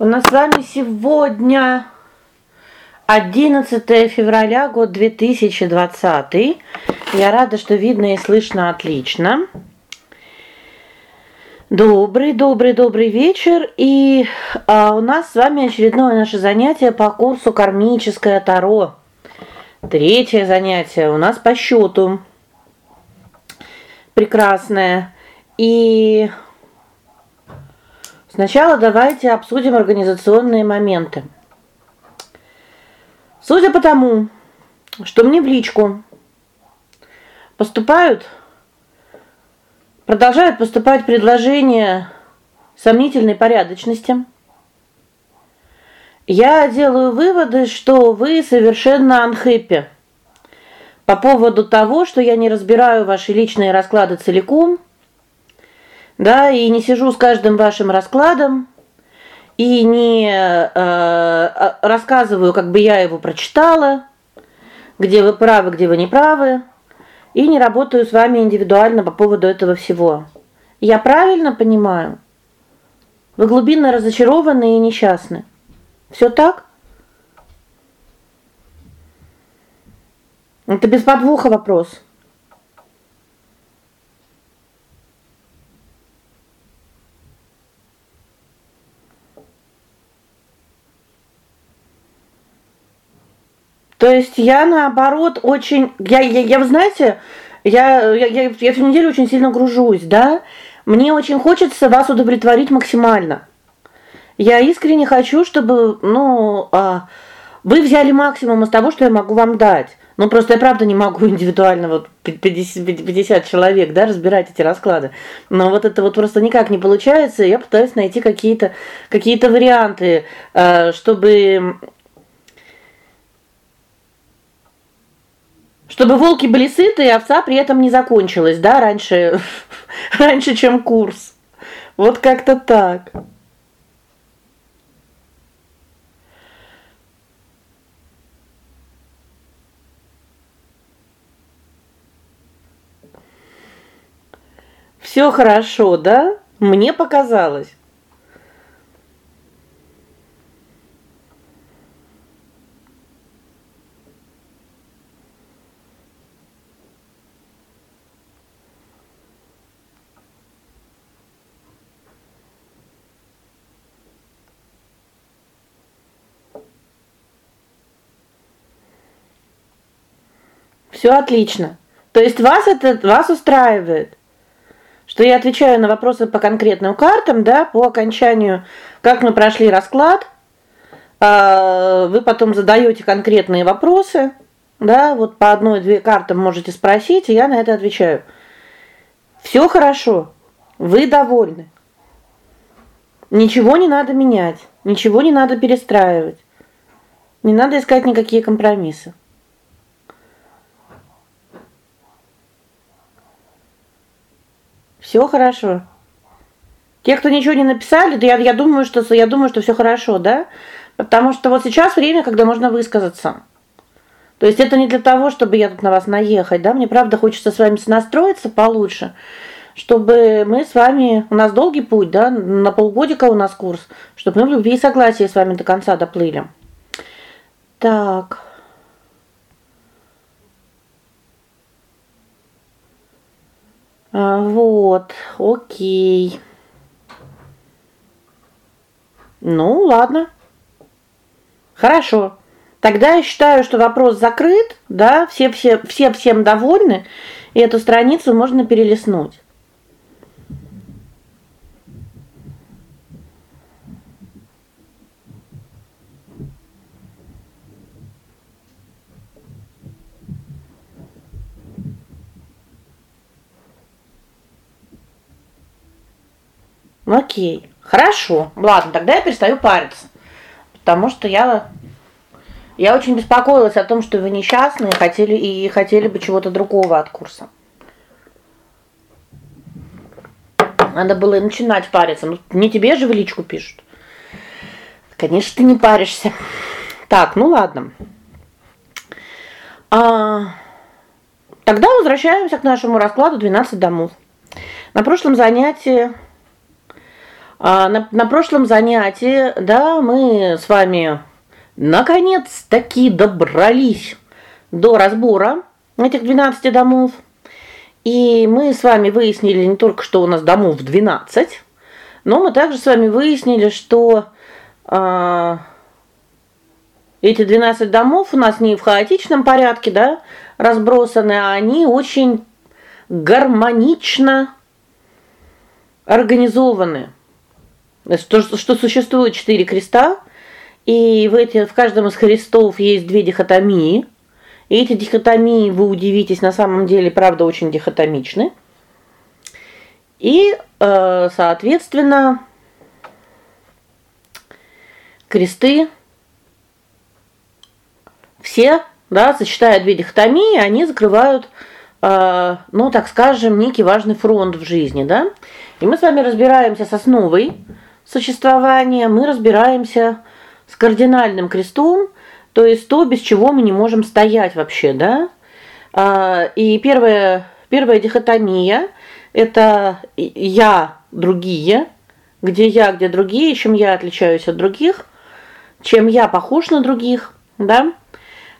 У нас с вами сегодня 11 февраля, год 2020. Я рада, что видно и слышно отлично. Добрый, добрый, добрый вечер. И а, у нас с вами очередное наше занятие по курсу Кармическое таро. Третье занятие у нас по счету. Прекрасное. И Сначала давайте обсудим организационные моменты. Судя по тому, что мне в личку поступают продолжают поступать предложения сомнительной порядочности. Я делаю выводы, что вы совершенно unhappy по поводу того, что я не разбираю ваши личные расклады целиком да, и не сижу с каждым вашим раскладом и не э, э, рассказываю, как бы я его прочитала, где вы правы, где вы не правы, и не работаю с вами индивидуально по поводу этого всего. Я правильно понимаю? Вы глубинно разочарованы и несчастны. Все так? Это без подвоха вопрос. То есть я наоборот очень я я, я вы знаете, я я я, я всю неделю очень сильно гружусь, да? Мне очень хочется вас удовлетворить максимально. Я искренне хочу, чтобы, ну, а, вы взяли максимум из того, что я могу вам дать. Ну просто я правда не могу индивидуально вот 50 50 человек, да, разбирать эти расклады. Но вот это вот просто никак не получается. Я пытаюсь найти какие-то какие-то варианты, э, чтобы Чтобы волки были сыты, и овца при этом не закончилась, да, раньше раньше, чем курс. Вот как-то так. Все хорошо, да? Мне показалось. Все отлично. То есть вас это вас устраивает, что я отвечаю на вопросы по конкретным картам, да, по окончанию, как мы прошли расклад. А вы потом задаете конкретные вопросы, да, вот по одной-две картам можете спросить, и я на это отвечаю. Все хорошо. Вы довольны. Ничего не надо менять, ничего не надо перестраивать. Не надо искать никакие компромиссы. Все хорошо. Те, кто ничего не написали, да я я думаю, что я думаю, что все хорошо, да? Потому что вот сейчас время, когда можно высказаться. То есть это не для того, чтобы я тут на вас наехать, да? Мне правда хочется с вами настроиться получше, чтобы мы с вами, у нас долгий путь, да, на полгодика у нас курс, чтобы мы в любви и согласии с вами до конца доплыли. Так. Вот. О'кей. Ну, ладно. Хорошо. Тогда я считаю, что вопрос закрыт, да? Все все все всем довольны, и эту страницу можно перелистнуть. О'кей. Хорошо. Ладно, тогда я перестаю париться. Потому что я я очень беспокоилась о том, что вы несчастные, хотели и хотели бы чего-то другого от курса. Надо было начинать париться. Ну, не тебе же в личку пишут. Конечно, ты не паришься. Так, ну ладно. А тогда возвращаемся к нашему раскладу 12 домов. На прошлом занятии А на, на прошлом занятии, да, мы с вами наконец-таки добрались до разбора этих 12 домов. И мы с вами выяснили не только, что у нас домов 12, но мы также с вами выяснили, что э, эти 12 домов у нас не в хаотичном порядке, да, разбросаны, а они очень гармонично организованы. Что, что существует четыре креста, и в эти в каждом из крестов есть две дихотомии. И эти дихотомии, вы удивитесь, на самом деле, правда, очень дихотомичны. И, э, соответственно, кресты все, да, сочетая две дихотомии, они закрывают э, ну, так скажем, некий важный фронт в жизни, да? И мы с вами разбираемся с основой существования, мы разбираемся с кардинальным крестом, то есть то, без чего мы не можем стоять вообще, да? А, и первая первая дихотомия это я, другие, где я, где другие, чем я отличаюсь от других, чем я похож на других, да?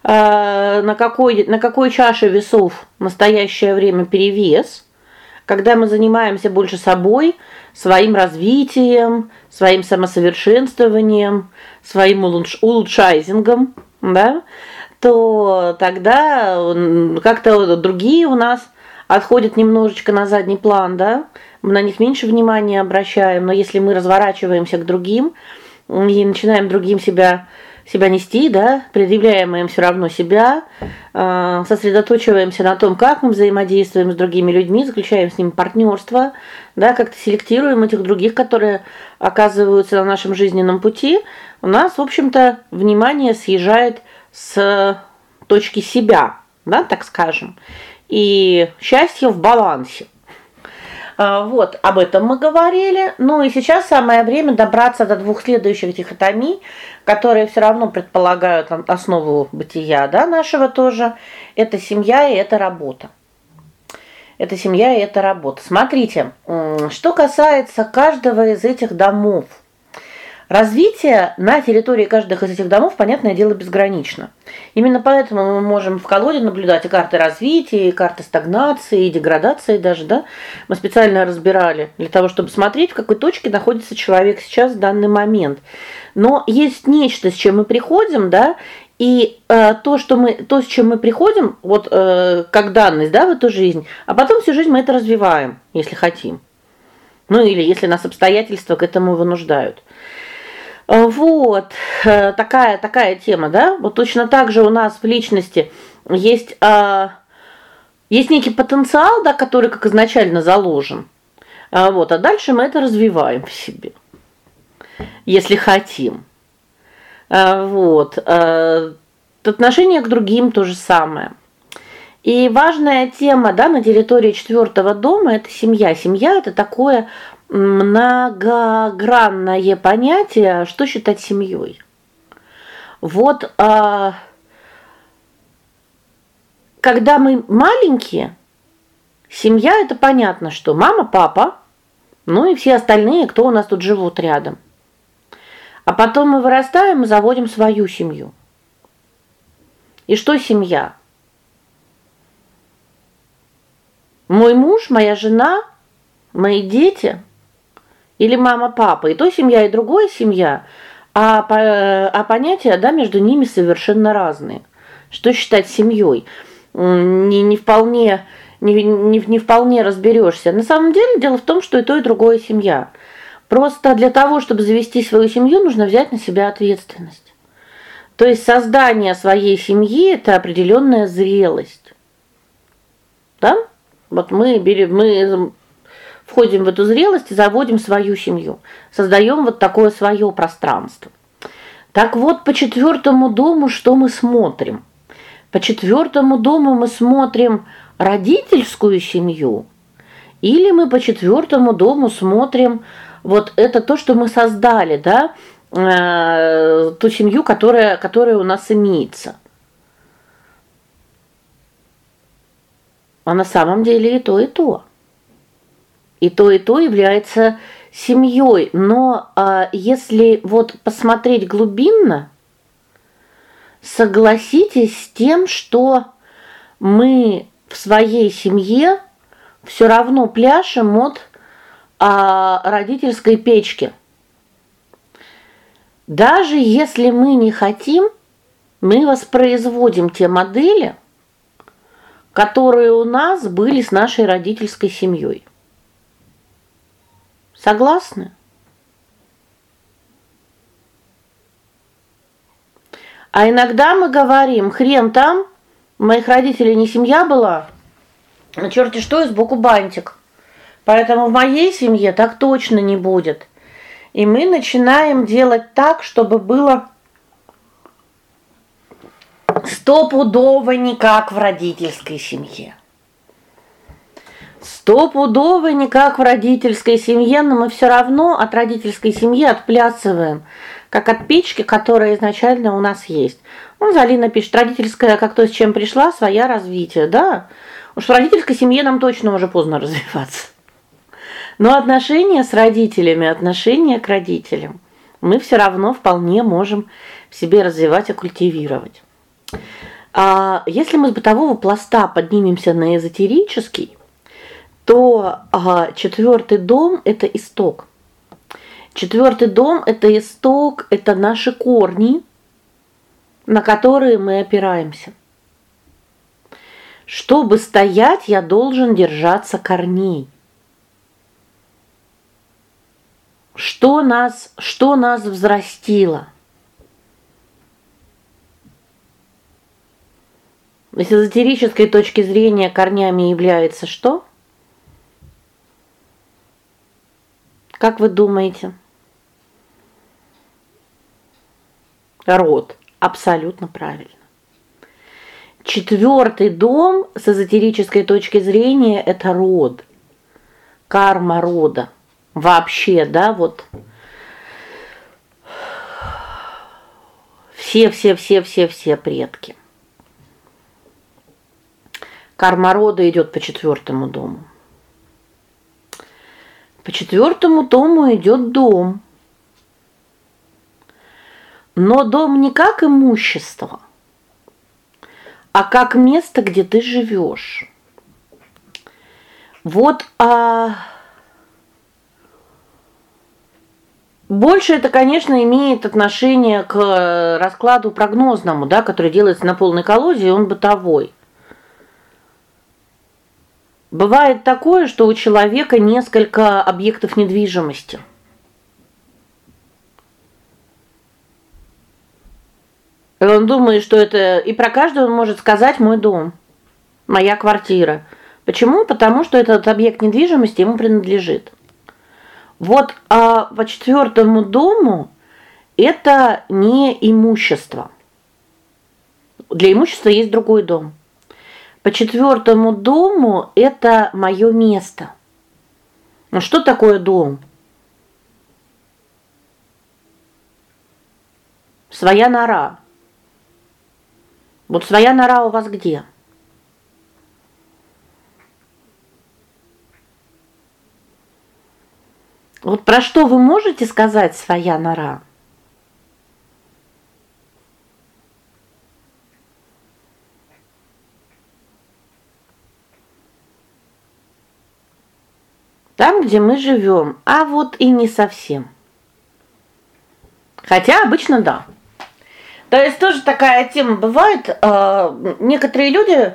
А, на какой на какой чаше весов настоящее время перевес? Когда мы занимаемся больше собой, своим развитием, своим самосовершенствованием, своим улучшайзингом, да? То тогда как-то другие у нас отходят немножечко на задний план, да? Мы на них меньше внимания обращаем, но если мы разворачиваемся к другим и начинаем другим себя себя нести, да, предъявляем им все равно себя, э, сосредотачиваемся на том, как мы взаимодействуем с другими людьми, заключаем с ними партнерство, да, как-то селектируем этих других, которые оказываются на нашем жизненном пути. У нас, в общем-то, внимание съезжает с точки себя, да, так скажем. И счастье в балансе. А, вот, об этом мы говорили. Ну и сейчас самое время добраться до двух следующих дихотомий, которые все равно предполагают основу бытия, да, нашего тоже. Это семья и это работа. Это семья и это работа. Смотрите, что касается каждого из этих домов. Развитие на территории каждого из этих домов, понятное дело, безгранично. Именно поэтому мы можем в колоде наблюдать и карты развития, и карты стагнации, и деградации даже, да? Мы специально разбирали для того, чтобы смотреть, в какой точке находится человек сейчас в данный момент. Но есть нечто, с чем мы приходим, да? И э, то, что мы то, с чем мы приходим, вот э, как данность, да, в эту жизнь, а потом всю жизнь мы это развиваем, если хотим. Ну или если нас обстоятельства к этому вынуждают. Э, вот. Э, такая такая тема, да? Вот точно так же у нас в личности есть а есть некий потенциал, да, который как изначально заложен. А вот, а дальше мы это развиваем в себе. Если хотим. А вот. А, отношение к другим то же самое. И важная тема, да, на территории четвертого дома это семья. Семья это такое многогранное понятие, что считать семьей. Вот а когда мы маленькие, семья это понятно, что мама, папа, ну и все остальные, кто у нас тут живут рядом. А потом мы вырастаем и заводим свою семью. И что семья? Мой муж, моя жена, мои дети или мама, папа, и то семья, и другая семья, а а понятия, да, между ними совершенно разные. Что считать семьей? Не не вполне не не, не вполне разберешься. На самом деле дело в том, что и то, и другое семья. Просто для того, чтобы завести свою семью, нужно взять на себя ответственность. То есть создание своей семьи это определенная зрелость. Да? Вот мы берем мы входим в эту зрелость и заводим свою семью. Создаем вот такое свое пространство. Так вот, по четвертому дому что мы смотрим? По четвертому дому мы смотрим родительскую семью, или мы по четвертому дому смотрим вот это то, что мы создали, да? Э, ту семью, которая которая у нас имеется. А на самом деле и то, и то. И то, и то является семьей, но а, если вот посмотреть глубинно, согласитесь с тем, что мы в своей семье все равно пляшем от а, родительской печки. Даже если мы не хотим, мы воспроизводим те модели, которые у нас были с нашей родительской семьей. Согласны? А иногда мы говорим: "Хрен там, у моих родителей не семья была, а черти что, и сбоку бантик". Поэтому в моей семье так точно не будет. И мы начинаем делать так, чтобы было стопудово не как в родительской семье. Стопудово не как в родительской семье, но мы все равно от родительской семьи отплясываем, как от печки, которая изначально у нас есть. Ну, Залина пишет: "Родительская, как то с чем пришла, своя развитие". Да. Уж в родительской семье нам точно уже поздно развиваться. Но отношения с родителями, отношения к родителям мы все равно вполне можем в себе развивать и культивировать. А если мы с бытового пласта поднимемся на эзотерический, то а, четвертый дом это исток. Четвертый дом это исток, это наши корни, на которые мы опираемся. Чтобы стоять, я должен держаться корней. Что нас, что нас взрастило? С эзотерической точки зрения корнями является что? Как вы думаете? Род. Абсолютно правильно. Четвертый дом с эзотерической точки зрения это род. Карма рода. Вообще, да, вот все все все все все предки. Карма рода идет по четвертому дому. По четвертому дому идет дом. Но дом не как имущество, а как место, где ты живешь. Вот а Больше это, конечно, имеет отношение к раскладу прогнозному, да, который делается на полной колоде, и он бытовой. Бывает такое, что у человека несколько объектов недвижимости. И он думает, что это и про каждого он может сказать мой дом, моя квартира. Почему? Потому что этот объект недвижимости ему принадлежит. Вот а по четвертому дому это не имущество. Для имущества есть другой дом. По четвертому дому это мое место. Ну что такое дом? Своя нора. Вот своя нора у вас где? Вот про что вы можете сказать своя нора? Там, где мы живем, а вот и не совсем. Хотя обычно да. То есть тоже такая тема бывает, э, некоторые люди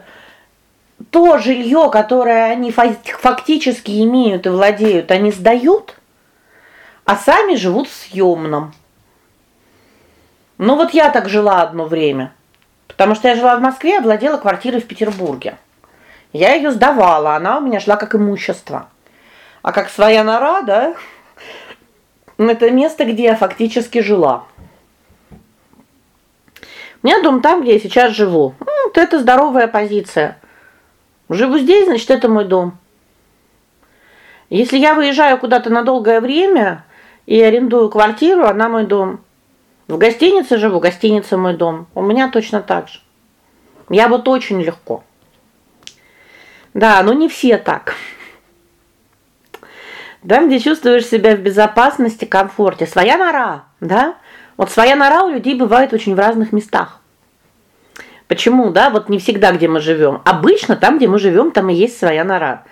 то жилье, которое они фактически имеют и владеют, они сдают, а сами живут в съемном. Ну вот я так жила одно время. Потому что я жила в Москве, а владела квартирой в Петербурге. Я ее сдавала, она у меня шла как имущество. А как своя нора, да? Это место, где я фактически жила. У меня дом там, где я сейчас живу. Ну, вот это здоровая позиция. Живу здесь, значит, это мой дом. Если я выезжаю куда-то на долгое время и арендую квартиру, она мой дом. В гостинице живу, гостиница мой дом. У меня точно так же. Я вот очень легко. Да, но не все так. Там, где чувствуешь себя в безопасности, комфорте, своя нора, да? Вот своя нора у людей бывает очень в разных местах. Почему, да? Вот не всегда, где мы живем. Обычно там, где мы живем, там и есть своя нора.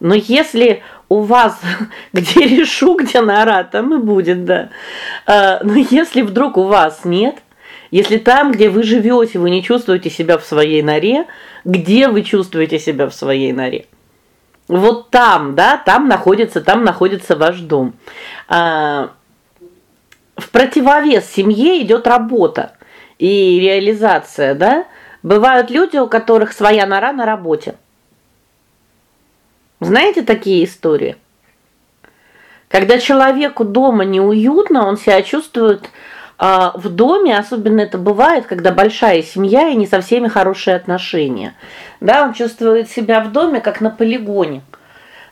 Но если у вас где решу, где нора, там и будет, да. А, но если вдруг у вас нет, если там, где вы живете, вы не чувствуете себя в своей норе, где вы чувствуете себя в своей норе? Вот там, да, там находится, там находится ваш дом. А, в противовес семье идет работа и реализация, да? Бывают люди, у которых своя нора на работе. Знаете такие истории? Когда человеку дома неуютно, он себя чувствует в доме, особенно это бывает, когда большая семья и не со всеми хорошие отношения. Да, он чувствует себя в доме как на полигоне.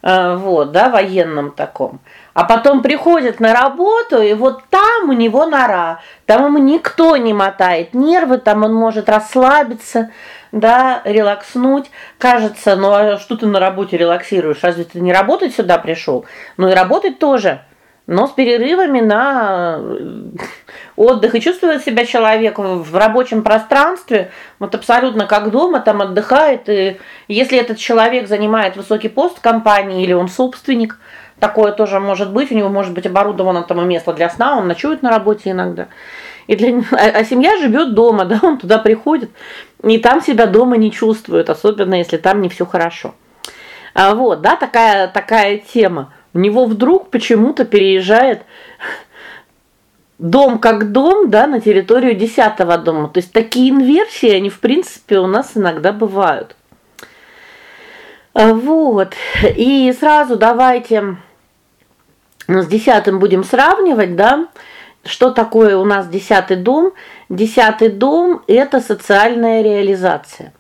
А, вот, да, военном таком. А потом приходит на работу, и вот там у него нора. Там ему никто не мотает нервы, там он может расслабиться, да, релакснуть. Кажется, ну а что ты на работе релаксируешь? Разве ты не работать сюда пришел? Ну и работать тоже но с перерывами на отдых и чувствует себя человек в рабочем пространстве, вот абсолютно как дома, там отдыхает, и если этот человек занимает высокий пост в компании или он собственник, такое тоже может быть, у него может быть оборудовано там место для сна, он ночует на работе иногда. И для а, а семья живет дома, да, он туда приходит, и там себя дома не чувствует, особенно если там не все хорошо. А вот, да, такая такая тема. У него вдруг почему-то переезжает дом как дом, да, на территорию десятого дома. То есть такие инверсии, они, в принципе, у нас иногда бывают. А, вот. И сразу давайте ну, с десятым будем сравнивать, да? Что такое у нас десятый дом? Десятый дом это социальная реализация.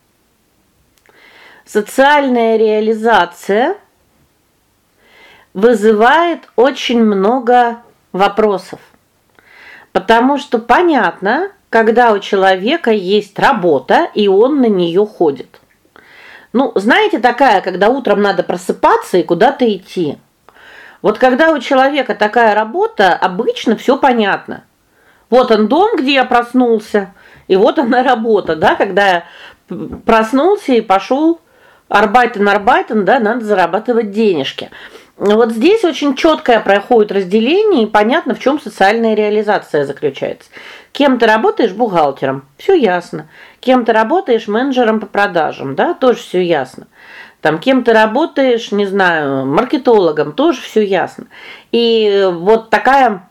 Социальная реализация вызывает очень много вопросов. Потому что понятно, когда у человека есть работа, и он на нее ходит. Ну, знаете, такая, когда утром надо просыпаться и куда-то идти. Вот когда у человека такая работа, обычно все понятно. Вот он дом, где я проснулся, и вот она работа, да, когда я проснулся и пошел арбайтен арбайтен, да, надо зарабатывать денежки. Вот здесь очень четкое проходит разделение, и понятно, в чем социальная реализация заключается. Кем ты работаешь бухгалтером? все ясно. Кем ты работаешь менеджером по продажам, да? Тоже все ясно. Там кем ты работаешь, не знаю, маркетологом, тоже все ясно. И вот такая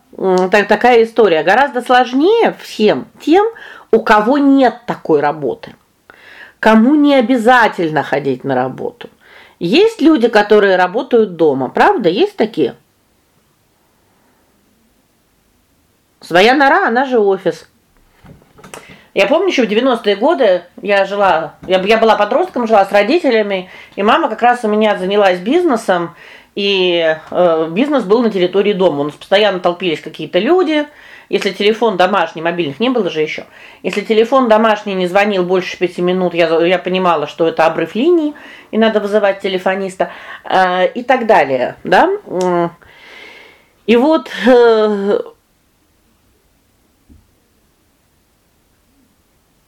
так, такая история гораздо сложнее всем тем, у кого нет такой работы. Кому не обязательно ходить на работу. Есть люди, которые работают дома, правда? Есть такие? Своя нора, она же офис. Я помню, еще в 90-е годы я жила, я, я была подростком, жила с родителями, и мама как раз у меня занялась бизнесом, и э, бизнес был на территории дома. У нас постоянно толпились какие-то люди. Если телефон домашний, мобильных не было же еще. Если телефон домашний не звонил больше пяти минут, я я понимала, что это обрыв линии, и надо вызывать телефониста, э, и так далее, да? И вот э,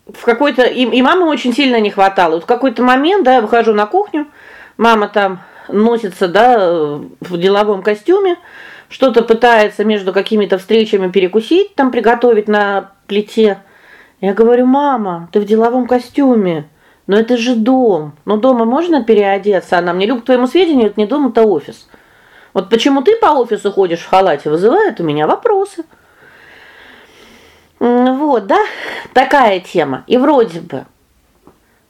в какой-то и, и мамы очень сильно не хватало. Вот в какой-то момент, да, я выхожу на кухню, мама там носится, да, в деловом костюме, что-то пытается между какими-то встречами перекусить, там приготовить на плите. Я говорю: "Мама, ты в деловом костюме. Но это же дом. Но дома можно переодеться?" Она мне: "Люк, твоему сведению, это не дом, это офис". Вот почему ты по офису ходишь в халате, вызывает у меня вопросы. Вот, да? Такая тема. И вроде бы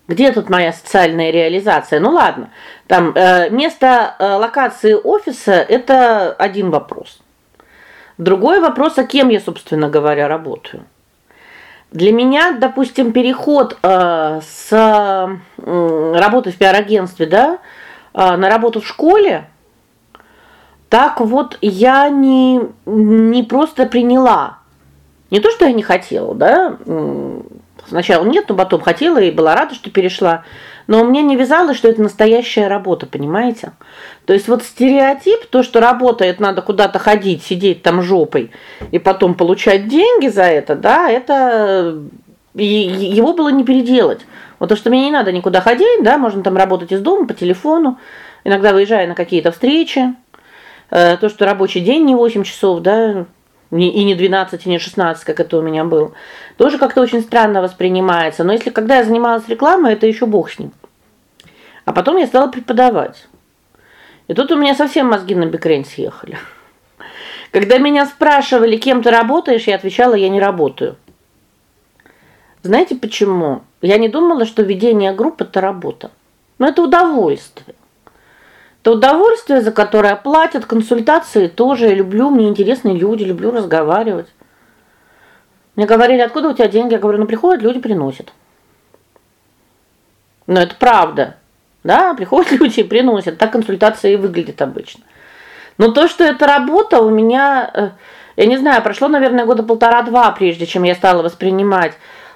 где тут моя социальная реализация? Ну ладно. Там э, место э, локации офиса это один вопрос. Другой вопрос, а кем я, собственно говоря, работаю. Для меня, допустим, переход э, с э, работы в пиар-агентстве, да, э, на работу в школе, так вот я не не просто приняла. Не то, что я не хотела, да, Сначала нет, но потом хотела и была рада, что перешла. Но мне не вязалось, что это настоящая работа, понимаете? То есть вот стереотип, то, что работает, надо куда-то ходить, сидеть там жопой и потом получать деньги за это, да, это его было не переделать. Вот то, что мне не надо никуда ходить, да, можно там работать из дома по телефону, иногда выезжая на какие-то встречи. Э, то, что рабочий день не 8 часов, да, и не 12, и не 16, как это у меня был. Тоже как-то очень странно воспринимается. Но если когда я занималась рекламой, это еще бог с ним. А потом я стала преподавать. И тут у меня совсем мозги на бекрень съехали. Когда меня спрашивали, кем ты работаешь, я отвечала: я не работаю. Знаете почему? Я не думала, что ведение группы это работа. Но это удовольствие. Это удовольствие, за которое платят, консультации тоже я люблю, мне интересны люди, люблю разговаривать. Мне говорили: "Откуда у тебя деньги?" Я говорю: "Ну приходят люди, приносят". Но это правда. Да, приходят люди и приносят. Так консультация и выглядит обычно. Но то, что это работа, у меня, э, я не знаю, прошло, наверное, года полтора-два, прежде чем я стала воспринимать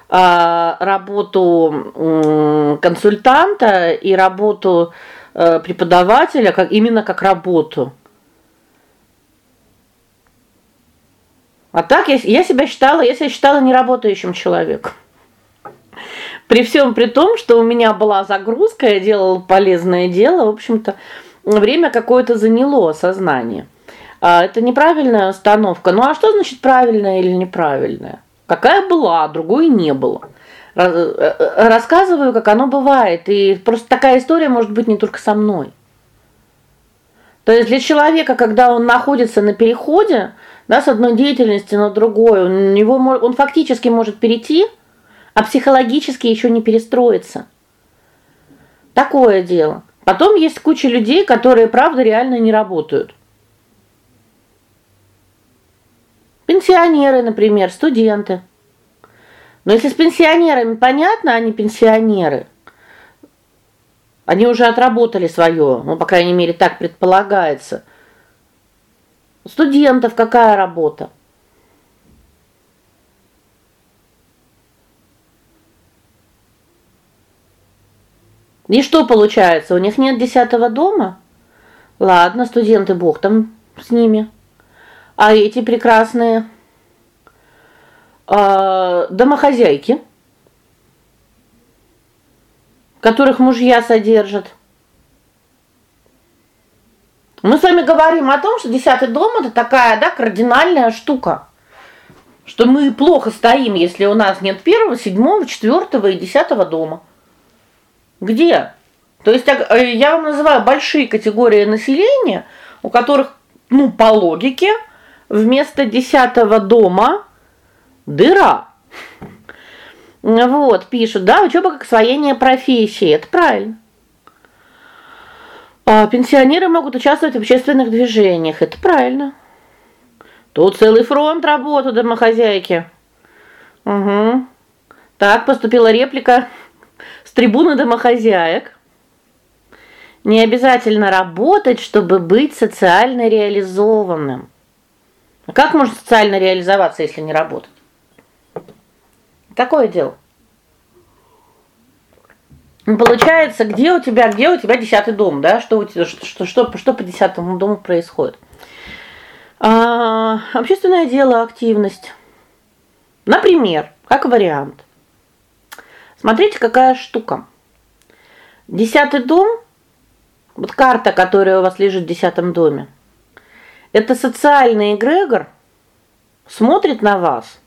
а, работу консультанта и работу э, преподавателя как именно как работу. А так я я себя считала, я себя считала неработающим человеком. При всем при том, что у меня была загрузка, я делала полезное дело, в общем-то, время какое-то заняло сознание. А это неправильная установка. Ну а что значит правильная или неправильная? Какая была, другой не было. Э, э, рассказываю, как оно бывает, и просто такая история может быть не только со мной. То есть для человека, когда он находится на переходе, да, с одной деятельности на другую, у него он фактически может перейти, а психологически еще не перестроиться. Такое дело. Потом есть куча людей, которые правда реально не работают. Пенсионеры, например, студенты. Но если с пенсионерами понятно, они пенсионеры. Они уже отработали свое, ну, по крайней мере, так предполагается. У студентов какая работа? И что получается? У них нет десятого дома? Ладно, студенты, бог там с ними. А эти прекрасные домохозяйки, которых мужья содержат. Мы с вами говорим о том, что десятый дом это такая, да, кардинальная штука. Что мы плохо стоим, если у нас нет первого, седьмого, четвертого и десятого дома. Где? То есть э, я вам называю большие категории населения, у которых, ну, по логике, вместо десятого дома дыра. Вот, пишут, да, учеба как освоение профессии. Это правильно. А пенсионеры могут участвовать в общественных движениях. Это правильно. Тут целый фронт работы домохозяйки. Угу. Так поступила реплика с трибуны домохозяек. Не обязательно работать, чтобы быть социально реализованным. А как можно социально реализоваться, если не работать? Такое дело. Ну, получается, где у тебя, где у тебя десятый дом, да? Что у тебя что что что, по десятому дому происходит? А, общественное дело, активность. Например, как вариант. Смотрите, какая штука. Десятый дом вот карта, которая у вас лежит в десятом доме. Это социальный эгрегор смотрит на вас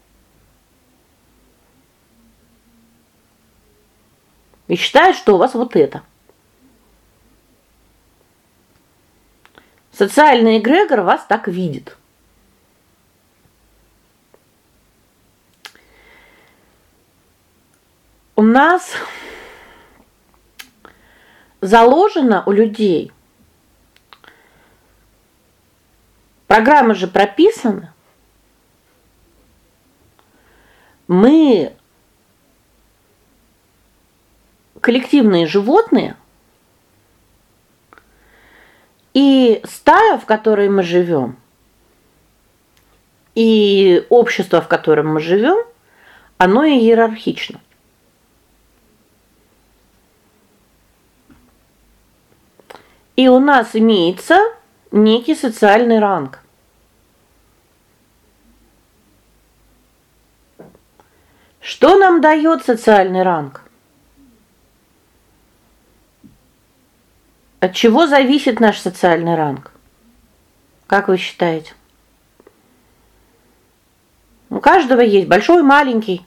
и считает, что у вас вот это. Социальный эгрегор вас так видит. У нас заложено у людей Программа же прописана. Мы коллективные животные и стая, в которой мы живем, и общество, в котором мы живем, оно иерархично. И у нас имеется некий социальный ранг. Что нам дает социальный ранг? От чего зависит наш социальный ранг? Как вы считаете? У каждого есть большой, маленький.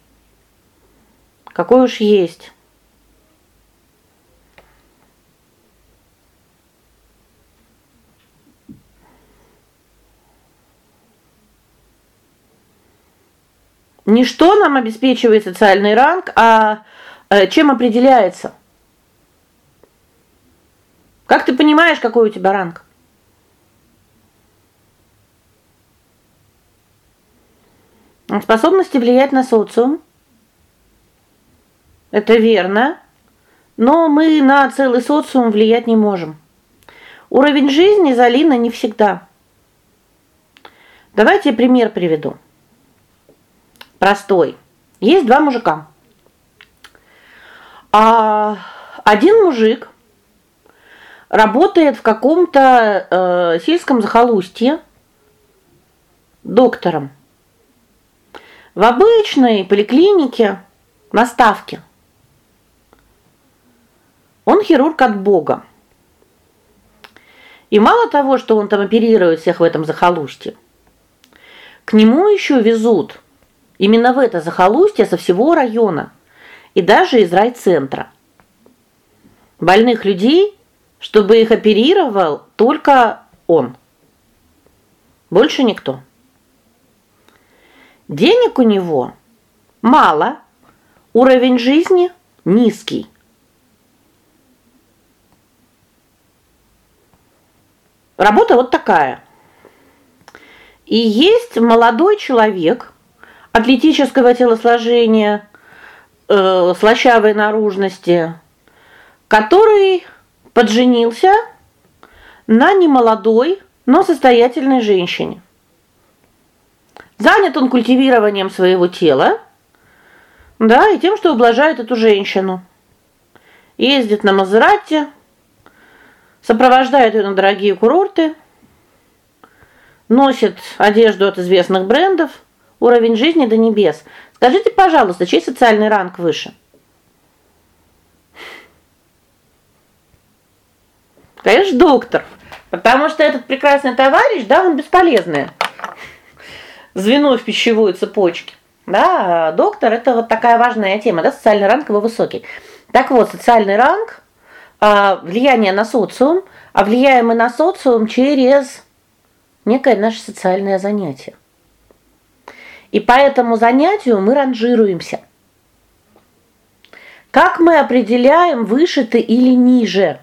Какой уж есть. Не что нам обеспечивает социальный ранг, а э, чем определяется? Как ты понимаешь, какой у тебя ранг? Способности влиять на социум. Это верно. Но мы на целый социум влиять не можем. Уровень жизни Залина не всегда. Давайте пример приведу. Простой. Есть два мужика. А один мужик работает в каком-то э, сельском захолустье доктором. В обычной поликлинике на ставке. Он хирург от Бога. И мало того, что он там оперирует всех в этом захолустье, к нему еще везут именно в это захолустье со всего района и даже из райцентра. Больных людей, чтобы их оперировал только он. Больше никто. Денег у него мало, уровень жизни низкий. Работа вот такая. И есть молодой человек атлетического телосложения, э слащавой наружности, который подженился на немолодой, но состоятельной женщине. Занят он культивированием своего тела, да, и тем, что ублажает эту женщину. Ездит на Мазерати, сопровождает ее на дорогие курорты, носит одежду от известных брендов, уровень жизни до небес. Скажите, пожалуйста, чей социальный ранг выше? Конечно, доктор. Потому что этот прекрасный товарищ, да, он бесполезный звено в пищевой цепочке. Да, доктор это вот такая важная тема, да, социальный ранг его высокий. Так вот, социальный ранг а, влияние на социум, а влияем мы на социум через некое наше социальное занятие. И по этому занятию мы ранжируемся. Как мы определяем, выше ты или ниже?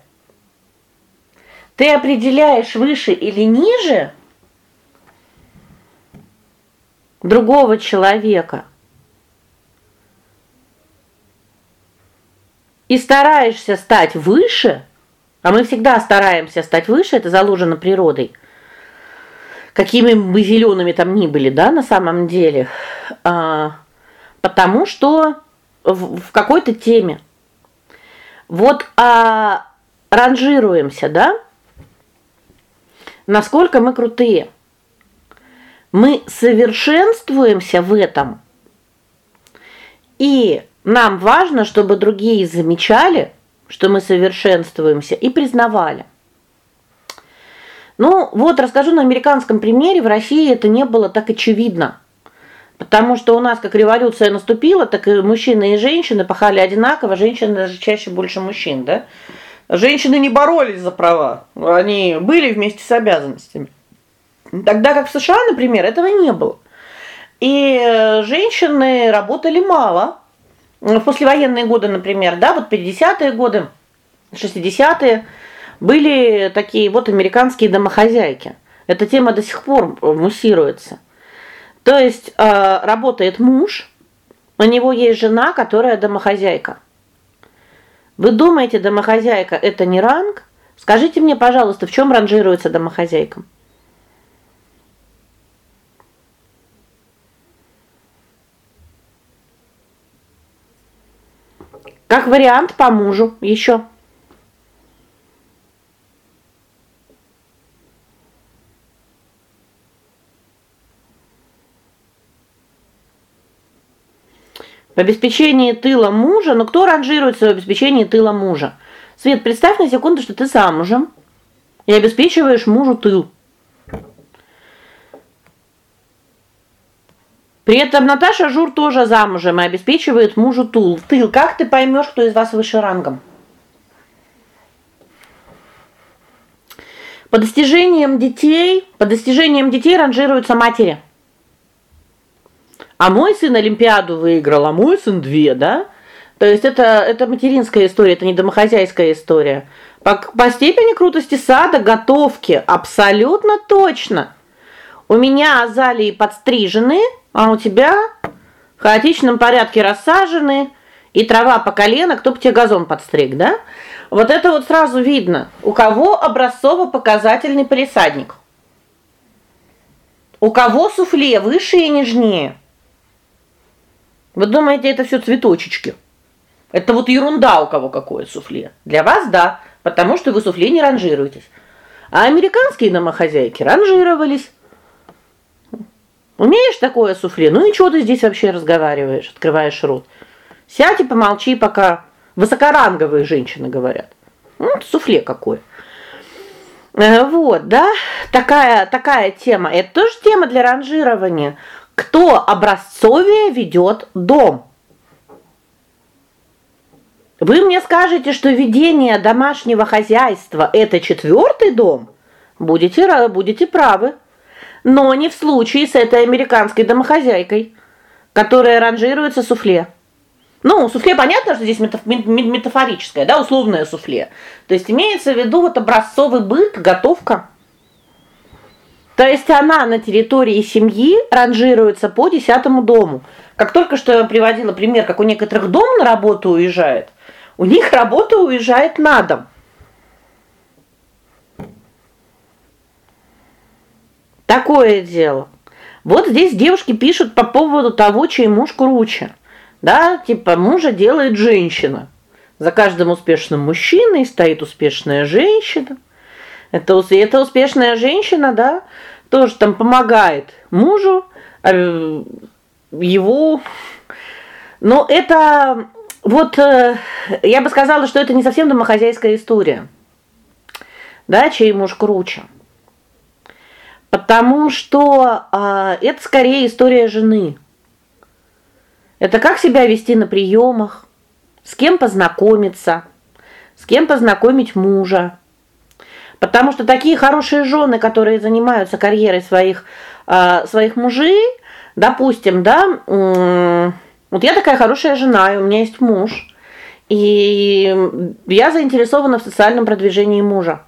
Ты определяешь выше или ниже другого человека. И стараешься стать выше, а мы всегда стараемся стать выше, это заложено природой. Какими бы зелеными там ни были, да, на самом деле. А, потому что в, в какой-то теме. Вот а ранжируемся, да? Насколько мы крутые. Мы совершенствуемся в этом. И нам важно, чтобы другие замечали, что мы совершенствуемся и признавали. Ну, вот расскажу на американском примере, в России это не было так очевидно. Потому что у нас как революция наступила, так и мужчины и женщины пахали одинаково, женщины даже чаще больше мужчин, да? Женщины не боролись за права. Они были вместе с обязанностями. Тогда как в США, например, этого не было. И э, женщины работали мало. В послевоенные годы, например, да, вот 50-е годы, 60-е были такие вот американские домохозяйки. Эта тема до сих пор муссируется. То есть, э, работает муж, у него есть жена, которая домохозяйка. Вы думаете, домохозяйка это не ранг? Скажите мне, пожалуйста, в чем ранжируется домохозяйка? Как вариант по мужу еще. В обеспечении тыла мужа, но кто ранжируется в обеспечении тыла мужа? Свет, представь на секунду, что ты замужем и обеспечиваешь мужу тыл. При этом Наташа Жур тоже замужем и обеспечивает мужу тул. Тыл. Как ты поймешь, кто из вас выше рангом? По достижениям детей, по достижениям детей ранжируются матери. А мой сын олимпиаду выиграл, а мой сын две, да? То есть это это материнская история, это не домохозяйская история. По, по степени крутости сада, готовки абсолютно точно. У меня азалии подстрижены, а у тебя в хаотичном порядке рассажены, и трава по колено, кто бы тебе газон подстриг, да? Вот это вот сразу видно, у кого образцово-показательный полисадник. У кого суфле выше и нежнее. Вы думаете, это все цветочечки? Это вот ерунда, у кого какое суфле. Для вас да, потому что вы суфле не ранжируетесь. А американские домохозяйки ранжировались. Умеешь такое суфле? Ну и что ты здесь вообще разговариваешь, открываешь рот? Сядь и помолчи, пока высокоранговые женщины говорят. Ну, суфле какое. Э, вот, да? Такая такая тема. Это тоже тема для ранжирования. Кто образцовее ведет дом? Вы мне скажете, что ведение домашнего хозяйства это четвертый дом? Будете будете правы но не в случае с этой американской домохозяйкой, которая ранжируется суфле. Ну, суфле понятно, что здесь метафорическое, да, условное суфле. То есть имеется в виду вот образцовый быт, готовка. То есть она на территории семьи ранжируется по десятому дому. Как только что я приводила пример, как у некоторых дом на работу уезжает, у них работа уезжает на дом. Такое дело. Вот здесь девушки пишут по поводу того, чей муж круче. Да, типа мужа делает женщина. За каждым успешным мужчиной стоит успешная женщина. Это эта успешная женщина, да, тоже там помогает мужу э, его но это вот э, я бы сказала, что это не совсем домохозяйская история. Да, чей муж круче. Потому что а, это скорее история жены. Это как себя вести на приемах, с кем познакомиться, с кем познакомить мужа. Потому что такие хорошие жены, которые занимаются карьерой своих а, своих мужей, допустим, да, вот я такая хорошая жена, и у меня есть муж. И я заинтересована в социальном продвижении мужа.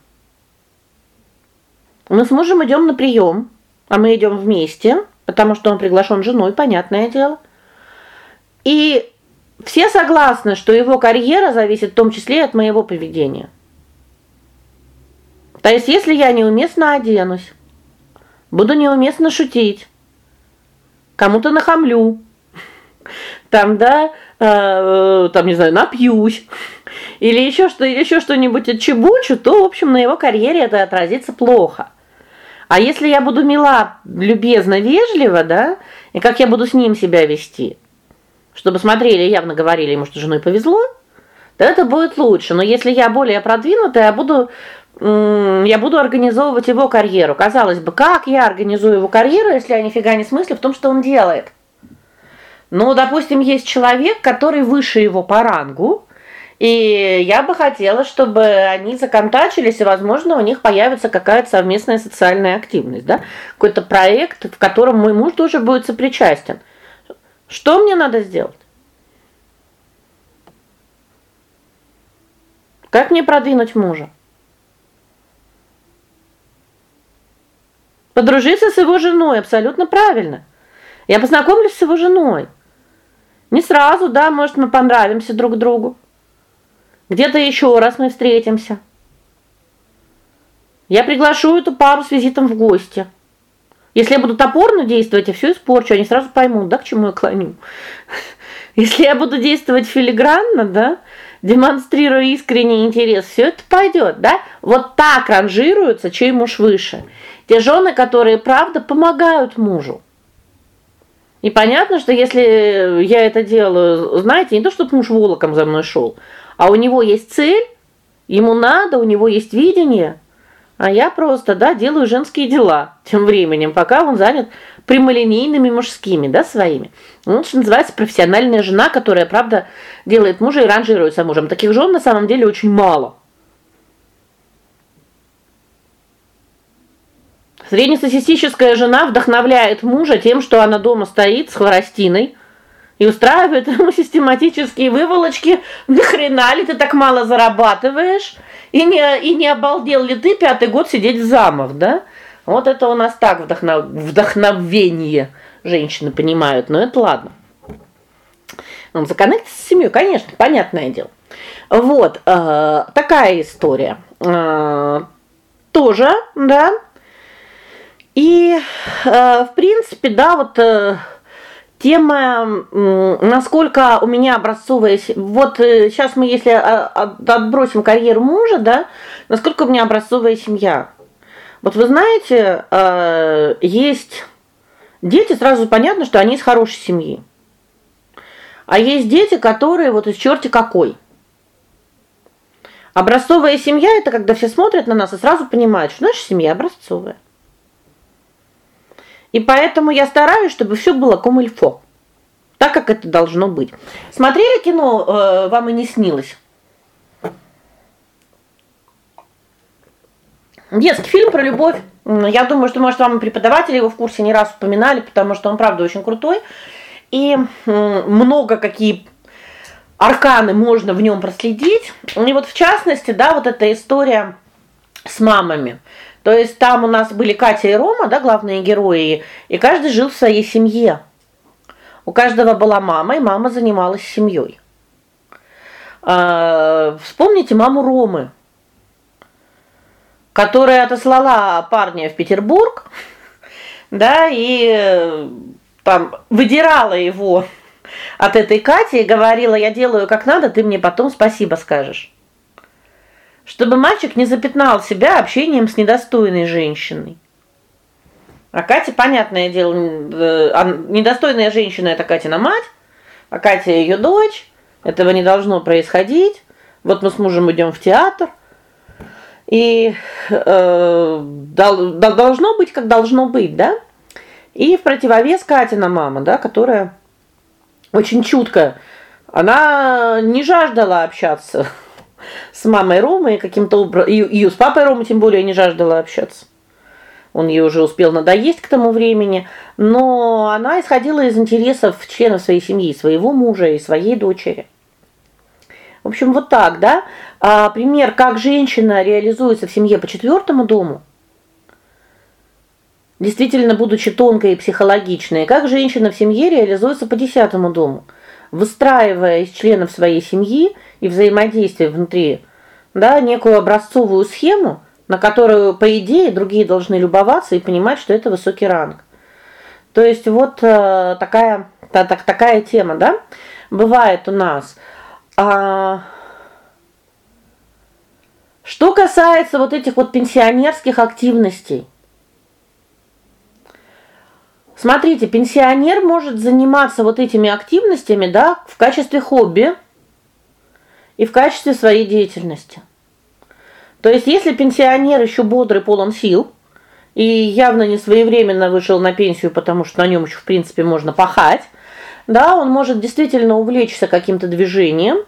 Мы с мужем идем на прием, а мы идем вместе, потому что он приглашен женой, понятное дело. И все согласны, что его карьера зависит в том числе от моего поведения. То есть, если я неуместно оденусь, буду неуместно шутить, кому-то нахамлю, там, да, э, там, не знаю, напьюсь, или еще что, еще что-нибудь отчебучу, то, в общем, на его карьере это отразится плохо. А если я буду мила, любезно, вежливо, да? И как я буду с ним себя вести? Чтобы смотрели, явно говорили ему, что женой повезло, то это будет лучше. Но если я более продвинутая, я буду я буду организовывать его карьеру. Казалось бы, как я организую его карьеру, если я нифига не смыслю в том, что он делает? Ну, допустим, есть человек, который выше его по рангу, и я бы хотела, чтобы они законтачились, и, возможно, у них появится какая-то совместная социальная активность, да? Какой-то проект, в котором мой муж тоже будет сопричастен. Что мне надо сделать? Как мне продвинуть мужа? Подружиться с его женой, абсолютно правильно. Я познакомлюсь с его женой. Не сразу, да, может, мы понравимся друг другу. Где-то еще раз мы встретимся. Я приглашу эту пару с визитом в гости. Если я буду топорно действовать, я все испорчу, они сразу поймут, да, к чему я клоню. Если я буду действовать филигранно, да, демонстрируя искренний интерес, все это пойдет, да? Вот так ранжируются, чей муж выше. Те жены, которые правда помогают мужу. И понятно, что если я это делаю, знаете, не то, чтобы муж волоком за мной шел, а у него есть цель, ему надо, у него есть видение, а я просто, да, делаю женские дела тем временем, пока он занят прямолинейными мужскими, да, своими. Ну, что называется профессиональная жена, которая, правда, делает мужа и ранжируется мужем. Таких жен на самом деле очень мало. Среднестатистическая жена вдохновляет мужа тем, что она дома стоит с хворостиной и устраивает ему систематические выволочки. Ни хрена ли ты так мало зарабатываешь? И не и не обалдел ли ты пятый год сидеть в замах, да? Вот это у нас так вдохнов... вдохновение женщины понимают, но это ладно. Он законнектится с семьей, конечно, понятное дело. Вот, э, такая история. Э, тоже, да? И э, в принципе, да, вот э, тема насколько у меня образцовая вот э, сейчас мы если отбросим карьеру мужа, да, насколько у меня образцовая семья. Вот вы знаете, э, есть дети, сразу понятно, что они из хорошей семьи. А есть дети, которые вот из черти какой. Образцовая семья это когда все смотрят на нас и сразу понимают, что наша семья образцовая. И поэтому я стараюсь, чтобы все было комильфо. Так как это должно быть. Смотрели кино э, вам и не снилось. Детский фильм про любовь. Я думаю, что, может, вам преподаватели его в курсе не раз упоминали, потому что он правда очень крутой. И много какие арканы можно в нем проследить. И вот в частности, да, вот эта история с мамами. То есть там у нас были Катя и Рома, да, главные герои, и каждый жил в своей семье. У каждого была мама, и мама занималась семьей. А, вспомните маму Ромы, которая отослала парня в Петербург, да, и э, там выдирала его от этой Кати и говорила: "Я делаю как надо, ты мне потом спасибо скажешь" чтобы мальчик не запятнал себя общением с недостойной женщиной. А Катя, понятное дело, э, недостойная женщина это Катина мать, а Катя ее дочь. Этого не должно происходить. Вот мы с мужем идем в театр. И э, должно быть, как должно быть, да? И в противовес Катина мама, да, которая очень чуткая. Она не жаждала общаться с мамой Ромы каким-то образом и, и с папой Ромы тем более не жаждала общаться. Он ей уже успел надоесть к тому времени, но она исходила из интересов членов своей семьи, своего мужа и своей дочери. В общем, вот так, да? А пример, как женщина реализуется в семье по четвертому дому. Действительно, будучи тонкой и психологичной, как женщина в семье реализуется по десятому дому выстраивая из членов своей семьи и взаимодействия внутри, да, некую образцовую схему, на которую, по идее, другие должны любоваться и понимать, что это высокий ранг. То есть вот э, такая та, так, такая тема, да? Бывает у нас. А что касается вот этих вот пенсионерских активностей, Смотрите, пенсионер может заниматься вот этими активностями, да, в качестве хобби и в качестве своей деятельности. То есть, если пенсионер еще бодрый, полон сил и явно не своевременно вышел на пенсию, потому что на нем еще в принципе можно пахать, да, он может действительно увлечься каким-то движением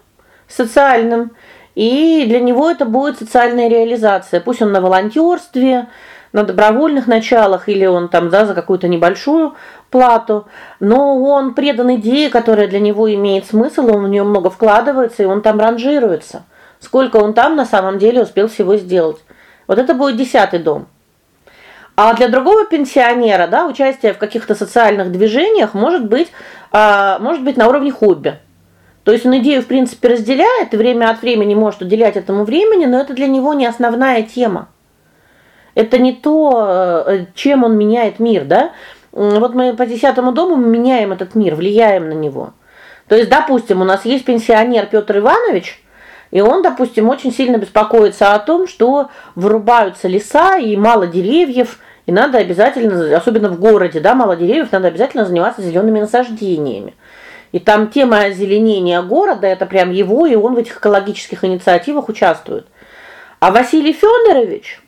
социальным, и для него это будет социальная реализация. Пусть он на волонтерстве, на добровольных началах или он там, да, за какую-то небольшую плату, но он предан идее, которая для него имеет смысл, он в нее много вкладывается, и он там ранжируется. Сколько он там на самом деле успел всего сделать. Вот это будет десятый дом. А для другого пенсионера, да, участие в каких-то социальных движениях может быть, а, может быть на уровне хобби. То есть он идею, в принципе, разделяет и время от времени может уделять этому времени, но это для него не основная тема. Это не то, э, чем он меняет мир, да? Вот мы по десятому дому меняем этот мир, влияем на него. То есть, допустим, у нас есть пенсионер Петр Иванович, и он, допустим, очень сильно беспокоится о том, что вырубаются леса и мало деревьев, И надо обязательно, особенно в городе, да, мало деревьев, надо обязательно заниматься зелеными насаждениями. И там тема озеленения города это прям его, и он в этих экологических инициативах участвует. А Василий Федорович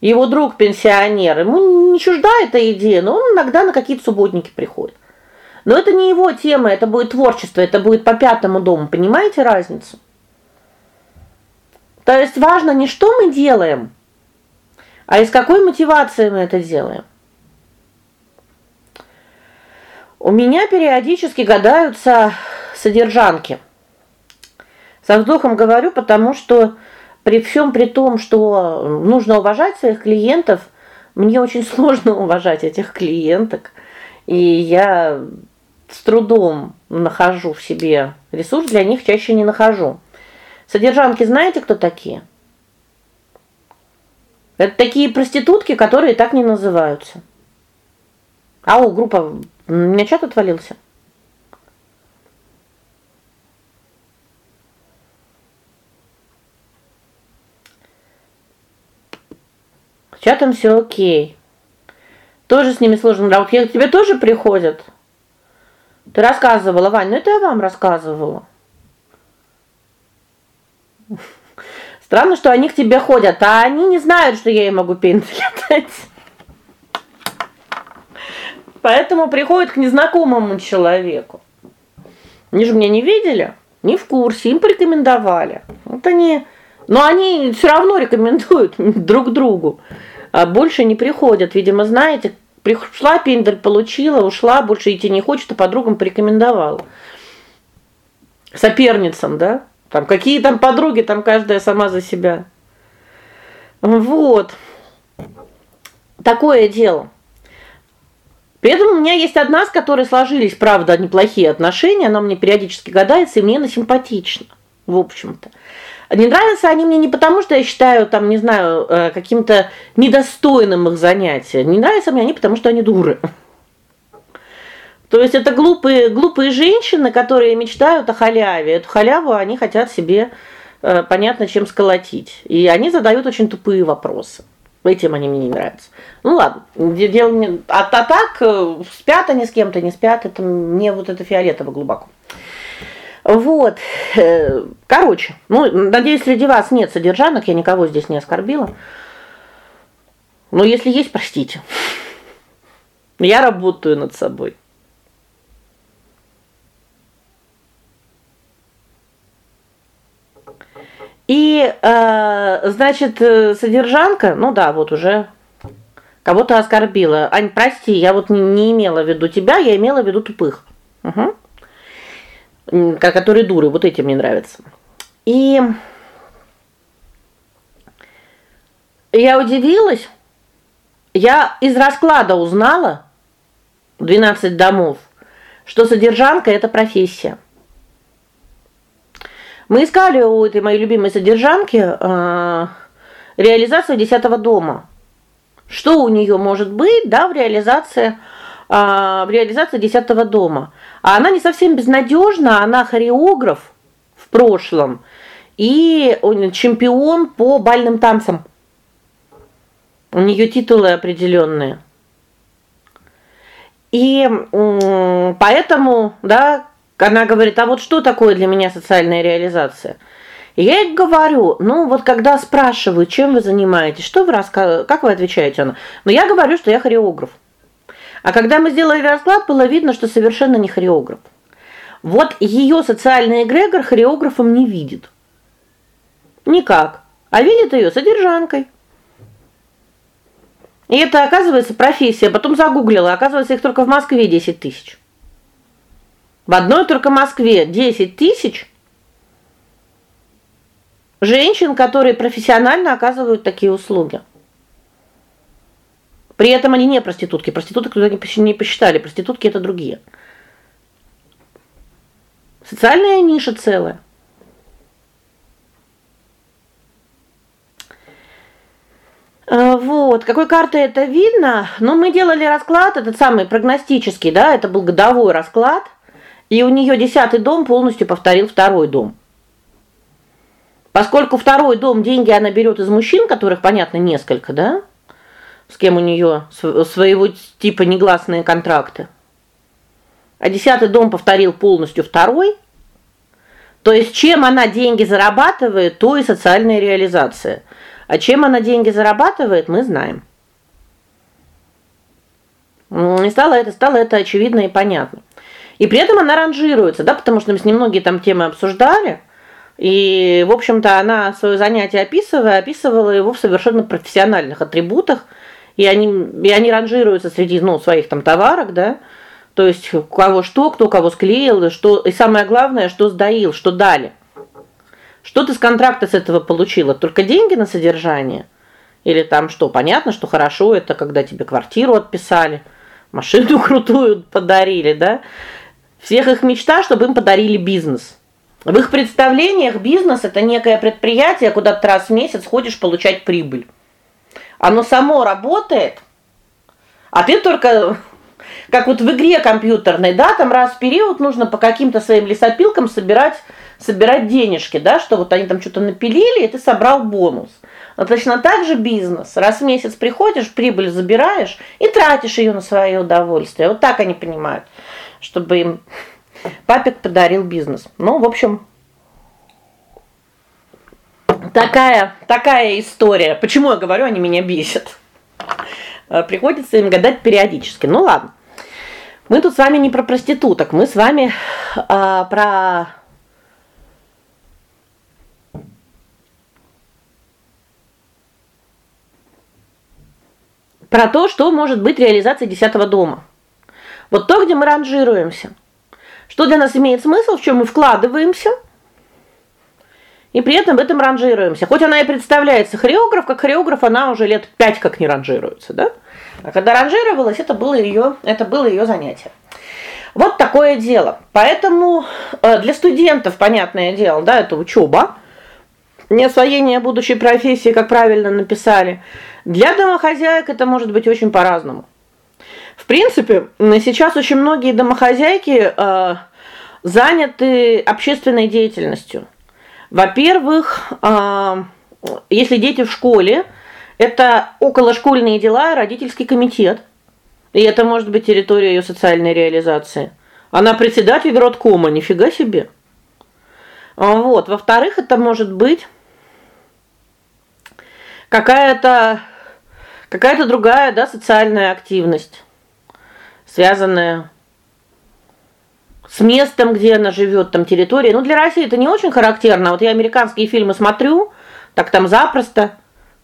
его друг пенсионер, ему не чужда эта идея, но он иногда на какие-то субботники приходит. Но это не его тема, это будет творчество, это будет по пятому дому, понимаете разницу? То есть важно не что мы делаем, а из какой мотивации мы это делаем. У меня периодически гадаются содержанки. Со вздохом говорю, потому что при всем при том, что нужно уважать своих клиентов, мне очень сложно уважать этих клиенток. И я с трудом нахожу в себе ресурс, для них чаще не нахожу. Содержанки, знаете, кто такие? Это такие проститутки, которые так не называются. Ау, группа, у меня чат отвалился. С чатом все о'кей. Тоже с ними сложно работать. К тебе тоже приходят. Ты рассказывала, Вань, ну это я вам рассказывала. Странно, что они к тебе ходят, а они не знают, что я им могу пенсию. Поэтому приходят к незнакомому человеку. Они же меня не видели, не в курсе, им порекомендовали. Вот они, но они все равно рекомендуют друг другу. А больше не приходят. Видимо, знаете, пришла пендель, получила, ушла, больше идти не хочет, а подругам порекомендовала. Соперницам, да? Там какие там подруги, там каждая сама за себя. Вот. Такое дело. При этом у меня есть одна, с которой сложились, правда, неплохие отношения, она мне периодически гадается, и мне она симпатична, в общем-то. Не нравятся они мне не потому, что я считаю, там, не знаю, э, каким-то недостойным их занятия. Не нравятся мне они потому, что они дуры. То есть это глупые, глупые женщины, которые мечтают о халяве. Эту халяву они хотят себе э, понятно чем сколотить. И они задают очень тупые вопросы. Этим они мне не нравятся. Ну ладно, дело не а, а так э, спят они с кем-то, не спят, это мне вот это фиолетово глубоко. Вот. Э, короче, ну, надеюсь, среди вас нет содержанок, я никого здесь не оскорбила. Но если есть, простите. Я работаю над собой. И, э, значит, э, содержанка, ну да, вот уже кого-то оскорбила. Ань, прости, я вот не, не имела в виду тебя, я имела в виду тупых. Угу. Которые дуры, вот эти мне нравятся. И я удивилась. Я из расклада узнала 12 домов, что содержанка это профессия. Мы искали у этой моей любимой содержанки э, реализацию десятого дома. Что у нее может быть, да, в реализации э, в реализации десятого дома. А она не совсем безнадежна, она хореограф в прошлом и чемпион по бальным танцам. У нее титулы определенные. И поэтому, да, она говорит: "А вот что такое для меня социальная реализация?" Я ей говорю: "Ну, вот когда спрашивают, чем вы занимаетесь, что вы рассказываете, как вы отвечаете?" Она: "Ну, я говорю, что я хореограф". А когда мы сделали расклад, было видно, что совершенно не хореограф. Вот ее социальный эгрегор хореографом не видит. Никак. А видит ее содержанкой. И это, оказывается, профессия. Потом загуглила, оказывается, их только в Москве 10 тысяч. В одной только Москве 10 тысяч женщин, которые профессионально оказывают такие услуги. При этом они не проститутки. Проституток туда не посчитали, проститутки это другие. Социальная ниша целая. А, вот, какой картой это видно? Ну, мы делали расклад, этот самый прогностический, да, это был годовой расклад. И у нее десятый дом полностью повторил второй дом. Поскольку второй дом деньги она берет из мужчин, которых, понятно, несколько, да? С кем у нее своего типа негласные контракты. А десятый дом повторил полностью второй. То есть чем она деньги зарабатывает, то и социальная реализация. А чем она деньги зарабатывает, мы знаем. И стало это стало это очевидно и понятно. И при этом она ранжируется, да, потому что мы с ней многие там темы обсуждали. И, в общем-то, она свое занятие описывая, описывала его в совершенно профессиональных атрибутах, и они и они ранжируются среди, ну, своих там товарок, да? То есть кого что, кто кого склеил, что и самое главное, что сдаил, что дали. Что ты с контракта с этого получила? Только деньги на содержание? Или там что? Понятно, что хорошо это когда тебе квартиру отписали, машину крутую подарили, да? Всех их мечта, чтобы им подарили бизнес. В их представлениях бизнес это некое предприятие, куда ты раз в месяц ходишь получать прибыль. Оно само работает, а ты только как вот в игре компьютерной, да, там раз в период нужно по каким-то своим лесопилкам собирать собирать денежки, да, что вот они там что-то напилили, и ты собрал бонус. Но точно так же бизнес. Раз в месяц приходишь, прибыль забираешь и тратишь ее на свое удовольствие. Вот так они понимают, чтобы им Папик подарил бизнес. Ну, в общем, такая такая история. Почему я говорю, они меня бесят? Э, приходится им гадать периодически. Ну ладно. Мы тут с вами не про проституток, мы с вами а, про про то, что может быть реализацией десятого дома. Вот то, где мы ранжируемся. Что для нас имеет смысл, в чем мы вкладываемся, и при этом в этом ранжируемся. Хоть она и представляется хореограф, как хореограф она уже лет пять как не ранжируется, да? А когда ранжировалась, это было ее, это было ее занятие. Вот такое дело. Поэтому э, для студентов, понятное дело, да, это учеба, не освоение будущей профессии, как правильно написали. Для домохозяек это может быть очень по-разному. В принципе, сейчас очень многие домохозяйки э, заняты общественной деятельностью. Во-первых, э, если дети в школе, это околошкольные дела, родительский комитет. И это может быть территория ее социальной реализации. Она председатель родкома, нифига себе. Вот, во-вторых, это может быть какая-то какая-то другая, да, социальная активность связанная с местом, где она живет, там территория. Ну для России это не очень характерно. Вот я американские фильмы смотрю, так там запросто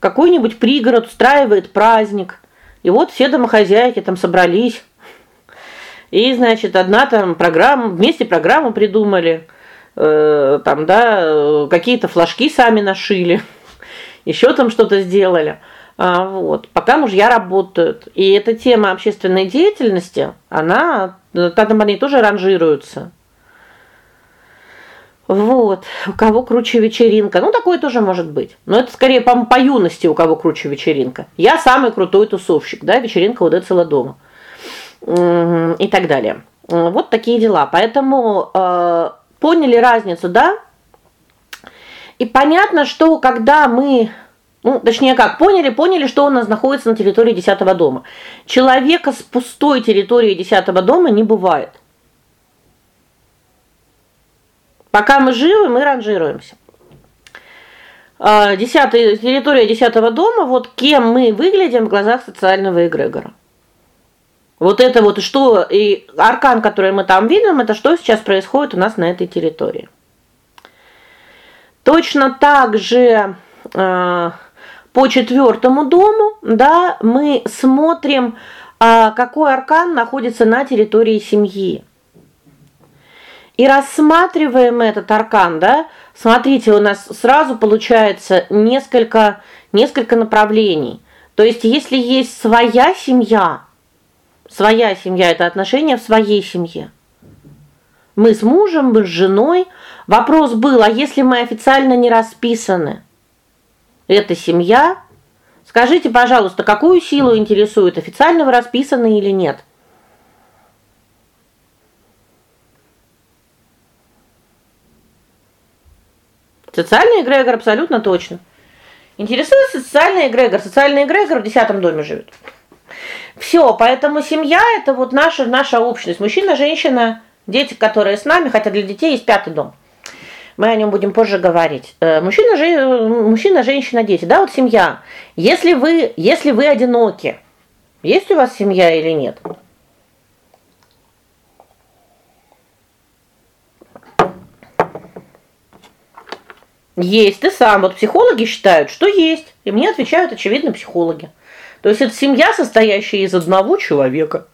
какой-нибудь пригород устраивает праздник. И вот все домохозяйки там собрались. И, значит, одна там программа, вместе программу придумали. Э, там, да, какие-то флажки сами нашили. еще там что-то сделали. А, вот. Пока мужья работают. И эта тема общественной деятельности, она там они тоже ранжируются. Вот. У кого круче вечеринка? Ну такое тоже может быть. Но это скорее по, по юности у кого круче вечеринка. Я самый крутой тусовщик, да, вечеринка у Децела дома. И так далее. Вот такие дела. Поэтому э, поняли разницу, да? И понятно, что когда мы ну, точнее как, поняли, поняли, что у нас находится на территории десятого дома. Человека с пустой территорией десятого дома не бывает. Пока мы живы, мы ранжируемся. А, десятая территория десятого дома, вот кем мы выглядим в глазах социального эгрегора. Вот это вот что и аркан, который мы там видим, это что сейчас происходит у нас на этой территории. Точно так же э, по четвертому дому, да, мы смотрим, а, какой аркан находится на территории семьи. И рассматриваем этот аркан, да? Смотрите, у нас сразу получается несколько несколько направлений. То есть если есть своя семья, своя семья это отношения в своей семье. Мы с мужем, мы с женой. Вопрос был: а если мы официально не расписаны? Эта семья. Скажите, пожалуйста, какую силу интересует, официально вы расписаны или нет? Социальный эгрегор абсолютно точно. Интересует социальный эгрегор. Социальный эгрегор в десятом доме живет. Все, поэтому семья это вот наша наша общность. Мужчина, женщина, дети, которые с нами, хотя для детей есть пятый дом. Мы о нем будем позже говорить. Э, мужчина, же, мужчина, женщина, дети, да, вот семья. Если вы, если вы одиноки, есть у вас семья или нет? Есть, ты сам. Вот психологи считают, что есть. И мне отвечают очевидно психологи. То есть это семья, состоящая из одного человека.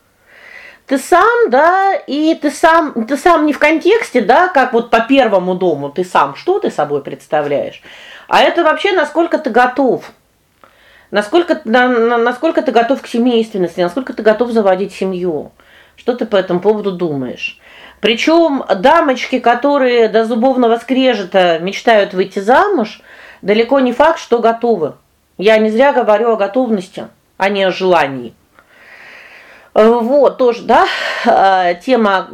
Ты сам, да, и ты сам, ты сам не в контексте, да, как вот по первому дому, ты сам, что ты собой представляешь? А это вообще насколько ты готов. Насколько на, на, насколько ты готов к семейственности, насколько ты готов заводить семью. Что ты по этому поводу думаешь? Причем дамочки, которые до зубовного скрежета мечтают выйти замуж, далеко не факт, что готовы. Я не зря говорю о готовности, а не о желании. Вот, тоже, да, а, тема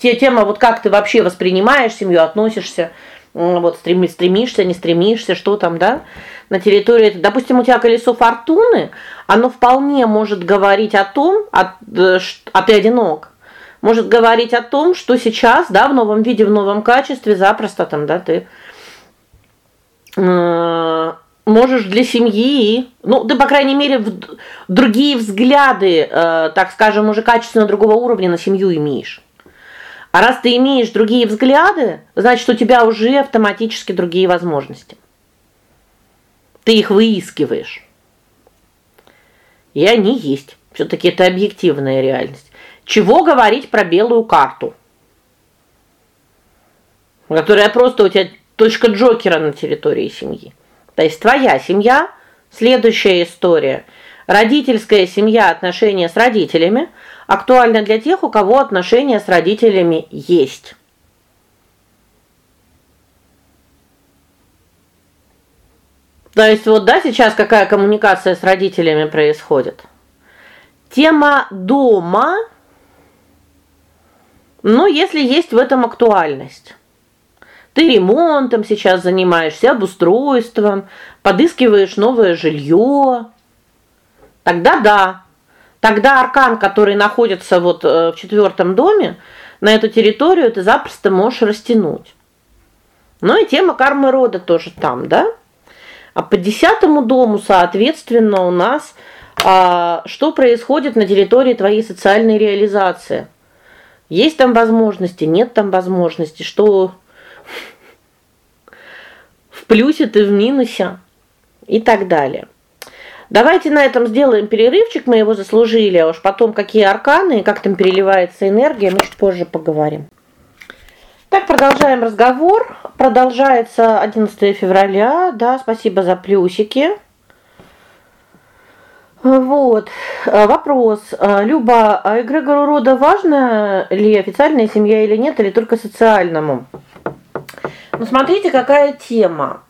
тема вот как ты вообще воспринимаешь семью, относишься, вот стремишься, не стремишься, что там, да? На территории, допустим, у тебя колесо фортуны, оно вполне может говорить о том, а, а ты одинок может говорить о том, что сейчас, да, в новом виде, в новом качестве запросто там, да, ты э, можешь для семьи, ну, ты по крайней мере другие взгляды, э, так скажем, уже качественно другого уровня на семью имеешь. А раз ты имеешь другие взгляды, значит, у тебя уже автоматически другие возможности. Ты их выискиваешь. И они есть. все таки это объективная реальность. Чего говорить про белую карту? Которая просто у тебя точка Джокера на территории семьи. То есть твоя семья следующая история. Родительская семья, отношения с родителями актуальна для тех, у кого отношения с родителями есть. То есть вот да, сейчас какая коммуникация с родителями происходит? Тема дома но если есть в этом актуальность. Ты ремонтом сейчас занимаешься, обустройством, подыскиваешь новое жилье, тогда да. Тогда аркан, который находится вот э, в четвертом доме, на эту территорию ты запросто можешь растянуть. Ну и тема кармы рода тоже там, да? А по десятому дому, соответственно, у нас а, что происходит на территории твоей социальной реализации? Есть там возможности, нет там возможности, что плюсе ты в минусе и так далее. Давайте на этом сделаем перерывчик, мы его заслужили, а уж потом какие арканы и как там переливается энергия, мы чуть позже поговорим. Так, продолжаем разговор. Продолжается 11 февраля. Да, спасибо за плюсики. Вот. А, вопрос. А, Люба, а эгрегору рода важно ли официальная семья или нет, или только социальному? Ну смотрите, какая тема.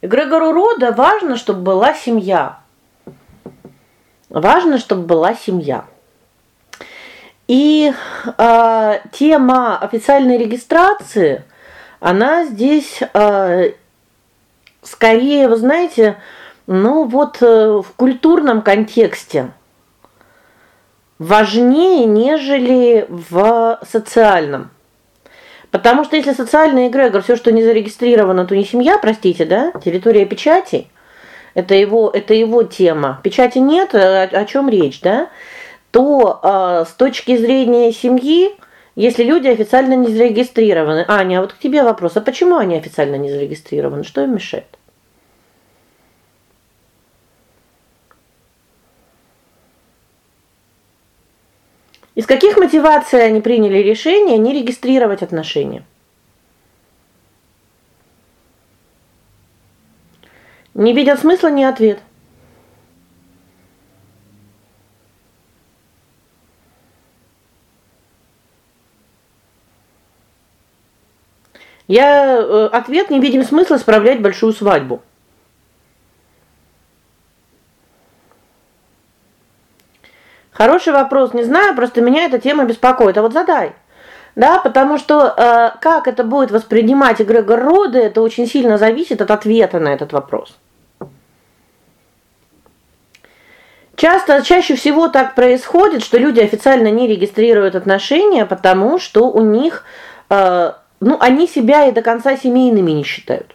Эгрегору рода важно, чтобы была семья. Важно, чтобы была семья. И э, тема официальной регистрации, она здесь э, скорее, вы знаете, ну вот э, в культурном контексте важнее, нежели в социальном. Потому что если социальный эгрегор все, что не зарегистрировано, то не семья, простите, да? Территория печати это его это его тема. Печати нет, о, о чем речь, да? То э, с точки зрения семьи, если люди официально не зарегистрированы. Аня, а вот к тебе вопрос. А почему они официально не зарегистрированы? Что им мешает? Из каких мотиваций они приняли решение не регистрировать отношения? Не видят смысла ни ответ. Я э, ответ не видим смысла справлять большую свадьбу. Хороший вопрос, не знаю, просто меня эта тема беспокоит. А вот задай. Да, потому что э, как это будет воспринимать эгрегор рода, это очень сильно зависит от ответа на этот вопрос. Часто чаще всего так происходит, что люди официально не регистрируют отношения, потому что у них э, ну, они себя и до конца семейными не считают.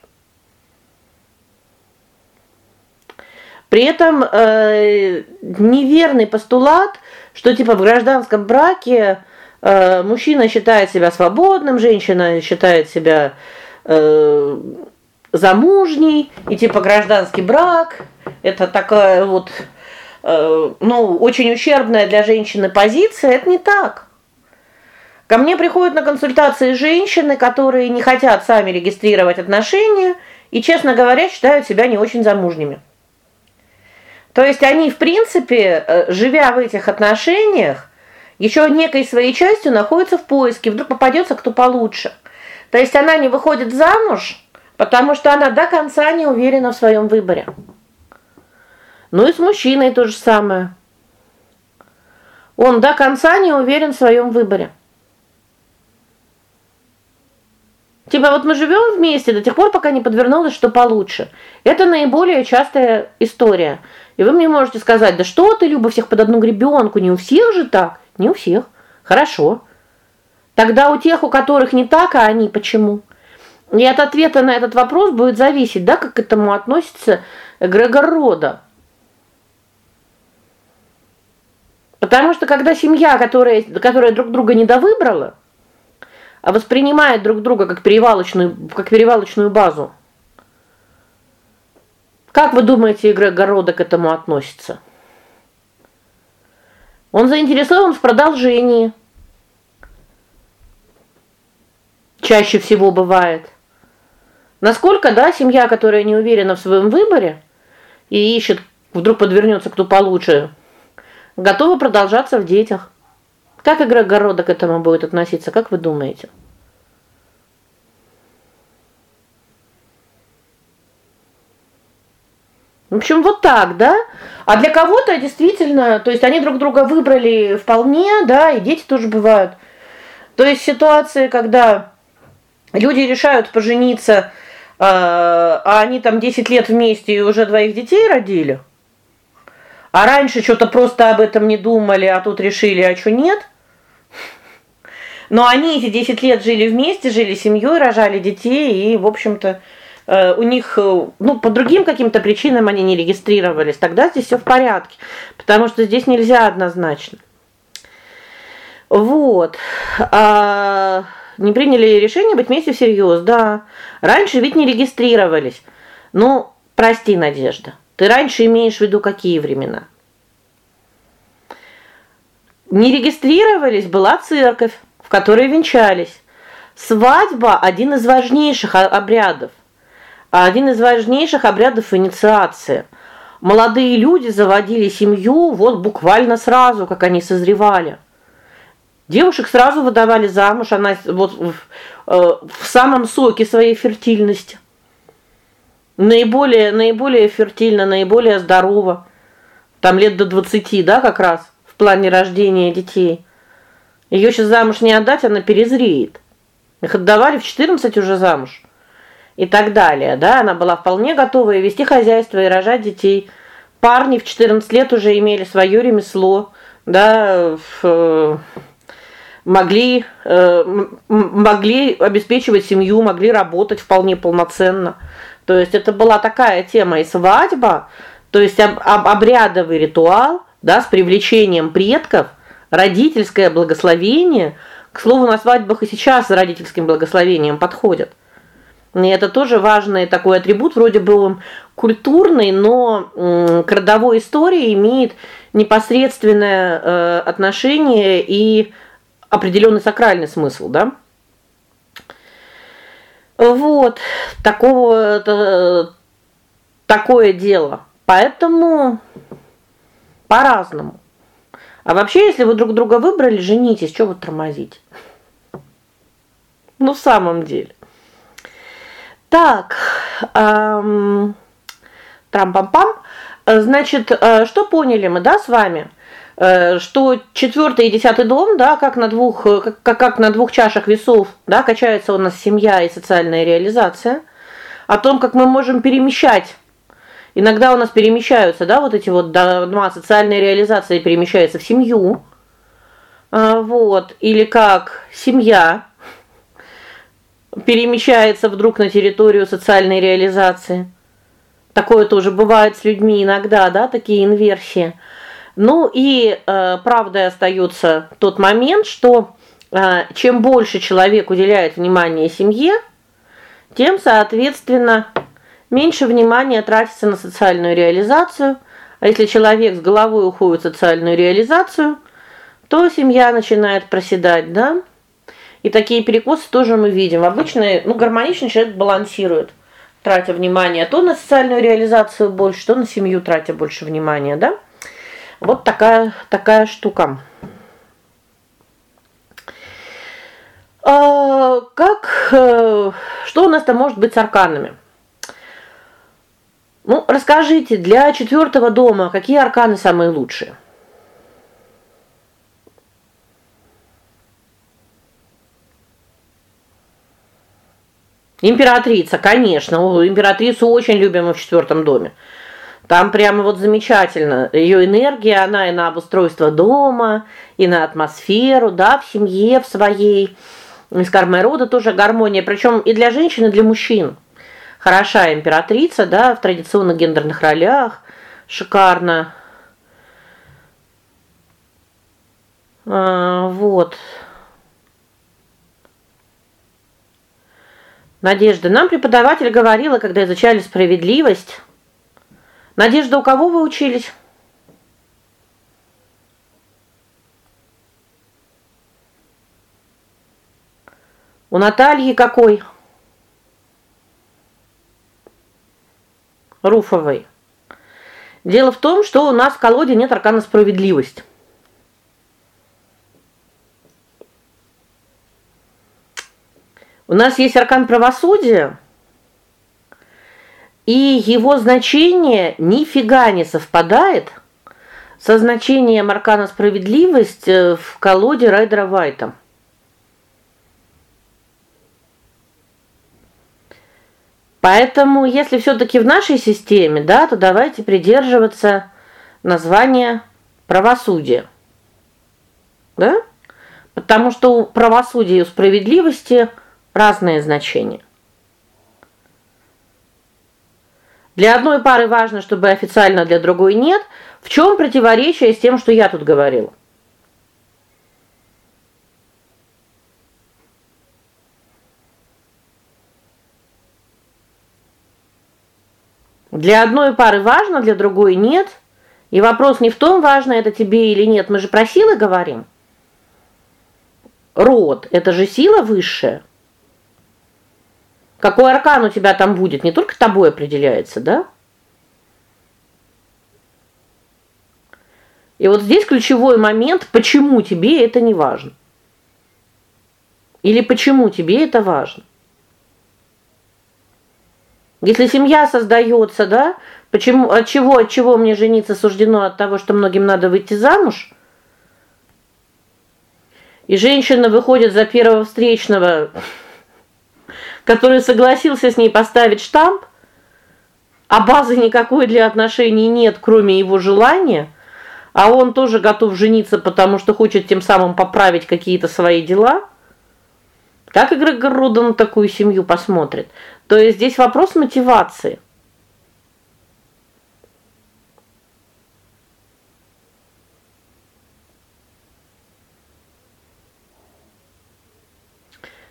При этом э, неверный постулат, что типа в гражданском браке э, мужчина считает себя свободным, женщина считает себя э, замужней, и типа гражданский брак это такая вот э, ну, очень ущербная для женщины позиция, это не так. Ко мне приходят на консультации женщины, которые не хотят сами регистрировать отношения и, честно говоря, считают себя не очень замужними. То есть они, в принципе, э, живя в этих отношениях, еще некой своей частью находятся в поиске, вдруг попадется кто получше. То есть она не выходит замуж, потому что она до конца не уверена в своем выборе. Ну и с мужчиной то же самое. Он до конца не уверен в своем выборе. Типа вот мы живем вместе до тех пор, пока не подвернулось что получше. Это наиболее частая история. И вы мне можете сказать: "Да что ты, Люба, всех под одну гребенку, не у всех же так". Не у всех. Хорошо. Тогда у тех, у которых не так, а они почему? И от ответа на этот вопрос будет зависеть, да, как к этому относится Грегор Рода. Потому что когда семья, которая которая друг друга не довыбрала, а воспринимает друг друга как перевалочную как перевалочную базу, как вы думаете, Игорь Городок к этому относится? Он заинтересован в продолжении. Чаще всего бывает. Насколько, да, семья, которая не уверена в своем выборе и ищет, вдруг подвернется кто получше, готова продолжаться в детях. Как Игорь Городок к этому будет относиться, как вы думаете? В общем, вот так, да? А для кого-то действительно, то есть они друг друга выбрали вполне, да, и дети тоже бывают. То есть ситуации, когда люди решают пожениться, а, а они там 10 лет вместе и уже двоих детей родили. А раньше что-то просто об этом не думали, а тут решили, а что нет? Но они эти 10 лет жили вместе, жили семьей, рожали детей и, в общем-то, у них, э, ну, по другим каким-то причинам они не регистрировались, тогда здесь все в порядке, потому что здесь нельзя однозначно. Вот. А не приняли решение быть вместе всерьез, да. Раньше ведь не регистрировались. Ну, прости, Надежда. Ты раньше имеешь в виду какие времена? Не регистрировались, была церковь, в которой венчались. Свадьба один из важнейших обрядов. А один из важнейших обрядов инициации. Молодые люди заводили семью вот буквально сразу, как они созревали. Девушек сразу выдавали замуж, она вот в, э, в самом соке своей фертильности. Наиболее наиболее фертильна, наиболее здорова. Там лет до 20, да, как раз в плане рождения детей. Ее сейчас замуж не отдать, она перезреет. Их отдавали в 14 уже замуж и так далее, да? Она была вполне готова и вести хозяйство, и рожать детей. Парни в 14 лет уже имели свое ремесло, да, в, могли э, могли обеспечивать семью, могли работать вполне полноценно. То есть это была такая тема и свадьба, то есть об, об, обрядовый ритуал, да, с привлечением предков, родительское благословение. К слову, на свадьбах и сейчас с родительским благословением подходят. И это тоже важный такой атрибут, вроде бы он культурный, но к родовой истории имеет непосредственное э, отношение и определенный сакральный смысл, да? Вот, такого это, такое дело. Поэтому по-разному. А вообще, если вы друг друга выбрали, женитесь, что вы тормозите? Ну, в самом деле. Так, эм, трам-пам-пам. Значит, э, что поняли мы, да, с вами? Э, что четвертый и десятый дом, да, как на двух как, как на двух чашах весов, да, качается у нас семья и социальная реализация. О том, как мы можем перемещать Иногда у нас перемещаются, да, вот эти вот дома социальной реализации перемещаются в семью. А, вот, или как семья перемещается вдруг на территорию социальной реализации. Такое тоже бывает с людьми иногда, да, такие инверсии. Ну и э, правдой остается тот момент, что э, чем больше человек уделяет внимания семье, тем, соответственно, меньше внимания тратится на социальную реализацию. А если человек с головой уходит в социальную реализацию, то семья начинает проседать, да? И такие перекосы тоже мы видим. Обычно, ну, гармоничный человек балансирует, тратя внимание то на социальную реализацию больше, то на семью тратя больше внимания, да? Вот такая такая штука. А, как э, что у нас там может быть с арканами? Ну, расскажите, для четвертого дома какие арканы самые лучшие? Императрица, конечно. Императрицу очень любим в четвертом доме. Там прямо вот замечательно. Ее энергия, она и на обустройство дома, и на атмосферу, да, в семье в своей. Из кармы рода тоже гармония, причем и для женщин, и для мужчин. Хороша императрица, да, в традиционных гендерных ролях. Шикарно. А, вот. Надежда, нам преподаватель говорила, когда изучали справедливость. Надежда, у кого вы учились? У Натальи какой? Руфовой. Дело в том, что у нас в колоде нет аркана справедливость. У нас есть аркан правосудия, и его значение нифига не совпадает со значением аркана справедливость э, в колоде Райдера Вайта. Поэтому, если все таки в нашей системе, да, то давайте придерживаться названия правосудия. Да? Потому что у правосудия и у справедливости разные значения. Для одной пары важно, чтобы официально, для другой нет. В чем противоречие с тем, что я тут говорила? Для одной пары важно, для другой нет. И вопрос не в том, важно это тебе или нет. Мы же про силы говорим. Род это же сила высшая. Какой аркан у тебя там будет, не только тобой определяется, да? И вот здесь ключевой момент, почему тебе это не важно. Или почему тебе это важно? Если семья создается, да? Почему от чего от чего мне жениться суждено от того, что многим надо выйти замуж? И женщина выходит за первого встречного который согласился с ней поставить штамп, а базы никакой для отношений нет, кроме его желания, а он тоже готов жениться, потому что хочет тем самым поправить какие-то свои дела. Как Грегор Руда на такую семью посмотрит? То есть здесь вопрос мотивации.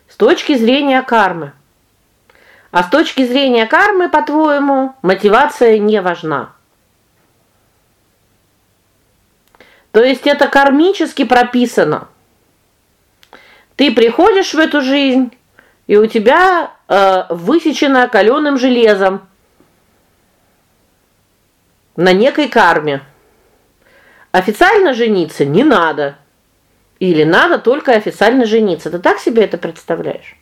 С точки зрения кармы а с точки зрения кармы, по-твоему, мотивация не важна. То есть это кармически прописано. Ты приходишь в эту жизнь, и у тебя э, высечено каленым железом на некой карме. Официально жениться не надо. Или надо только официально жениться. Ты так себе это представляешь?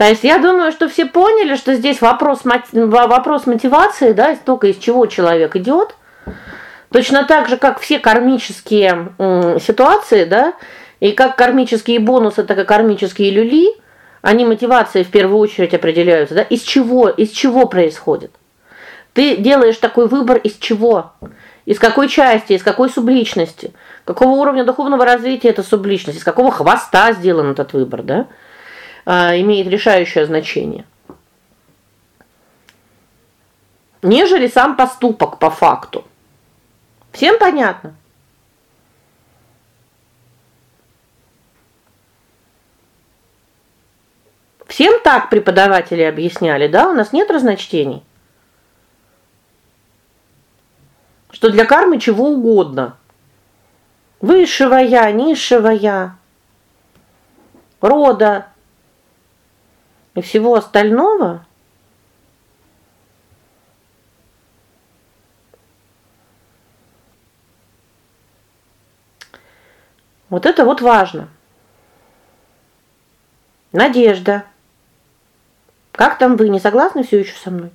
То есть я думаю, что все поняли, что здесь вопрос вопрос мотивации, да, только из чего человек идет. Точно так же, как все кармические ситуации, да, и как кармические бонусы, так и кармические люли, они мотивацией в первую очередь определяются, да? Из чего? Из чего происходит? Ты делаешь такой выбор из чего? Из какой части, из какой субличности? Какого уровня духовного развития эта субличность? Из какого хвоста сделан этот выбор, да? А, имеет решающее значение. Нежели сам поступок по факту. Всем понятно? Всем так преподаватели объясняли, да? У нас нет разночтений. Что для кармы чего угодно. Высшего я, низшего я, рода и всего остального Вот это вот важно. Надежда. Как там вы, не согласны все еще со мной?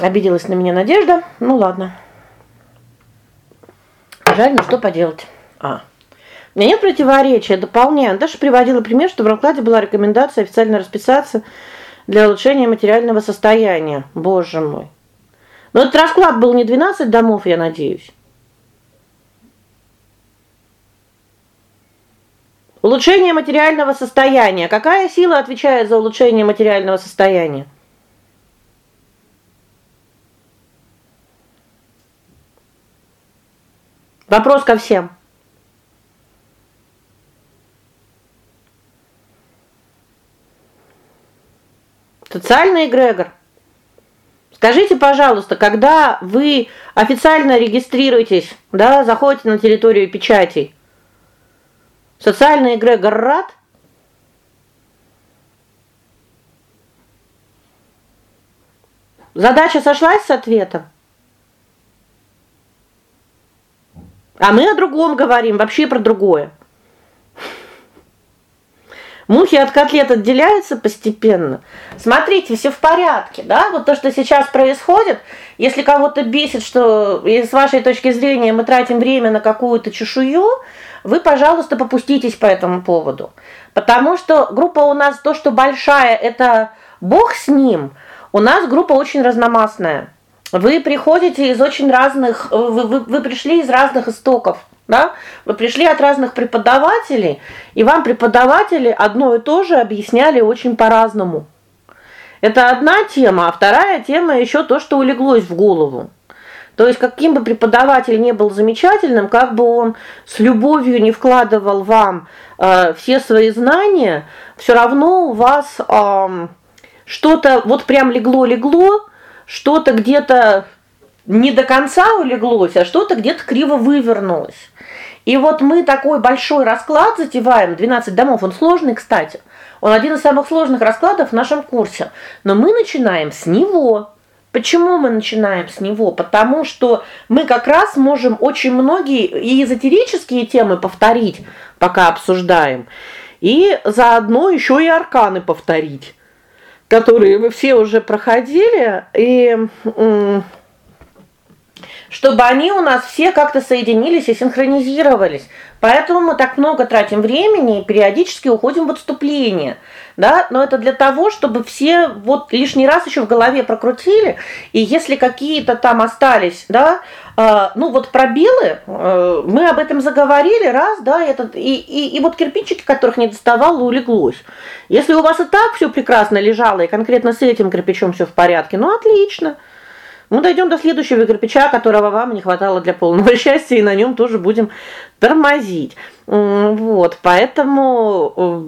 Обиделась на меня Надежда. Ну ладно. Жаль, но что поделать. А. У меня нет противоречия, дополняю. Даша приводила пример, что в раскладе была рекомендация официально расписаться для улучшения материального состояния. Боже мой. Но этот расклад был не 12 домов, я надеюсь. Улучшение материального состояния. Какая сила отвечает за улучшение материального состояния? Вопрос ко всем. Социальный эгрегор. Скажите, пожалуйста, когда вы официально регистрируетесь, да, заходите на территорию печатей, социальный эгрегор рад? Задача сошлась с ответом? А мы о другом говорим, вообще про другое. Мухи от котлет отделяются постепенно. Смотрите, все в порядке, да? Вот то, что сейчас происходит, если кого-то бесит, что с вашей точки зрения мы тратим время на какую-то чешую, вы, пожалуйста, попуститесь по этому поводу. Потому что группа у нас то, что большая это Бог с ним. У нас группа очень разномастная. Вы приходите из очень разных вы, вы, вы пришли из разных истоков, да? Вы пришли от разных преподавателей, и вам преподаватели одно и то же объясняли очень по-разному. Это одна тема, а вторая тема еще то, что улеглось в голову. То есть каким бы преподаватель не был замечательным, как бы он с любовью не вкладывал вам э, все свои знания, все равно у вас э, что-то вот прям легло-легло, что-то где-то не до конца улеглось, а что-то где-то криво вывернулось. И вот мы такой большой расклад затеваем, 12 домов, он сложный, кстати. Он один из самых сложных раскладов в нашем курсе. Но мы начинаем с него. Почему мы начинаем с него? Потому что мы как раз можем очень многие и эзотерические темы повторить, пока обсуждаем, и заодно еще и арканы повторить которые вы все уже проходили, и чтобы они у нас все как-то соединились и синхронизировались. Поэтому мы так много тратим времени и периодически уходим в отступление. Да? Но это для того, чтобы все вот лишний раз еще в голове прокрутили, и если какие-то там остались, да, ну вот пробелы, э, мы об этом заговорили раз, да, этот и и и вот кирпичики, которых не доставало, улеглось. Если у вас и так все прекрасно лежало, и конкретно с этим кирпичом все в порядке, ну отлично. Мы дойдем до следующего кирпича, которого вам не хватало для полного счастья, и на нем тоже будем тормозить. Вот, поэтому э,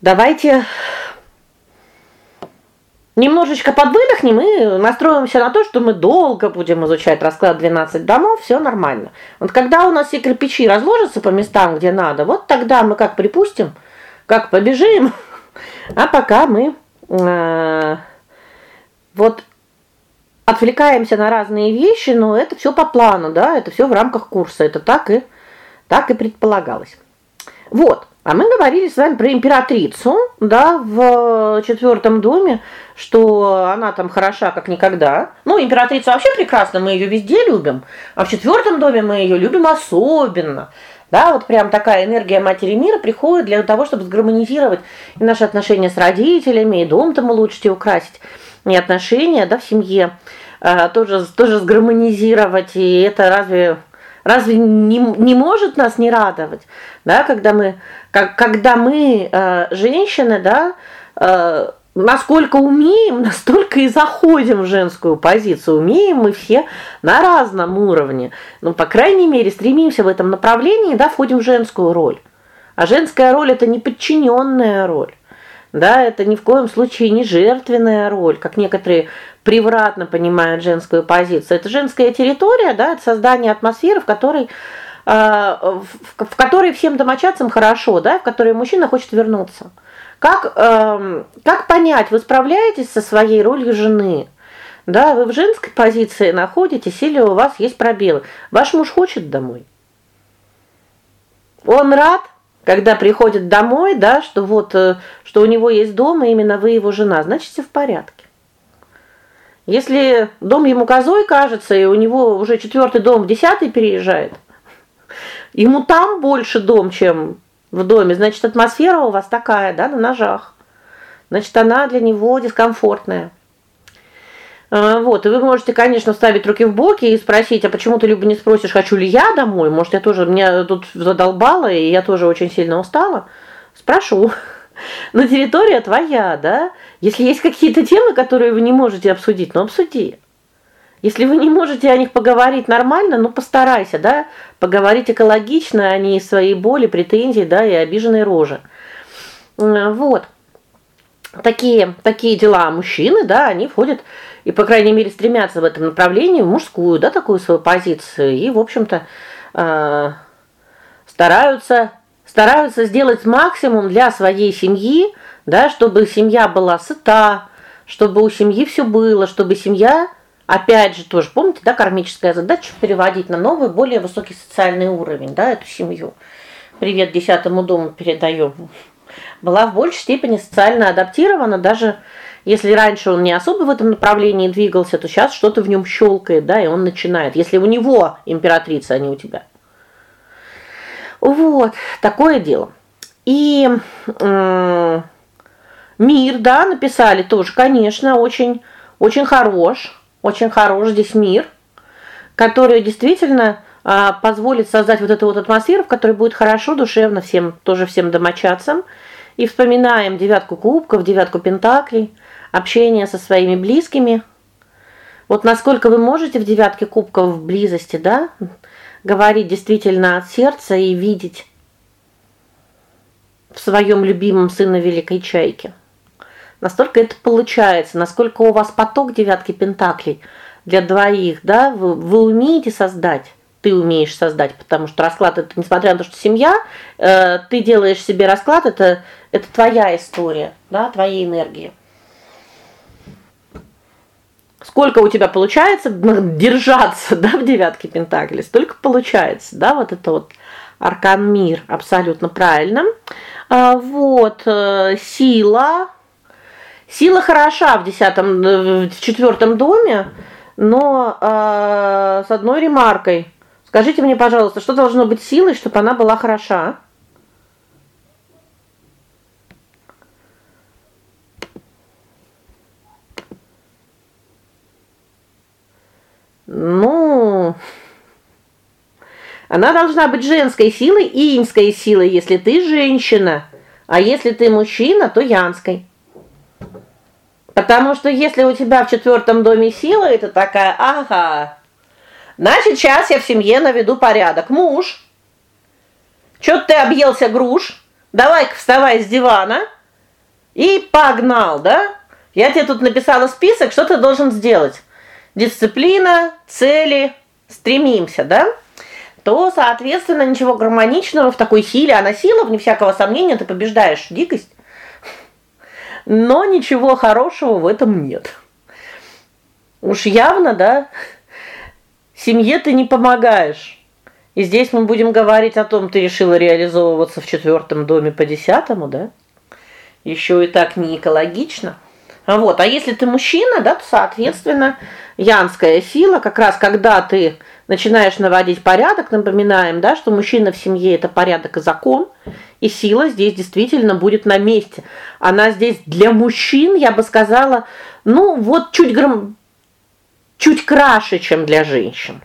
давайте немножечко подвыдохнем и настроимся на то, что мы долго будем изучать расклад 12 домов, все нормально. Вот когда у нас все кирпичи разложатся по местам, где надо, вот тогда мы как припустим, как побежим. А пока мы э, вот отвлекаемся на разные вещи, но это все по плану, да, это все в рамках курса. Это так и так и предполагалось. Вот. А мы говорили с вами про императрицу, да, в четвертом доме, что она там хороша как никогда. Ну, императрица вообще прекрасна, мы ее везде любим, а в четвертом доме мы ее любим особенно. Да, вот прям такая энергия матери мира приходит для того, чтобы сгармонизировать и наши отношения с родителями, и дом-то мы улучшить и украсить, и отношения, да, в семье. А, тоже тоже сгармонизировать, и это разве разве не не может нас не радовать? Да, когда мы как когда мы э, женщины, да, э, насколько умеем, настолько и заходим в женскую позицию. Умеем мы все на разном уровне. Ну, по крайней мере, стремимся в этом направлении, да, входим в женскую роль. А женская роль это не подчиненная роль. Да, это ни в коем случае не жертвенная роль, как некоторые превратно понимают женскую позицию. Это женская территория, да, это создание атмосферы, в которой э, в, которой всем домочадцам хорошо, да, в которой мужчина хочет вернуться. Как э, как понять, вы справляетесь со своей ролью жены? Да, вы в женской позиции находитесь или у вас есть пробелы? Ваш муж хочет домой. Он рад, когда приходит домой, да, что вот э, что у него есть дом, и именно вы его жена, значит, все в порядке. Если дом ему козой кажется, и у него уже четвертый дом десятый переезжает, ему там больше дом, чем в доме, значит, атмосфера у вас такая, да, на ножах. Значит, она для него дискомфортная. А, вот, и вы можете, конечно, ставить руки в боки и спросить: "А почему ты Люба не спросишь, хочу ли я домой? Может, я тоже меня тут задолбало, и я тоже очень сильно устала?" Спрошу. Но территория твоя, да? Если есть какие-то темы, которые вы не можете обсудить, ну обсуди. Если вы не можете о них поговорить нормально, ну постарайся, да, поговорить экологично, а не свои боли, претензии, да, и обиженные рожи. Вот. Такие такие дела мужчины, да, они входят и, по крайней мере, стремятся в этом направлении, в мужскую, да, такую свою позицию, и, в общем-то, э стараются стараются сделать максимум для своей семьи, да, чтобы семья была сыта, чтобы у семьи все было, чтобы семья опять же тоже, помните, да, кармическая задача переводить на новый, более высокий социальный уровень, да, эту семью. Привет десятому дому передаю. Была в большей степени социально адаптирована, даже если раньше он не особо в этом направлении двигался, то сейчас что-то в нем щелкает, да, и он начинает. Если у него императрица, а не у тебя. Вот, такое дело. И мир, да, написали тоже, конечно, очень очень хорош, очень хорош здесь мир, который действительно э, позволит создать вот эту вот атмосферу, в которой будет хорошо, душевно всем, тоже всем домочадцам. И вспоминаем девятку кубков, девятку пентаклей, общение со своими близкими. Вот насколько вы можете в девятке кубков в близости, да, говорить действительно от сердца и видеть в своем любимом сына великой чайки. Настолько это получается, насколько у вас поток девятки пентаклей для двоих, да? Вы вы умеете создать ты умеешь создать, потому что расклад это несмотря на то, что семья, э, ты делаешь себе расклад, это это твоя история, да, твои энергии. Сколько у тебя получается держаться, да, в девятке пентаклей, столько получается, да, вот это вот аркан мир, абсолютно правильно. А, вот, э, сила. Сила хороша в десятом э, в четвертом доме, но э, с одной ремаркой. Скажите мне, пожалуйста, что должно быть силой, чтобы она была хороша? Ну, она должна быть женской силой и инской силой, если ты женщина, а если ты мужчина, то янской. Потому что если у тебя в четвертом доме сила, это такая: "Ага. Значит, сейчас я в семье наведу порядок. Муж, что ты объелся груш? Давай-ка вставай с дивана". И погнал, да? Я тебе тут написала список, что ты должен сделать. Дисциплина, цели, стремимся, да? то, соответственно, ничего гармоничного в такой силе, она сила, вне всякого сомнения, ты побеждаешь дикость. Но ничего хорошего в этом нет. Уж явно, да, семье ты не помогаешь. И здесь мы будем говорить о том, ты решила реализовываться в четвертом доме по десятому, да? Еще и так не экологично. А вот, а если ты мужчина, да, то, соответственно, янская сила, как раз когда ты начинаешь наводить порядок, напоминаем, да, что мужчина в семье это порядок и закон, и сила здесь действительно будет на месте. Она здесь для мужчин, я бы сказала, ну, вот чуть гром... чуть краше, чем для женщин.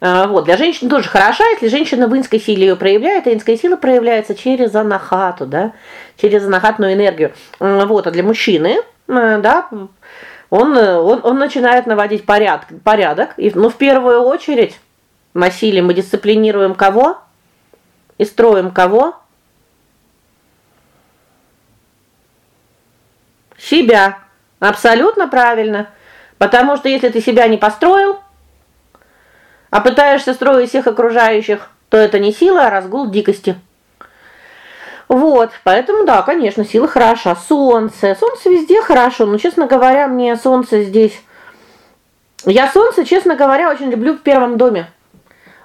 А, вот, для женщин тоже хороша, если женщина в инской силе ее проявляет, а инская сила проявляется через анахату, да, через анахатную энергию. Вот, а для мужчины, да, он он он начинает наводить порядок, порядок, и ну в первую очередь на силе мы дисциплинируем кого? И строим кого? Себя. Абсолютно правильно. Потому что если ты себя не построил, а пытаешься строить всех окружающих, то это не сила, а разгул дикости. Вот, поэтому да, конечно, сила хороша. Солнце, солнце везде хорошо, но, честно говоря, мне солнце здесь Я солнце, честно говоря, очень люблю в первом доме.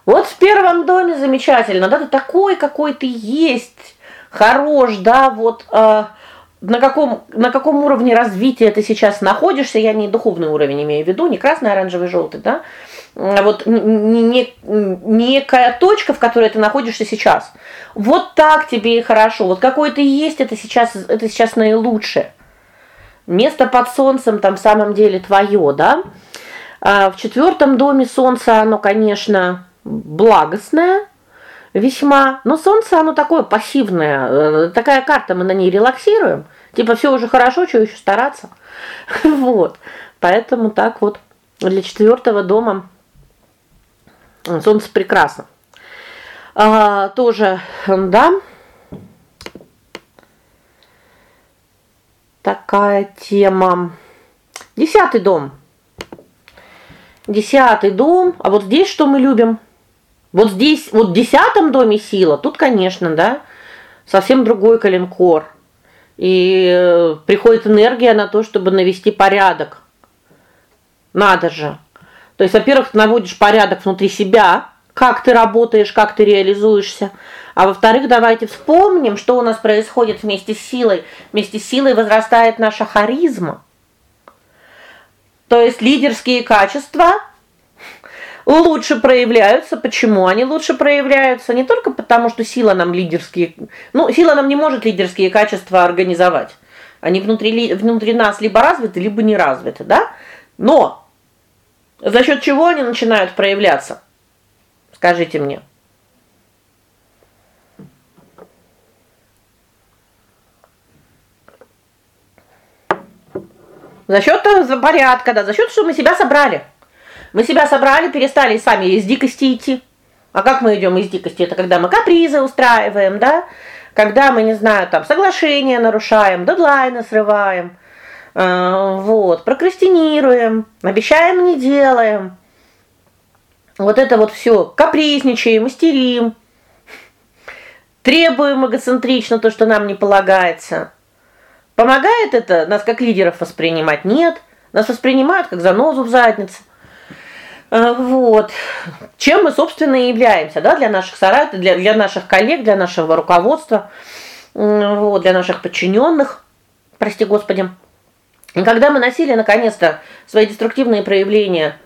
Вот в первом доме замечательно, да, ты такой, какой ты есть, хорош, да, вот э, на каком на каком уровне развития ты сейчас находишься, я не духовный уровень имею в виду, не красный, оранжевый, желтый, да? вот не, не, некая точка, в которой ты находишься сейчас. Вот так тебе и хорошо. Вот какой ты есть, это сейчас это сейчас наилучшее. Место под солнцем там в самом деле твое, да? А в четвертом доме солнце, оно, конечно, благостное весьма, но солнце оно такое пассивное. Э, такая карта, мы на ней релаксируем. Типа все уже хорошо, что еще стараться. Вот. Поэтому так вот для четвертого дома Солнце прекрасно. А, тоже, да. Такая тема. Десятый дом. Десятый дом. А вот здесь что мы любим? Вот здесь, вот в десятом доме сила. Тут, конечно, да, совсем другой калинкор. И э, приходит энергия на то, чтобы навести порядок. Надо же. То есть, во-первых, ты наводишь порядок внутри себя, как ты работаешь, как ты реализуешься. А во-вторых, давайте вспомним, что у нас происходит вместе с силой. Вместе с силой возрастает наша харизма. То есть лидерские качества лучше проявляются. Почему они лучше проявляются? Не только потому, что сила нам лидерские, ну, сила нам не может лидерские качества организовать. Они внутри внутри нас либо развиты, либо не развиты, да? Но за счет чего они начинают проявляться? Скажите мне. За счет порядка, да, за счет, что мы себя собрали. Мы себя собрали, перестали сами из дикости идти. А как мы идем из дикости? Это когда мы капризы устраиваем, да? Когда мы, не знаю, там соглашения нарушаем, дедлайны срываем. А, вот, прокрастинируем, обещаем не делаем. Вот это вот все, капризничаем, истерим. Требуем эгоцентрично то, что нам не полагается. Помогает это нас как лидеров воспринимать? Нет. Нас воспринимают как занозу в заднице. А, вот. Чем мы собственно и являемся, да, для наших соратников, для для наших коллег, для нашего руководства, вот, для наших подчиненных. Прости, Господи. И когда мы насилие наконец-то свои деструктивные проявления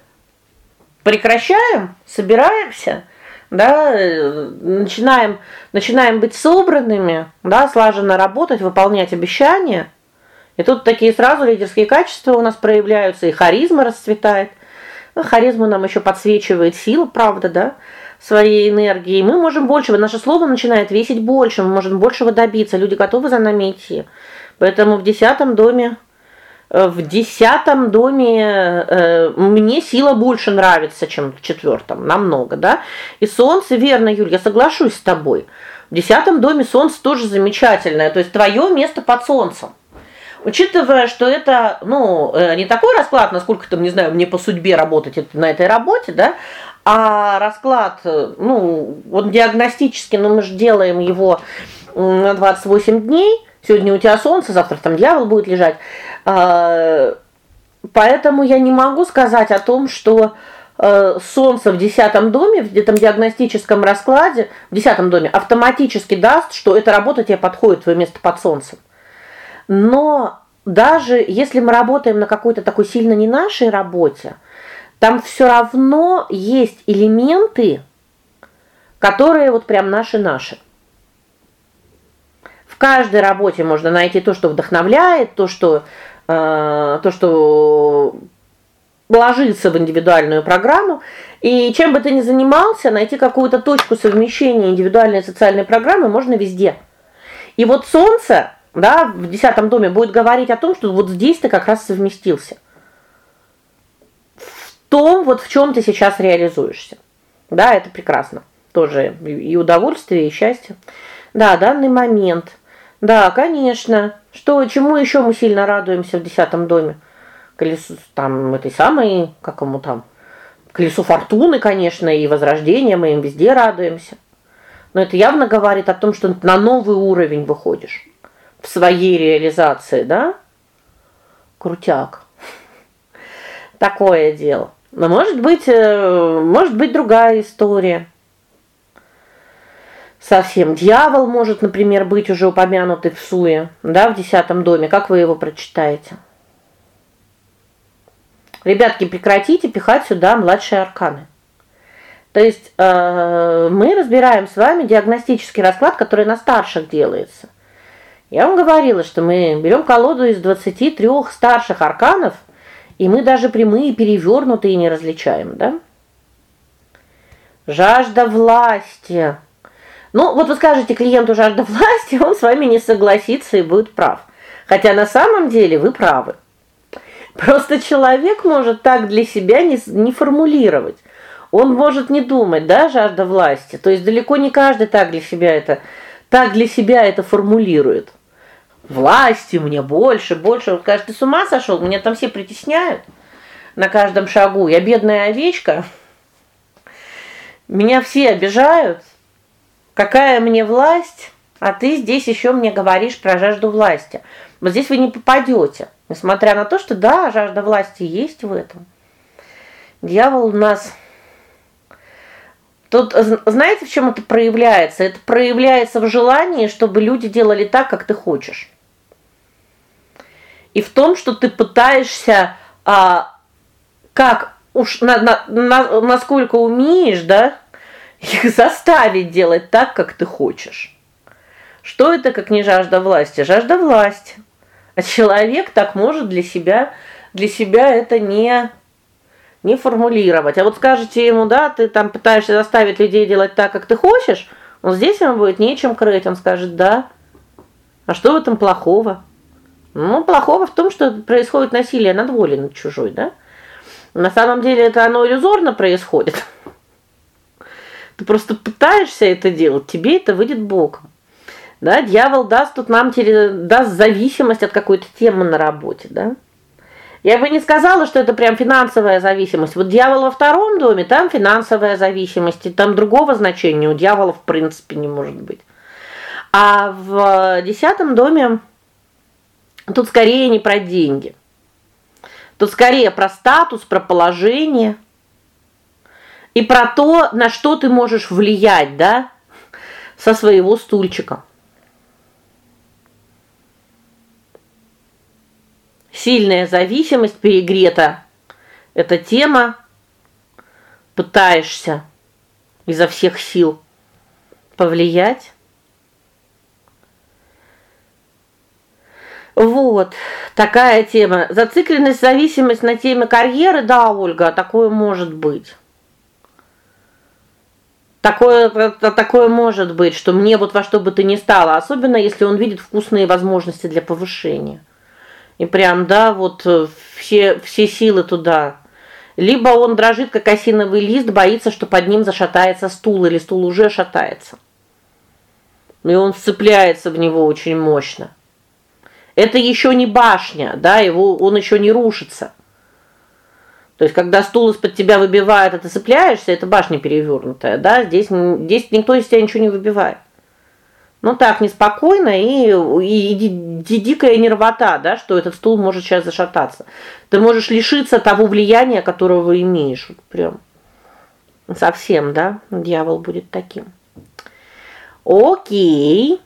прекращаем, собираемся, да, начинаем начинаем быть собранными, да, слаженно работать, выполнять обещания. И тут такие сразу лидерские качества у нас проявляются, и харизма расцветает. Ну, харизму нам еще подсвечивает сила, правда, да, своей энергии. Мы можем больше, наше слово начинает весить больше, мы можем большего добиться, люди готовы за нами идти. Поэтому в десятом доме в десятом доме э, мне сила больше нравится, чем в четвертом, намного, да? И солнце, верно, Юль, я соглашусь с тобой. В десятом доме солнце тоже замечательное, то есть твое место под солнцем. Учитывая, что это, ну, э, не такой расклад, насколько там, не знаю, мне по судьбе работать на этой работе, да? А расклад, ну, он диагностический, но мы же делаем его на 28 дней. Сегодня у тебя солнце, завтра там дьявол будет лежать. А, поэтому я не могу сказать о том, что э, солнце в десятом доме, в этом диагностическом раскладе, в десятом доме автоматически даст, что эта работа тебе подходит, твое место под солнцем. Но даже если мы работаем на какой-то такой сильно не нашей работе, там все равно есть элементы, которые вот прям наши-наши. В каждой работе можно найти то, что вдохновляет, то, что э, то, что ложится в индивидуальную программу. И чем бы ты ни занимался, найти какую-то точку совмещения индивидуальной и социальной программы можно везде. И вот солнце, да, в десятом доме будет говорить о том, что вот здесь ты как раз совместился том, вот в чем ты сейчас реализуешься. Да, это прекрасно. Тоже и удовольствие, и счастье. Да, данный момент. Да, конечно. Что чему еще мы сильно радуемся в десятом доме? Колесу там этой самой, как ему там, колесу фортуны, конечно, и возрождения, мы им везде радуемся. Но это явно говорит о том, что на новый уровень выходишь в своей реализации, да? Крутяк. Такое дело. Но может быть, э, может быть другая история. Совсем дьявол может, например, быть уже упомянутый в Суе, да, в десятом доме. Как вы его прочитаете? Ребятки, прекратите пихать сюда младшие арканы. То есть э, мы разбираем с вами диагностический расклад, который на старших делается. Я вам говорила, что мы берем колоду из 23 старших арканов – и мы даже прямые перевернутые не различаем, да? Жажда власти. Ну, вот вы скажете клиенту жажда власти, он с вами не согласится и будет прав. Хотя на самом деле вы правы. Просто человек может так для себя не не формулировать. Он может не думать, да, жажда власти. То есть далеко не каждый так для себя это так для себя это формулирует власти, мне больше, больше. Вот кажется, ты с ума сошел? Меня там все притесняют на каждом шагу. Я бедная овечка. Меня все обижают. Какая мне власть? А ты здесь еще мне говоришь про жажду власти. Вот здесь вы не попадете, несмотря на то, что да, жажда власти есть в этом. Дьявол у нас Тут знаете, в чем это проявляется? Это проявляется в желании, чтобы люди делали так, как ты хочешь и в том, что ты пытаешься а как уж на, на, на насколько умеешь, да, их заставить делать так, как ты хочешь. Что это как не жажда власти? Жажда власти. А человек так может для себя для себя это не не формулировать. А вот скажете ему, да, ты там пытаешься заставить людей делать так, как ты хочешь, он здесь ему будет нечем крыть, он скажет: "Да. А что в этом плохого?" Ну, плохого в том, что происходит насилие над волей над чужой, да? На самом деле это оно иллюзорно происходит. Ты просто пытаешься это делать, тебе это выйдет боком. Да, дьявол даст тут нам даст зависимость от какой-то темы на работе, да? Я бы не сказала, что это прям финансовая зависимость. Вот дьявол во втором доме, там финансовая зависимость, и там другого значения у дьявола в принципе не может быть. А в десятом доме Тут скорее не про деньги. Тут скорее про статус, про положение и про то, на что ты можешь влиять, да, со своего стульчика. Сильная зависимость перегрета это тема пытаешься изо всех сил повлиять Вот. Такая тема. Зацикленность, зависимость на теме карьеры, да, Ольга, такое может быть. Такое такое может быть, что мне вот во что бы ты ни стало, особенно если он видит вкусные возможности для повышения. И прям, да, вот э, все все силы туда. Либо он дрожит как осиновый лист, боится, что под ним зашатается стул или стул уже шатается. И он вцепляется в него очень мощно. Это еще не башня, да, его он еще не рушится. То есть когда стул из-под тебя выбивает, а ты цепляешься, это башня перевернутая, да? Здесь здесь никто из тебя ничего не выбивает. Ну так неспокойно и, и, и дикая нервота, да, что этот стул может сейчас зашататься. Ты можешь лишиться того влияния, которого имеешь, вот прям. Совсем, да? Дьявол будет таким. О'кей.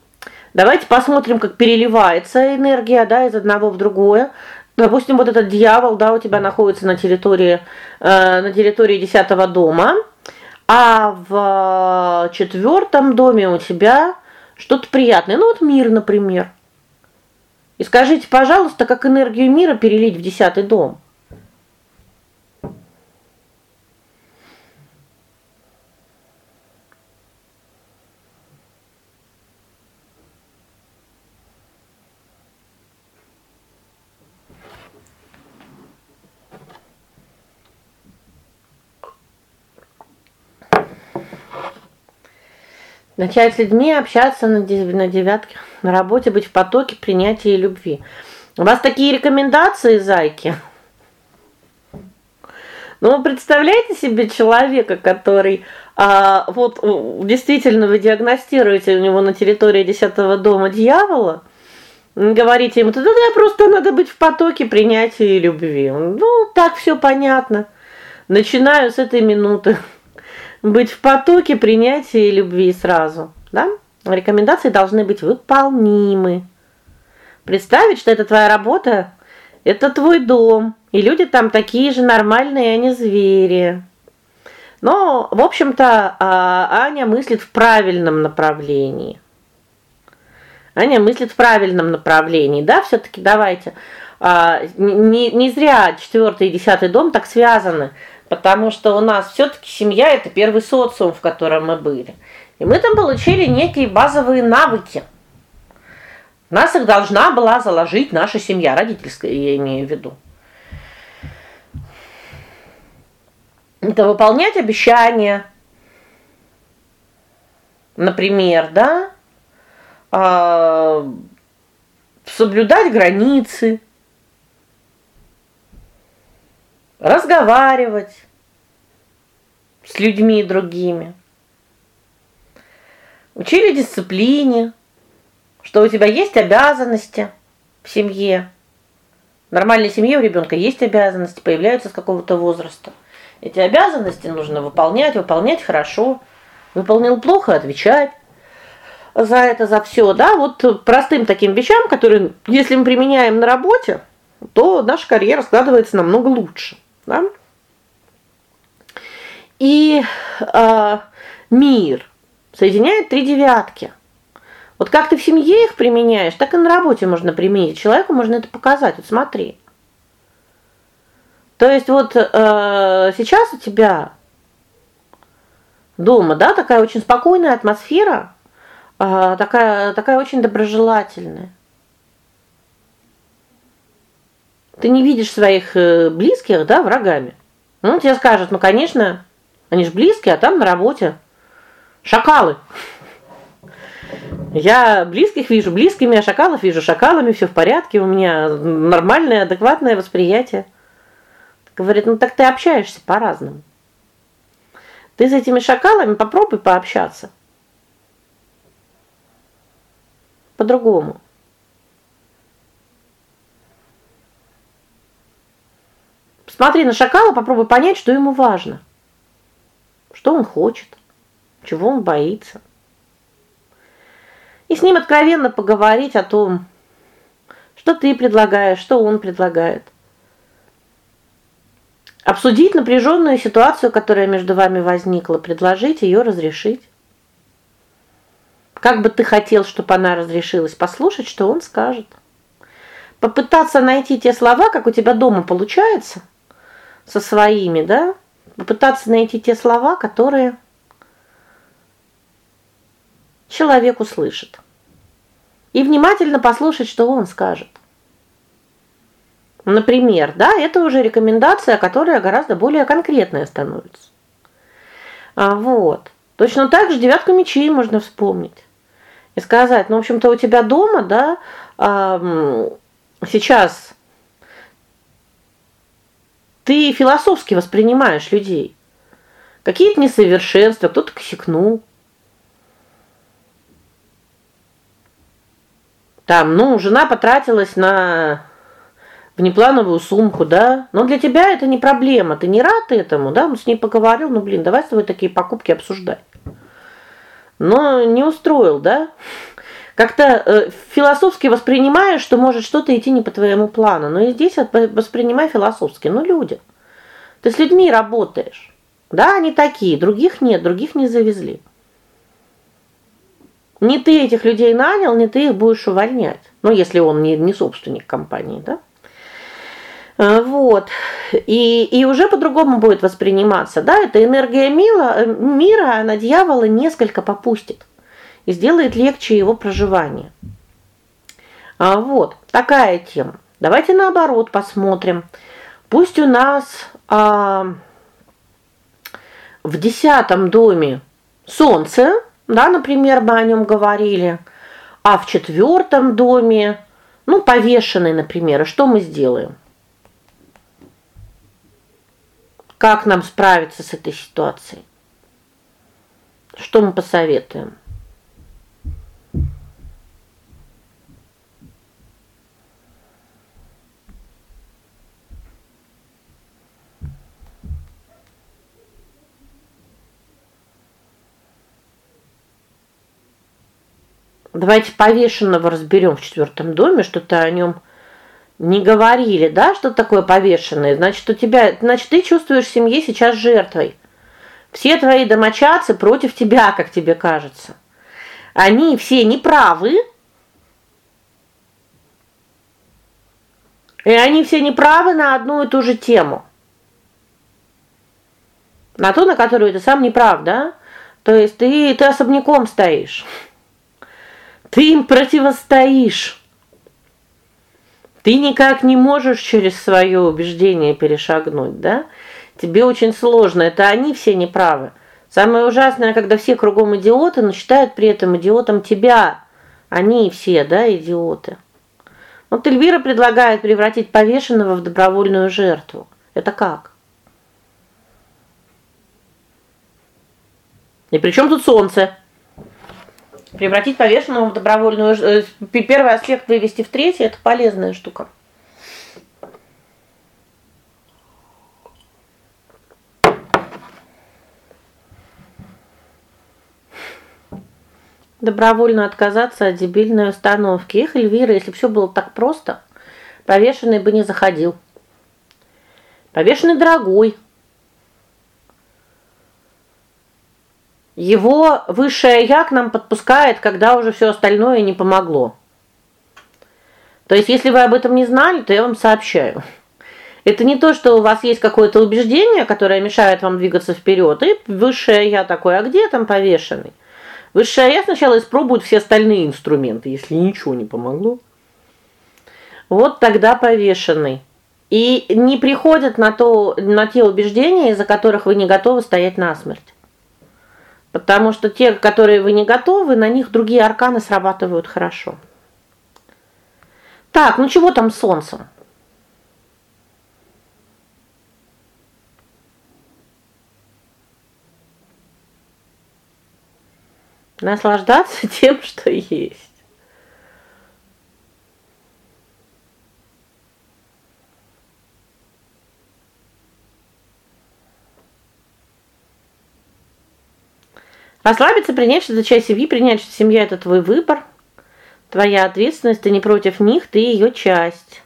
Давайте посмотрим, как переливается энергия, да, из одного в другое. Допустим, вот этот дьявол, да, у тебя находится на территории э, на территории десятого дома, а в четвертом доме у тебя что-то приятное. Ну вот мир, например. И скажите, пожалуйста, как энергию мира перелить в десятый дом? Начать с людьми общаться на на девятке, на работе быть в потоке принятия и любви. У вас такие рекомендации, зайки? Ну, представляете себе человека, который а вот действительно вы диагностируете у него на территории десятого дома дьявола, говорите ему: "Да, да, просто надо быть в потоке принятия и любви". Ну, так все понятно. Начинаю с этой минуты быть в потоке принятия и любви сразу, да? Рекомендации должны быть выполнимы. Представить, что это твоя работа, это твой дом, и люди там такие же нормальные, а не звери. Но, в общем-то, а, Аня мыслит в правильном направлении. Аня мыслит в правильном направлении, да, все таки давайте. А, не не зря четвертый и десятый дом так связаны. Потому что у нас все таки семья это первый социум, в котором мы были. И мы там получили некие базовые навыки. Нас их должна была заложить наша семья, родительская, я имею в виду. Это выполнять обещания. Например, да? А, соблюдать границы разговаривать с людьми другими. Учили дисциплине, что у тебя есть обязанности в семье. В нормальной семье у ребенка есть обязанности, появляются с какого-то возраста. Эти обязанности нужно выполнять, выполнять хорошо. Выполнил плохо отвечать за это за все, да? Вот простым таким вещам, которые, если мы применяем на работе, то наша карьера складывается намного лучше да? И э, мир соединяет три девятки. Вот как ты в семье их применяешь, так и на работе можно применить. Человеку можно это показать. Вот смотри. То есть вот э, сейчас у тебя дома, да, такая очень спокойная атмосфера, э, такая такая очень доброжелательная. Ты не видишь своих э, близких, да, врагами. Ну, тебе скажут: "Ну, конечно, они же близкие, а там на работе шакалы". Я близких вижу близкими, а шакалов вижу шакалами, все в порядке, у меня нормальное, адекватное восприятие. Говорит: "Ну так ты общаешься по-разному. Ты с этими шакалами попробуй пообщаться. По-другому. Смотри на шакала, попробуй понять, что ему важно. Что он хочет, чего он боится. И с ним откровенно поговорить о том, что ты предлагаешь, что он предлагает. Обсудить напряженную ситуацию, которая между вами возникла, предложить ее разрешить. Как бы ты хотел, чтобы она разрешилась, послушать, что он скажет. Попытаться найти те слова, как у тебя дома получается со своими, да? Попытаться найти те слова, которые человек услышит. И внимательно послушать, что он скажет. Например, да, это уже рекомендация, которая гораздо более конкретная становится. А вот. Точно так же девятку мечей можно вспомнить. И сказать: "Ну, в общем-то, у тебя дома, да, сейчас ты философски воспринимаешь людей. Какие-то несовершенства, кто-то косякнул. Там, ну, жена потратилась на внеплановую сумку, да? Но для тебя это не проблема. Ты не рад этому, да? Ну с ней поговорил, ну, блин, давай с тобой такие покупки обсуждать. Но не устроил, да? Как-то э, философски воспринимаешь, что может что-то идти не по твоему плану. Но и здесь воспринимай философски, ну, люди. Ты с людьми работаешь. Да, они такие, других нет, других не завезли. Не ты этих людей нанял, не ты их будешь увольнять. Ну, если он не не собственник компании, да? А, вот. И и уже по-другому будет восприниматься, да? Эта энергия мира, э, мира, она дьявола несколько попустит и сделает легче его проживание. А вот, такая тема. Давайте наоборот посмотрим. Пусть у нас а, в десятом доме солнце, да, например, мы о нем говорили, а в четвертом доме, ну, повешенный, например, что мы сделаем? Как нам справиться с этой ситуацией? Что мы посоветуем? Давайте повешенного разберем в четвертом доме, что-то о нем не говорили, да, что такое повешенный? Значит, у тебя, значит, ты чувствуешь в семье сейчас жертвой. Все твои домочадцы против тебя, как тебе кажется. Они все неправы. И они все неправы на одну и ту же тему. На ту, на которую ты сам не прав, да? То есть ты ты особняком стоишь. Ты им противостоишь. Ты никак не можешь через свое убеждение перешагнуть, да? Тебе очень сложно. Это они все неправы. Самое ужасное, когда все кругом идиоты, но считают при этом идиотом тебя. Они все, да, идиоты. Вот Эльвира предлагает превратить повешенного в добровольную жертву. Это как? И при чем тут солнце? Превратить повешенного в добровольную э, первый аспект вывести в третий это полезная штука. Добровольно отказаться от дебильной установки. Их Эльвира, если все было так просто, повешенный бы не заходил. Повешенный дорогой, Его высшее я к нам подпускает, когда уже все остальное не помогло. То есть, если вы об этом не знали, то я вам сообщаю. Это не то, что у вас есть какое-то убеждение, которое мешает вам двигаться вперед, и высшее я такое, а где там повешенный? Высшее я сначала испробует все остальные инструменты, если ничего не помогло. Вот тогда повешенный. И не приходят на то на те убеждения, из-за которых вы не готовы стоять насмерть. Потому что те, которые вы не готовы, на них другие арканы срабатывают хорошо. Так, ну чего там солнцем? Наслаждаться тем, что есть. Расслабиться, принять, что это часть семьи, принять, что семья это твой выбор, твоя ответственность, ты не против них, ты ее часть.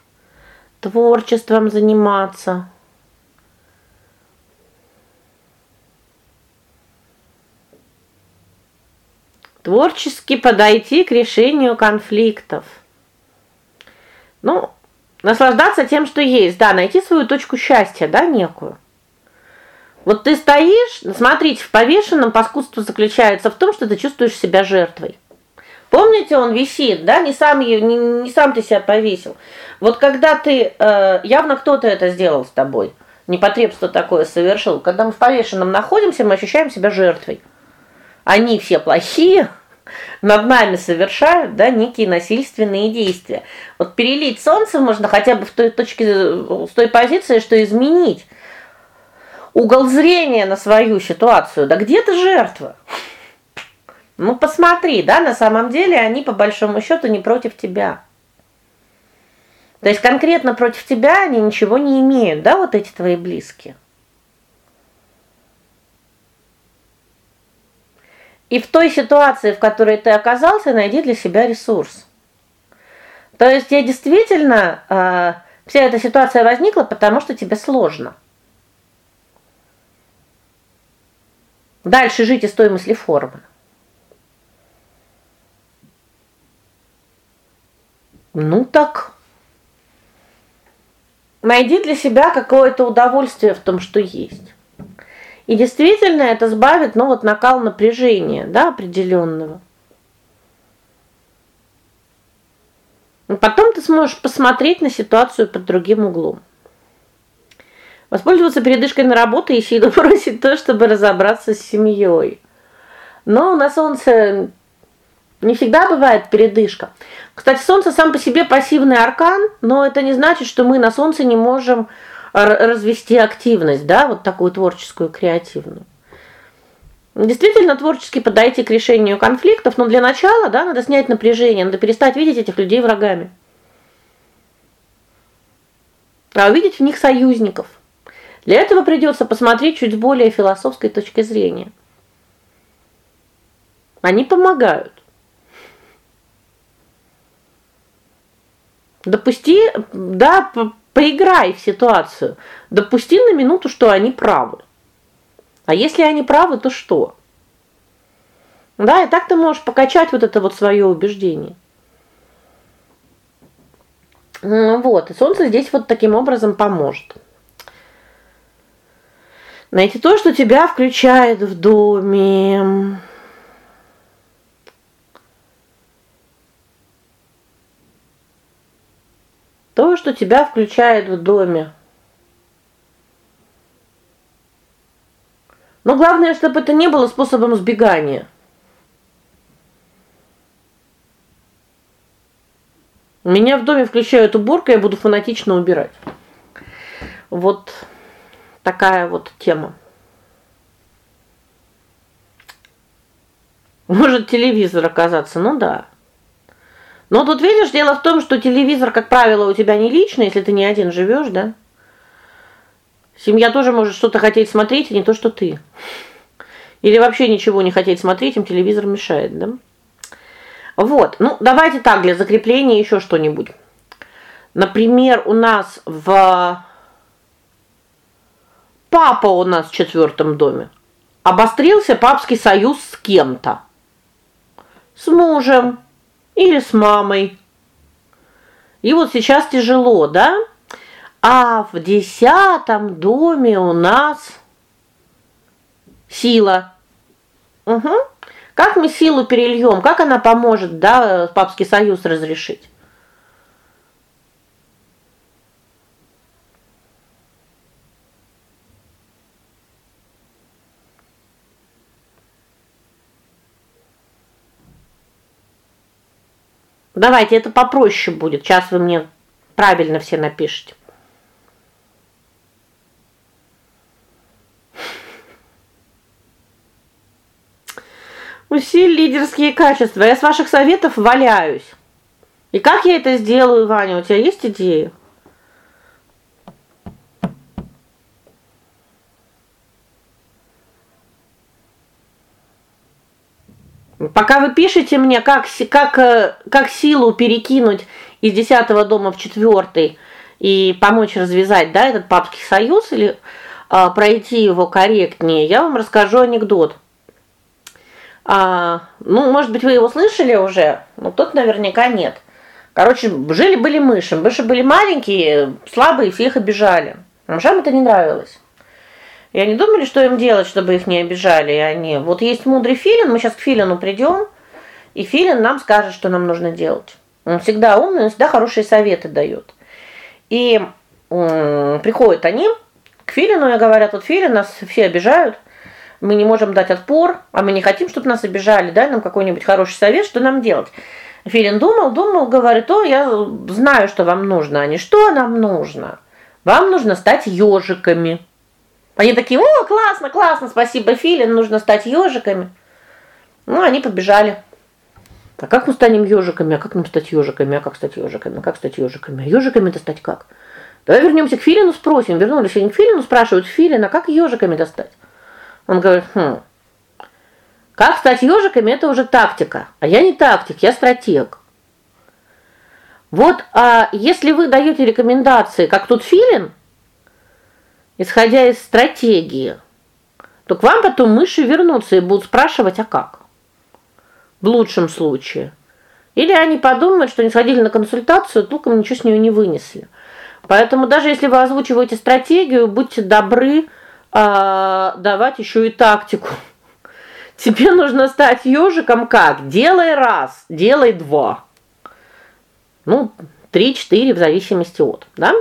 Творчеством заниматься. Творчески подойти к решению конфликтов. Ну, наслаждаться тем, что есть, да, найти свою точку счастья, да, некую. Вот ты стоишь, смотрите, в повешенном паскудство заключается в том, что ты чувствуешь себя жертвой. Помните, он висит, да, не сам не, не сам ты себя повесил. Вот когда ты э, явно кто-то это сделал с тобой, непотребство такое совершил. Когда мы в повешенном находимся, мы ощущаем себя жертвой. Они все плохие, над нами совершают, да, некие насильственные действия. Вот перелить солнце можно хотя бы в той точке с той позиции, что изменить угол зрения на свою ситуацию. Да где ты жертва? Ну посмотри, да, на самом деле они по большому счету не против тебя. То есть конкретно против тебя они ничего не имеют, да, вот эти твои близкие. И в той ситуации, в которой ты оказался, найди для себя ресурс. То есть я действительно э, вся эта ситуация возникла, потому что тебе сложно. Дальше жить из той мысли формы. Ну так найди для себя какое-то удовольствие в том, что есть. И действительно это сбавит, ну вот накал напряжения, да, определенного. И потом ты сможешь посмотреть на ситуацию под другим углом. Воспользоваться передышкой на работу и сильно бросить то, чтобы разобраться с семьей. Но на солнце не всегда бывает передышка. Кстати, солнце сам по себе пассивный аркан, но это не значит, что мы на солнце не можем развести активность, да, вот такую творческую, креативную. Действительно творчески подойти к решению конфликтов, но для начала, да, надо снять напряжение, надо перестать видеть этих людей врагами. А увидеть в них союзников. Для этого придется посмотреть чуть более философской точки зрения. Они помогают. Допусти, да, Поиграй в ситуацию. Допусти на минуту, что они правы. А если они правы, то что? Да, и так ты можешь покачать вот это вот свое убеждение. Вот, и солнце здесь вот таким образом поможет. Найти то, что тебя включает в доме. То, что тебя включает в доме. Но главное, чтобы это не было способом сбегания. Меня в доме включают уборку, я буду фанатично убирать. Вот такая вот тема. Может телевизор оказаться, ну да. Но тут видишь, дело в том, что телевизор, как правило, у тебя не личный, если ты не один живешь, да? Семья тоже может что-то хотеть смотреть, а не то, что ты. Или вообще ничего не хотеть смотреть, им телевизор мешает, да? Вот. Ну, давайте так для закрепления еще что-нибудь. Например, у нас в папа у нас в четвертом доме. Обострился папский союз с кем-то. С мужем, или с мамой. И вот сейчас тяжело, да? А в десятом доме у нас сила. Угу. Как мы силу перельем? Как она поможет, да, папский союз разрешить? Давайте это попроще будет. Сейчас вы мне правильно все напишите. Усиль лидерские качества. Я с ваших советов валяюсь. И как я это сделаю, Ваня? У тебя есть идеи? Пока вы пишете мне, как как э, как силу перекинуть из десятого дома в четвертый и помочь развязать, да, этот папский союз или а, пройти его корректнее, я вам расскажу анекдот. А, ну, может быть, вы его слышали уже, но тот наверняка нет. Короче, жили были мыши. Мыши были маленькие, слабые, всех обижали. Мышам это не нравилось. И они думали, что им делать, чтобы их не обижали, и они. Вот есть мудрый филин, мы сейчас к филину придем, и филин нам скажет, что нам нужно делать. Он всегда умный, он всегда хорошие советы дает. И приходят они к филину и говорят: "Вот филин нас все обижают. мы не можем дать отпор, а мы не хотим, чтобы нас обижали, дай нам какой-нибудь хороший совет, что нам делать. Филин думал, думал, говорит: "О, я знаю, что вам нужно, а не что нам нужно. Вам нужно стать ежиками". Они такие: "О, классно, классно, спасибо, Филин, нужно стать ежиками". Ну, они побежали. А как мы станем ежиками? А как нам стать ежиками? А как стать ежиками? А как стать ежиками? А ежиками-то стать как? Давай вернемся к Филину, спросим. Вернулись они к Филину, спрашивают: "Филин, а как ежиками достать?" Он говорит: "Хм. Как стать ежиками это уже тактика, а я не тактик, я стратег". Вот, а если вы даете рекомендации, как тут Филин, исходя из стратегии, то к вам потом мыши вернутся и будут спрашивать: "А как?" В лучшем случае. Или они подумают, что не сходили на консультацию, толком ничего с нее не вынесли. Поэтому даже если вы озвучиваете стратегию, будьте добры а, давать еще и тактику. Тебе нужно стать ежиком как? Делай раз, делай два. Ну, три-четыре в зависимости от, да?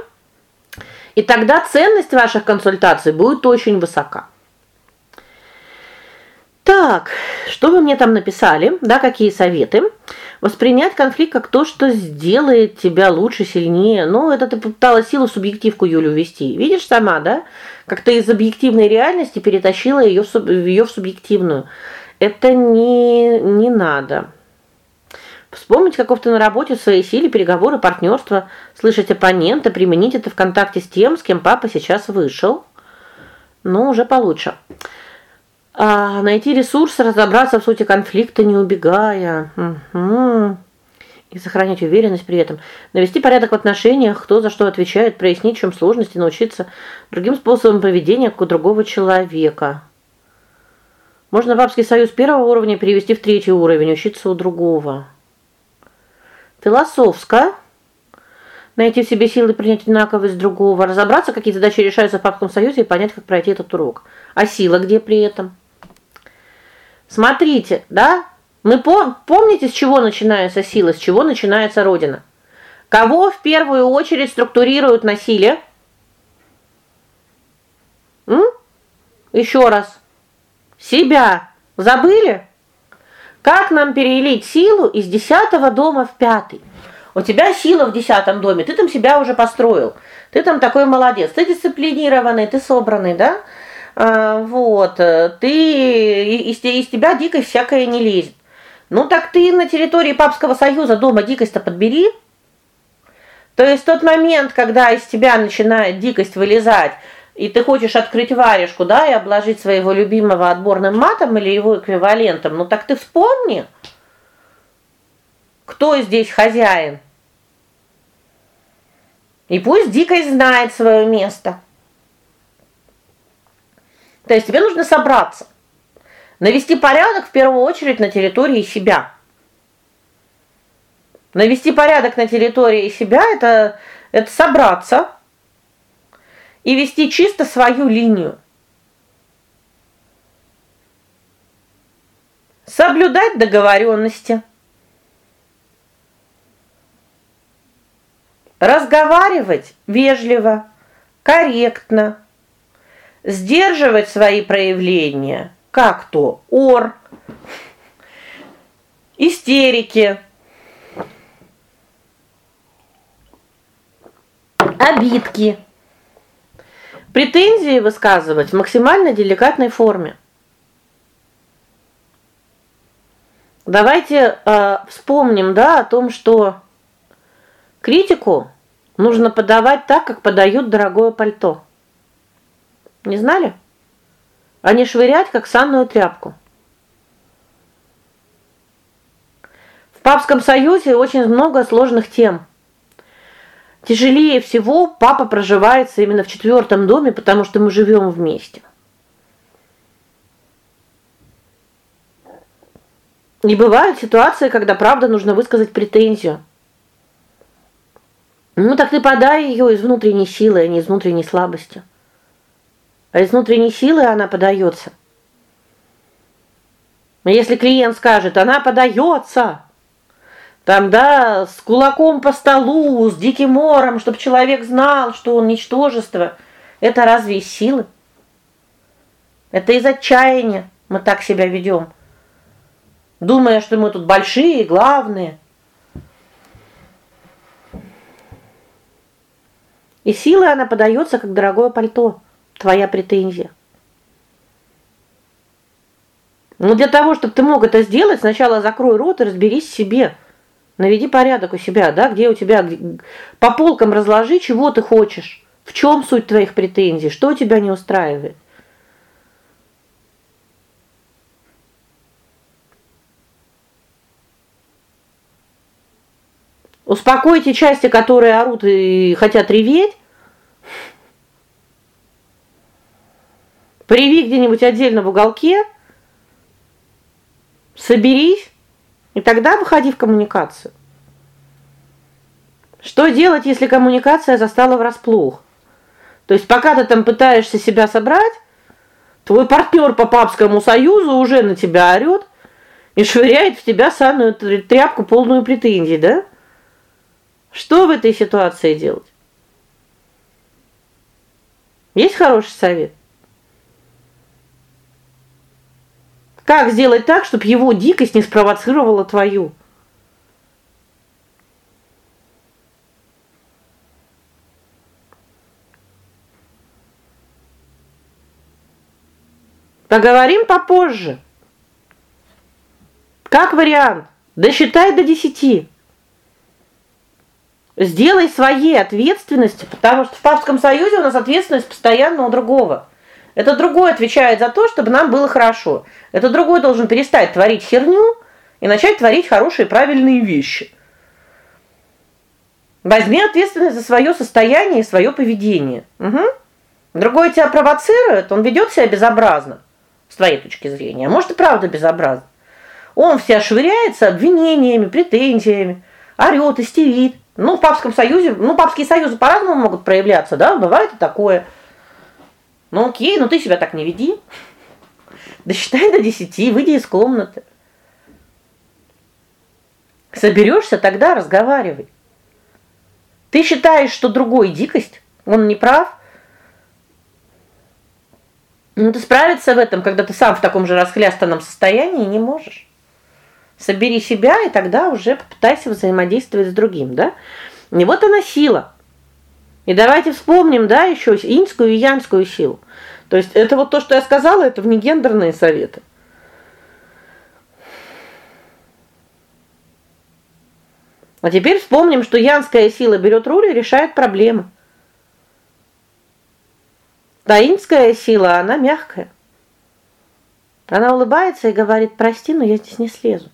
И тогда ценность ваших консультаций будет очень высока. Так, что вы мне там написали? Да, какие советы? Воспринять конфликт как то, что сделает тебя лучше, сильнее. Ну, это ты пыталась силу субъективку Юлю ввести. Видишь сама, да? Как ты из объективной реальности перетащила ее в ее в субъективную. Это не не надо. Вспомнить, каков ты на работе в своей силе, переговоры, партнерство, слышать оппонента, применить это в контакте с тем, с кем папа сейчас вышел. Ну, уже получше. А найти ресурсы, разобраться в сути конфликта, не убегая. Угу. И сохранять уверенность при этом. Навести порядок в отношениях, кто за что отвечает, прояснить, в чем сложности, научиться другим способам поведения, как у другого человека. Можно папский союз первого уровня перевести в третий уровень, учиться у другого. Философско найти в себе силы принять одинаковость другого, разобраться, какие задачи решаются в папском союзе и понять, как пройти этот урок. А сила где при этом? Смотрите, да? Мы пом помните, с чего начинается сила, с чего начинается родина? Кого в первую очередь структурируют насилие? М? Еще раз. Себя забыли? Как нам перелить силу из десятого дома в пятый? У тебя сила в десятом доме, ты там себя уже построил. Ты там такой молодец, ты дисциплинированный, ты собранный, да? А, вот, э, ты из, из тебя дикость всякая не лезет. Ну так ты на территории Папского союза дома дикость-то подбери. То есть тот момент, когда из тебя начинает дикость вылезать, и ты хочешь открыть варежку, да, и обложить своего любимого отборным матом или его эквивалентом, ну так ты вспомни, кто здесь хозяин. И пусть дикость знает свое место. То есть тебе нужно собраться. Навести порядок в первую очередь на территории себя. Навести порядок на территории себя это это собраться и вести чисто свою линию. Соблюдать договоренности. Разговаривать вежливо, корректно сдерживать свои проявления, как то ор, истерики, обидки. Претензии высказывать в максимально деликатной форме. Давайте э, вспомним, да, о том, что критику нужно подавать так, как подают дорогое пальто. Не знали? А не швырять как санную тряпку. В Папском союзе очень много сложных тем. Тяжелее всего папа проживается именно в четвертом доме, потому что мы живем вместе. Не бывают ситуации, когда правда нужно высказать претензию. Ну так ты подай ее из внутренней силы, а не из внутренней слабости. А из внутренней силы она подается. Но если клиент скажет: "Она подается", там да, с кулаком по столу, с диким ором, чтобы человек знал, что он ничтожество, это разве из силы? Это из отчаяния мы так себя ведем, думая, что мы тут большие, главные. И сила она подается как дорогое пальто, твоя претензия. Но для того, чтобы ты мог это сделать, сначала закрой рот и разберись в себе. Наведи порядок у себя, да, где у тебя по полкам разложи, чего ты хочешь. В чем суть твоих претензий? Что тебя не устраивает? Успокойте части, которые орут и хотят реветь. Приви где-нибудь отдельно в уголке. Соберись и тогда выходи в коммуникацию. Что делать, если коммуникация застала врасплох? То есть пока ты там пытаешься себя собрать, твой партнер по папскому союзу уже на тебя орет и швыряет в тебя самую тряпку полную претензий, да? Что в этой ситуации делать? Есть хороший совет? Как сделать так, чтобы его дикость не спровоцировала твою? Поговорим попозже. Как вариант, досчитай до десяти. Сделай своей ответственности, потому что в Папском союзе у нас ответственность постоянно у другого. Это другой отвечает за то, чтобы нам было хорошо. Это другой должен перестать творить херню и начать творить хорошие правильные вещи. Возьми ответственность за свое состояние и свое поведение. Угу. Другой тебя провоцирует, он ведет себя безобразно с твоей точки зрения. А может и правда безобразно. Он вся швыряется обвинениями, претензиями, орет, истерит. Ну, в Папском союзе, ну, папские союзы по-разному могут проявляться, да? Бывает и такое. Ну, о'кей, но ну ты себя так не веди. Досчитай до десяти, выйди из комнаты. Соберешься, тогда разговаривай. Ты считаешь, что другой дикость, он не прав? Ну ты справиться в этом, когда ты сам в таком же расхлястанном состоянии не можешь. Собери себя, и тогда уже попытайся взаимодействовать с другим, да? И вот она сила. И давайте вспомним, да, еще иньскую и янскую силу. То есть это вот то, что я сказала, это внегендерные советы. А теперь вспомним, что янская сила берет руль и решает проблемы. Таинская сила, она мягкая. Она улыбается и говорит: "Прости, но я здесь не слезу".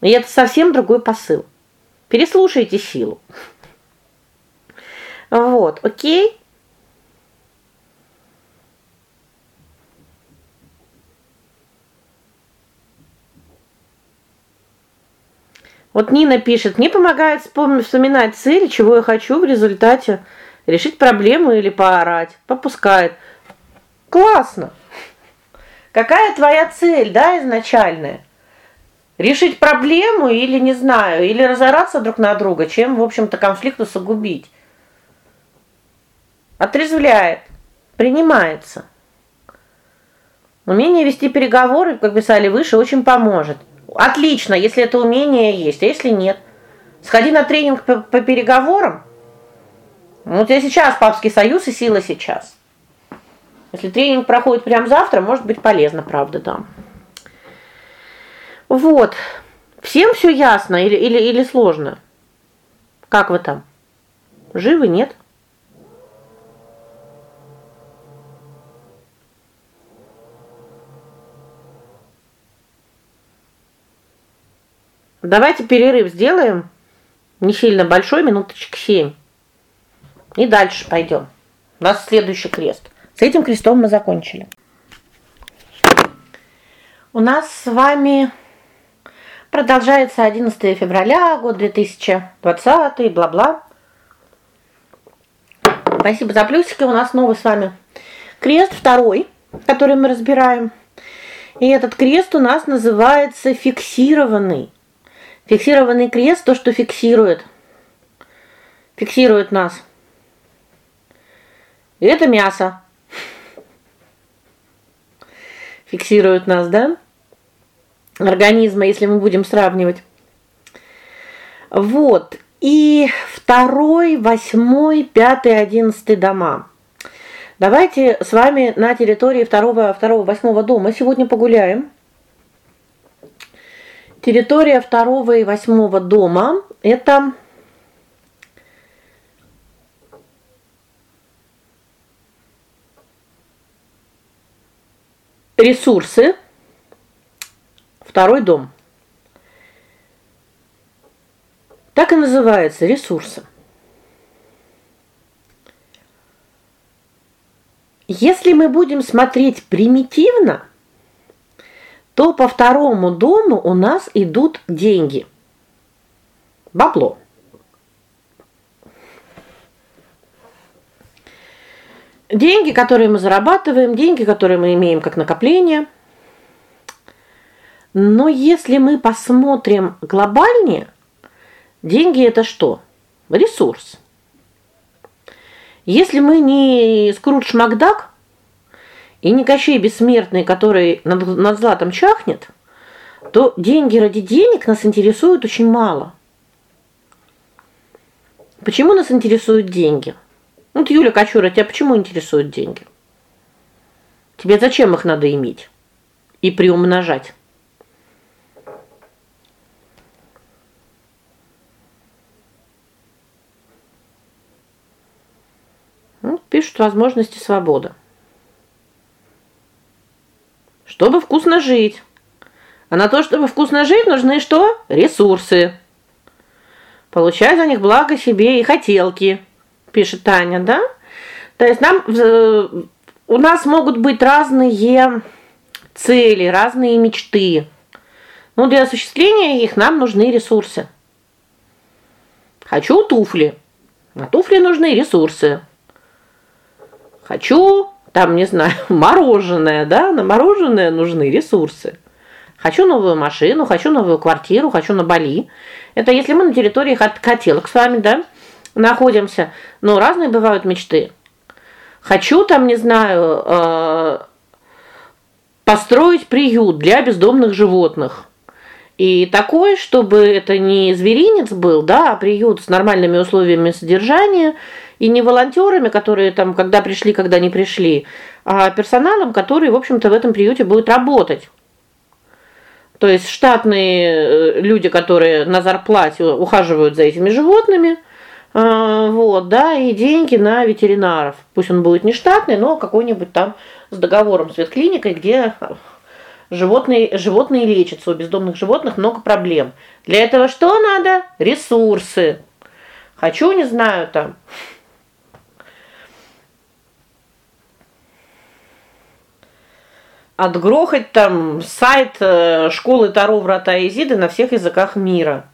И это совсем другой посыл. Переслушайте силу. Вот, о'кей? Вот Нина пишет: "Мне помогает вспоминать цели, чего я хочу в результате решить проблему или поорать". Попускает. Классно. Какая твоя цель, да, изначальная? решить проблему или, не знаю, или разораться друг на друга, чем, в общем-то, конфликт усугубить. Отрезвляет, принимается. Умение вести переговоры, как писали выше, очень поможет. Отлично, если это умение есть, а если нет, сходи на тренинг по, по переговорам. Ну, вот я сейчас папский союз и сила сейчас. Если тренинг проходит прямо завтра, может быть полезно, правда, да. Вот. Всем все ясно или или или сложно? Как вы там? Живы, нет? Давайте перерыв сделаем. Не сильно большой, минуточек 7. И дальше пойдем. У нас следующий крест. С этим крестом мы закончили. У нас с вами Продолжается 11 февраля, год 2020, бла-бла. Спасибо за плюсики. У нас новый с вами крест второй, который мы разбираем. И этот крест у нас называется фиксированный. Фиксированный крест то, что фиксирует. Фиксирует нас. И это мясо. фиксируют нас, да? Организма, если мы будем сравнивать. Вот. И второй, восьмой, пятый, одиннадцатый дома. Давайте с вами на территории второго, второго, восьмого дома сегодня погуляем. Территория второго и восьмого дома это ресурсы. Второй дом. Так и называется ресурсы. Если мы будем смотреть примитивно, то по второму дому у нас идут деньги. Бабло. Деньги, которые мы зарабатываем, деньги, которые мы имеем как накопление. Но если мы посмотрим глобальнее, деньги это что? Ресурс. Если мы не Скрудж Макдак и не Кощей бессмертный, который над, над златом чахнет, то деньги ради денег нас интересуют очень мало. Почему нас интересуют деньги? Вот Юля Кочура, тебя почему интересуют деньги? Тебе зачем их надо иметь и приумножать? Ну, пишут возможности свободы. Чтобы вкусно жить. А на то, чтобы вкусно жить, нужны что? Ресурсы. Получать за них благо себе и хотелки, пишет Таня, да? То есть нам у нас могут быть разные цели, разные мечты. Но для осуществления их нам нужны ресурсы. Хочу туфли. На туфли нужны ресурсы. Хочу, там, не знаю, мороженое, да? На мороженое нужны ресурсы. Хочу новую машину, хочу новую квартиру, хочу на Бали. Это если мы на территории хотелок с вами, да, находимся. Но разные бывают мечты. Хочу там, не знаю, э построить приют для бездомных животных. И такой, чтобы это не зверинец был, да, а приют с нормальными условиями содержания и не волонтерами, которые там когда пришли, когда не пришли, а персоналом, который, в общем-то, в этом приюте будет работать. То есть штатные э, люди, которые на зарплате ухаживают за этими животными, э, вот, да, и деньги на ветеринаров. Пусть он будет не штатный, но какой-нибудь там с договором с ветклиникой, где животные животные лечатся, у бездомных животных много проблем. Для этого что надо? Ресурсы. Хочу, не знаю, там отгрохать там сайт э, школы Таро Врата Изиды на всех языках мира.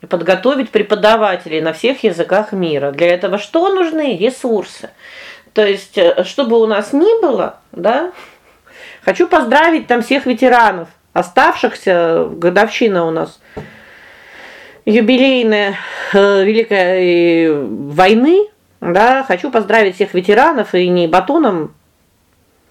И подготовить преподавателей на всех языках мира. Для этого что нужны? Ресурсы. То есть, э, чтобы у нас ни было, да? Хочу поздравить там всех ветеранов, оставшихся, годовщина у нас юбилейная э, великой войны, да? Хочу поздравить всех ветеранов и не батоном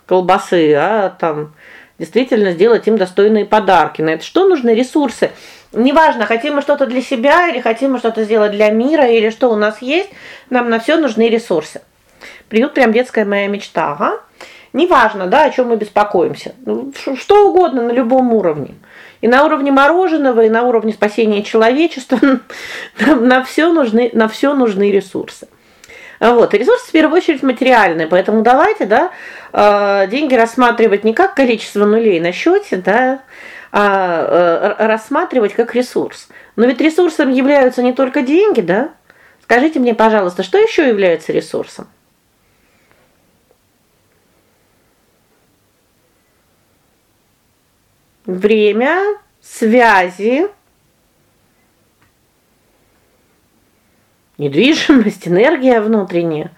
колбасы, а там действительно сделать им достойные подарки. На это что нужны ресурсы? Неважно, хотим мы что-то для себя или хотим мы что-то сделать для мира или что у нас есть, нам на все нужны ресурсы. Приют прям детская моя мечта, ага. Неважно, да, о чем мы беспокоимся. Ну, что угодно на любом уровне. И на уровне мороженого, и на уровне спасения человечества нам на все нужны на все нужны ресурсы. Вот, ресурсы в первую очередь материальные, поэтому давайте, да, э, деньги рассматривать не как количество нулей на счете, да, а э, рассматривать как ресурс. Но ведь ресурсом являются не только деньги, да? Скажите мне, пожалуйста, что еще является ресурсом? Время, связи, недвижимость, энергия внутренняя.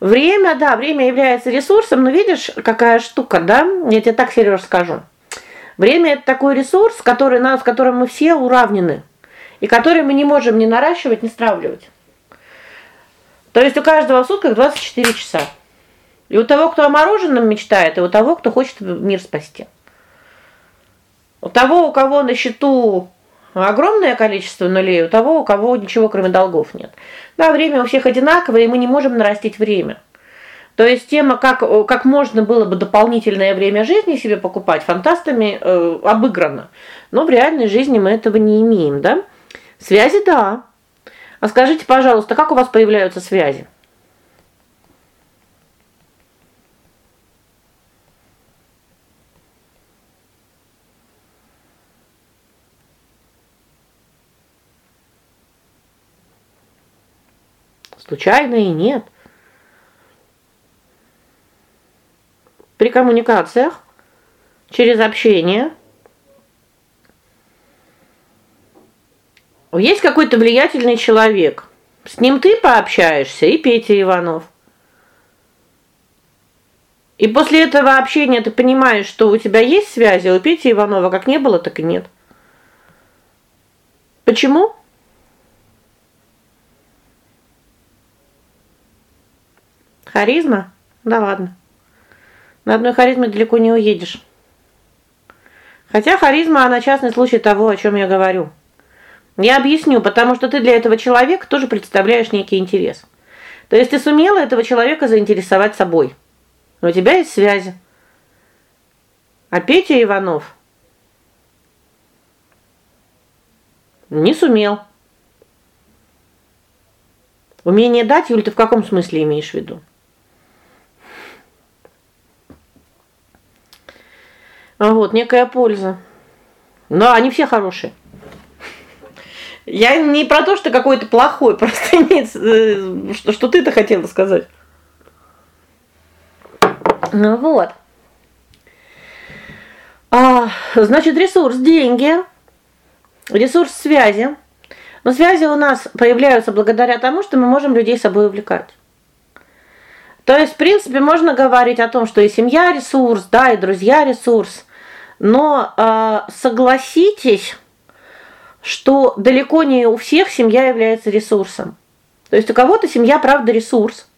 Время, да, время является ресурсом, но видишь, какая штука, да? Я тебе так, Сереж, скажу. Время это такой ресурс, который нас, с которым мы все уравнены, и который мы не можем ни наращивать, ни стравливать. То есть у каждого в сутках 24 часа. И у того, кто о мороженом мечтает, и у того, кто хочет мир спасти. У того, у кого на счету огромное количество нулей, у того, у кого ничего кроме долгов нет. Да, время у всех одинаковое, и мы не можем нарастить время. То есть тема, как как можно было бы дополнительное время жизни себе покупать, фантастами э, обыграна. Но в реальной жизни мы этого не имеем, да? Связи да. А скажите, пожалуйста, как у вас появляются связи? Случайно и нет. При коммуникациях через общение есть какой-то влиятельный человек. С ним ты пообщаешься, и Петя Иванов. И после этого общения ты понимаешь, что у тебя есть связи, у Пети Иванова как не было, так и нет. Почему? Харизма? Да ладно. На одной харизме далеко не уедешь. Хотя харизма она частный случай того, о чем я говорю. Я объясню, потому что ты для этого человека тоже представляешь некий интерес. То есть ты сумела этого человека заинтересовать собой. У тебя есть связи. А Петя Иванов не сумел. Умение дать, Юль, ты в каком смысле имеешь в виду? Вот некая польза. Но они все хорошие. Я не про то, что какой-то плохой, просто нет, э, что что ты-то хотела сказать. Ну вот. А, значит, ресурс деньги, ресурс связи. Но связи у нас появляются благодаря тому, что мы можем людей с собой увлекать. То есть, в принципе, можно говорить о том, что и семья ресурс, да, и друзья ресурс. Но э, согласитесь, что далеко не у всех семья является ресурсом. То есть у кого-то семья правда ресурс.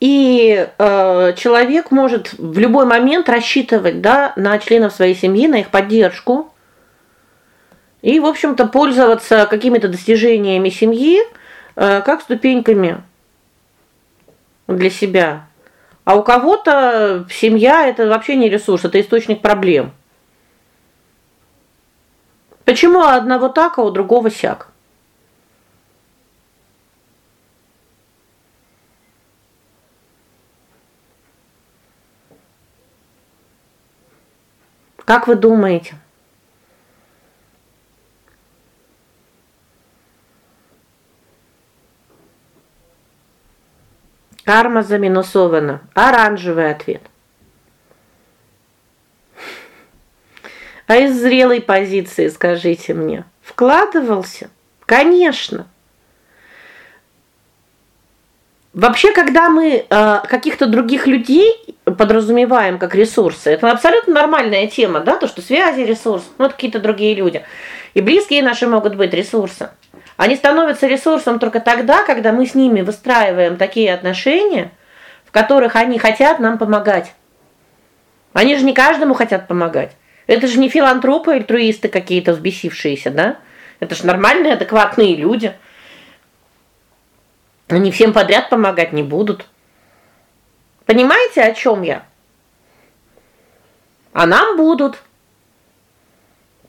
И э, человек может в любой момент рассчитывать, да, на членов своей семьи, на их поддержку. И, в общем-то, пользоваться какими-то достижениями семьи э, как ступеньками для себя. А у кого-то семья это вообще не ресурс, это источник проблем. Почему у одного так, а у другого сяк? Как вы думаете? Карма заминусована. Оранжевый ответ. А из зрелой позиции, скажите мне, вкладывался? Конечно. Вообще, когда мы э, каких-то других людей подразумеваем как ресурсы, это абсолютно нормальная тема, да, то что связи ресурс, ну какие-то другие люди. И близкие наши могут быть ресурсом. Они становятся ресурсом только тогда, когда мы с ними выстраиваем такие отношения, в которых они хотят нам помогать. Они же не каждому хотят помогать. Это же не филантропы, альтруисты какие-то взбесившиеся, да? Это же нормальные, адекватные люди. Они всем подряд помогать не будут. Понимаете, о чем я? А нам будут.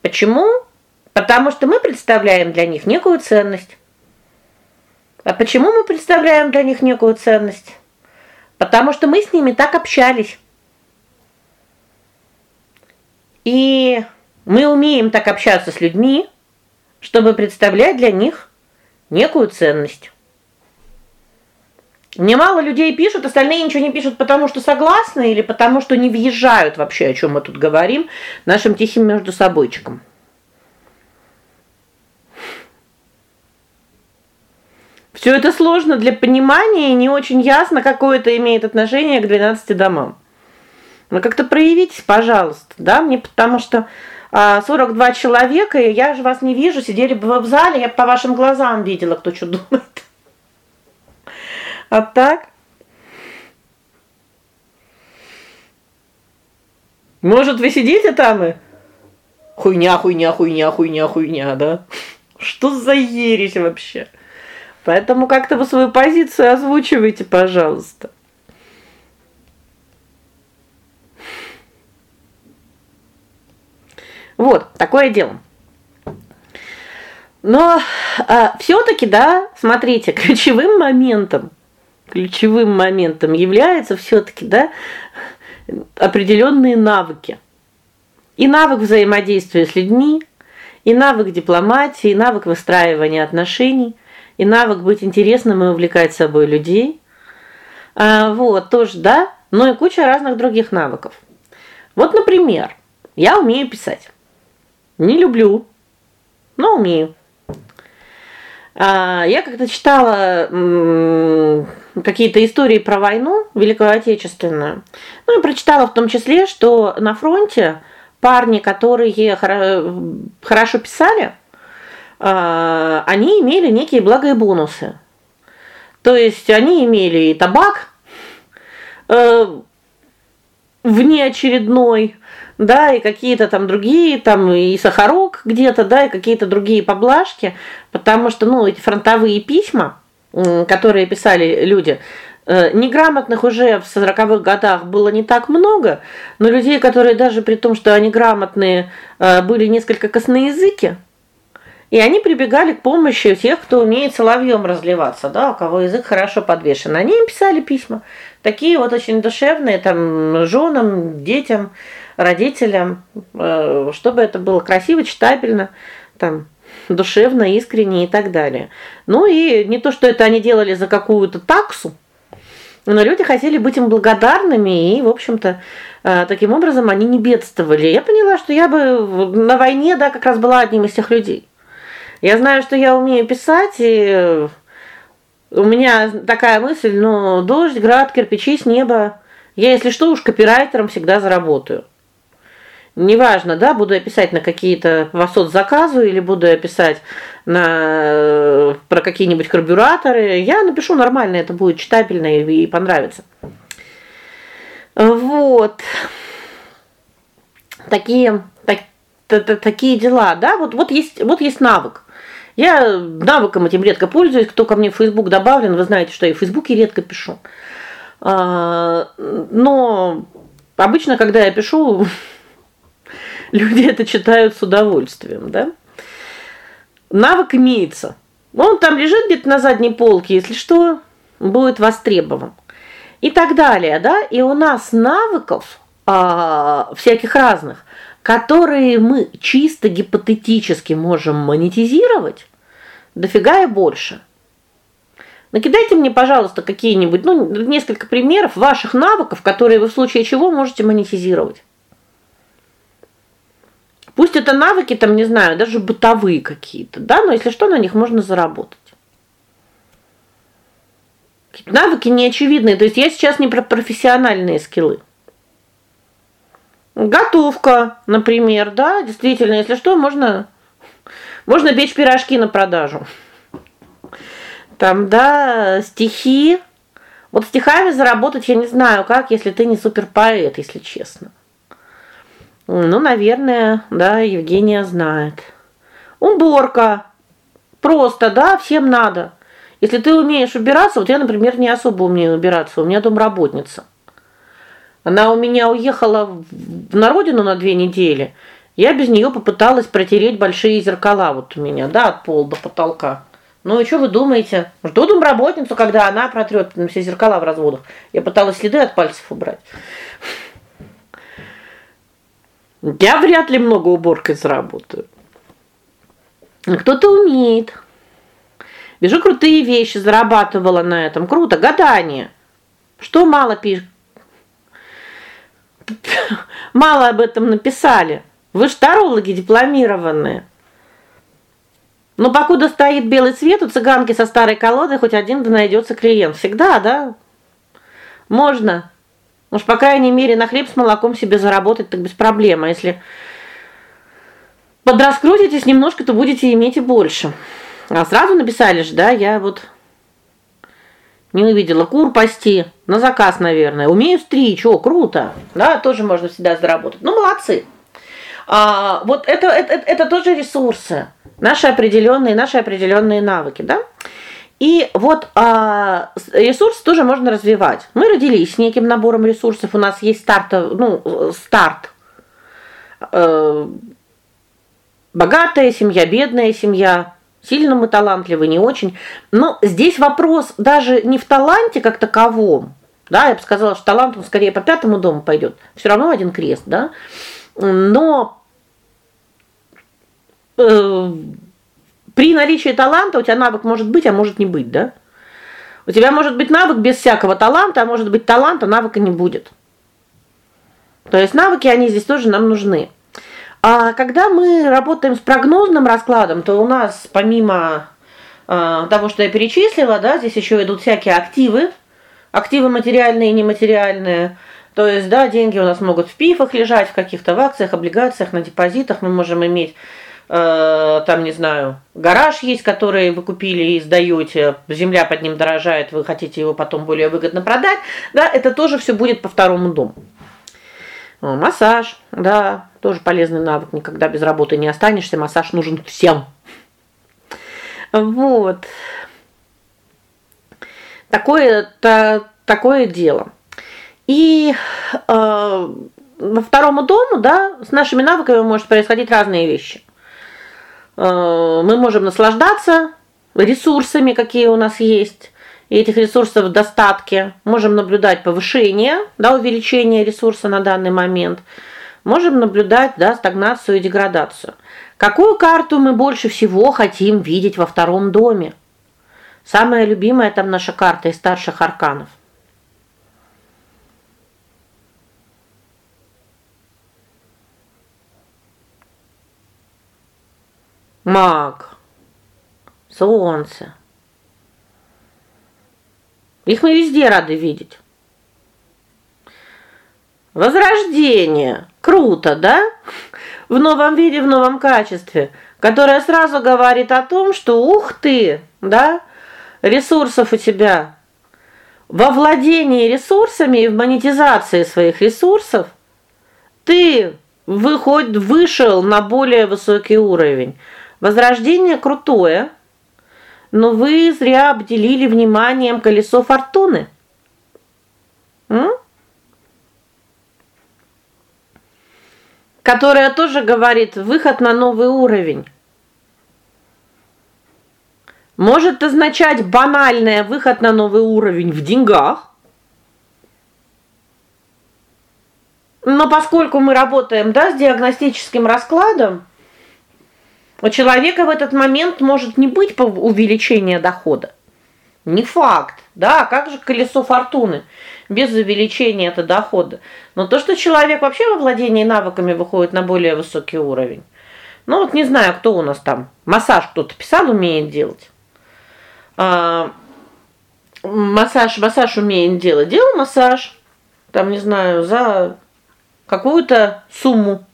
Почему? Потому что мы представляем для них некую ценность. А почему мы представляем для них некую ценность? Потому что мы с ними так общались. И мы умеем так общаться с людьми, чтобы представлять для них некую ценность. Мне мало людей пишут, остальные ничего не пишут, потому что согласны или потому что не въезжают вообще, о чем мы тут говорим, нашим тихим между собойчиком. Все это сложно для понимания и не очень ясно, какое это имеет отношение к 12 домам. Ну как-то проявитесь, пожалуйста, да, мне потому что а, 42 человека, и я же вас не вижу, сидели бы вы в зале, я по вашим глазам видела, кто что думает. А так Может, вы сидите там и хуйня, хуйня, хуйня, хуйня, хуйня, да? Что за ересь вообще? Поэтому как-то вы свою позицию озвучивайте, пожалуйста. Вот, такое дело. Но а, все таки да, смотрите, ключевым моментом ключевым моментом является все таки да, определенные навыки. И навык взаимодействия с людьми, и навык дипломатии, и навык выстраивания отношений, и навык быть интересным и увлекать собой людей. А, вот, тоже, да, но и куча разных других навыков. Вот, например, я умею писать. Не люблю, но умею. А, я когда читала какие-то истории про войну Великую Отечественную. Ну и прочитала в том числе, что на фронте парни, которые хорошо писали, они имели некие блага и бонусы. То есть они имели и табак э, внеочередной, да, и какие-то там другие, там и сахарок где-то, да, и какие-то другие поблажки, потому что, ну, эти фронтовые письма, которые писали люди, э, неграмотных уже в 40-х годах было не так много, но людей, которые даже при том, что они грамотные, э, были несколько косноязыки, и они прибегали к помощи тех, кто умеет соловьем разливаться, да, у кого язык хорошо подвешен. Они им писали письма, такие вот очень душевные, там женам, детям, родителям, э, чтобы это было красиво, читабельно, там душевно, искренне и так далее. Ну и не то, что это они делали за какую-то таксу, но люди хотели быть им благодарными, и, в общем-то, э, таким образом они не бедствовали. Я поняла, что я бы на войне, да, как раз была одним из тех людей. Я знаю, что я умею писать, и у меня такая мысль, ну, дождь, град, кирпичи с неба. Я, если что, уж копирайтером всегда заработаю. Неважно, да, буду я писать на какие-то по заказу или буду я писать на про какие-нибудь карбюраторы, я напишу нормально, это будет читабельно и, и понравится. Вот. Такие так, такие дела, да? Вот вот есть вот есть навык. Я навыком этим редко пользуюсь. Кто ко мне в Facebook добавлен, вы знаете, что я в Фейсбуке редко пишу. А, но обычно, когда я пишу, люди это читают с удовольствием, да? Навык имеется. Он там лежит где-то на задней полке, если что, будет востребован. И так далее, да? И у нас навыков а, всяких разных которые мы чисто гипотетически можем монетизировать, дофига и больше. Накидайте мне, пожалуйста, какие-нибудь, ну, несколько примеров ваших навыков, которые вы в случае чего можете монетизировать. Пусть это навыки там, не знаю, даже бытовые какие-то, да, но если что, на них можно заработать. Навыки неочевидные, то есть я сейчас не про профессиональные скиллы. Готовка, например, да, действительно, если что, можно можно печь пирожки на продажу. Там, да, стихи. Вот стихами заработать я не знаю как, если ты не суперпоэт, если честно. Ну, наверное, да, Евгения знает. Уборка. Просто, да, всем надо. Если ты умеешь убираться, вот я, например, не особо умею убираться, у меня домработница. Она у меня уехала на родину на две недели. Я без нее попыталась протереть большие зеркала вот у меня, да, от пола до потолка. Ну и что вы думаете? Жду домработницу, когда она протрет все зеркала в разводах. Я пыталась следы от пальцев убрать. Я вряд ли много уборкой заработаю. Кто-то умеет. Вижу крутые вещи, зарабатывала на этом. Круто, гадание. Что мало пишет мало об этом написали. Вы ж тарологи дипломированные. Но покуда стоит белый цвет, у цыганки со старой колодой хоть один да найдется клиент. Всегда, да? Можно. Уж по крайней мере на хлеб с молоком себе заработать так без проблем. А если подраскрутитесь немножко, то будете иметь и больше. А сразу написали же, да, я вот Не увидела кур пасти, на заказ, наверное. Умею стричь, о, круто. Да, тоже можно всегда заработать. Ну, молодцы. А, вот это, это это тоже ресурсы. Наши определенные, наши определенные навыки, да? И вот а, ресурсы тоже можно развивать. Мы родились с неким набором ресурсов, у нас есть старт, ну, старт. Э, богатая семья, бедная семья, сильно мы талантливы, не очень. Но здесь вопрос даже не в таланте как таковом. Да, я бы сказала, что талант он скорее по пятому дому пойдет. Все равно один крест, да? Но э, при наличии таланта у тебя навык может быть, а может не быть, да? У тебя может быть навык без всякого таланта, а может быть талант, а навыка не будет. То есть навыки они здесь тоже нам нужны. А когда мы работаем с прогнозным раскладом, то у нас помимо э, того, что я перечислила, да, здесь еще идут всякие активы, активы материальные и нематериальные. То есть, да, деньги у нас могут в пифах лежать, в каких-то в акциях, облигациях, на депозитах. Мы можем иметь э, там, не знаю, гараж есть, который вы купили и сдаете, земля под ним дорожает, вы хотите его потом более выгодно продать. Да, это тоже все будет по второму дому. Массаж, да, тоже полезный навык, никогда без работы не останешься, массаж нужен всем. Вот. Такое то такое дело. И э, во второму дому, да, с нашими навыками может происходить разные вещи. Э, мы можем наслаждаться ресурсами, какие у нас есть и этих ресурсов в достатке. Можем наблюдать повышение, да, увеличение ресурса на данный момент. Можем наблюдать, да, стагнацию и деградацию. Какую карту мы больше всего хотим видеть во втором доме? Самая любимая там наша карта из старших арканов. Маг. Солнце. Их мы везде рады видеть. Возрождение. Круто, да? В новом виде, в новом качестве, которое сразу говорит о том, что ух ты, да? Ресурсов у тебя во владении ресурсами и в монетизации своих ресурсов ты выходит вышел на более высокий уровень. Возрождение крутое, но вы зря обделили вниманием колесо фортуны. М? Которое тоже говорит выход на новый уровень. Может означать банальное выход на новый уровень в деньгах. Но поскольку мы работаем, да, с диагностическим раскладом, у человека в этот момент может не быть увеличения дохода. Не факт. Да, как же колесо фортуны без увеличения это дохода. Но то, что человек вообще во владении навыками выходит на более высокий уровень. Ну вот не знаю, кто у нас там. Массаж кто-то писал, умеет делать. А массаж, массаж умеет делать. Делал массаж. Там, не знаю, за какую-то сумму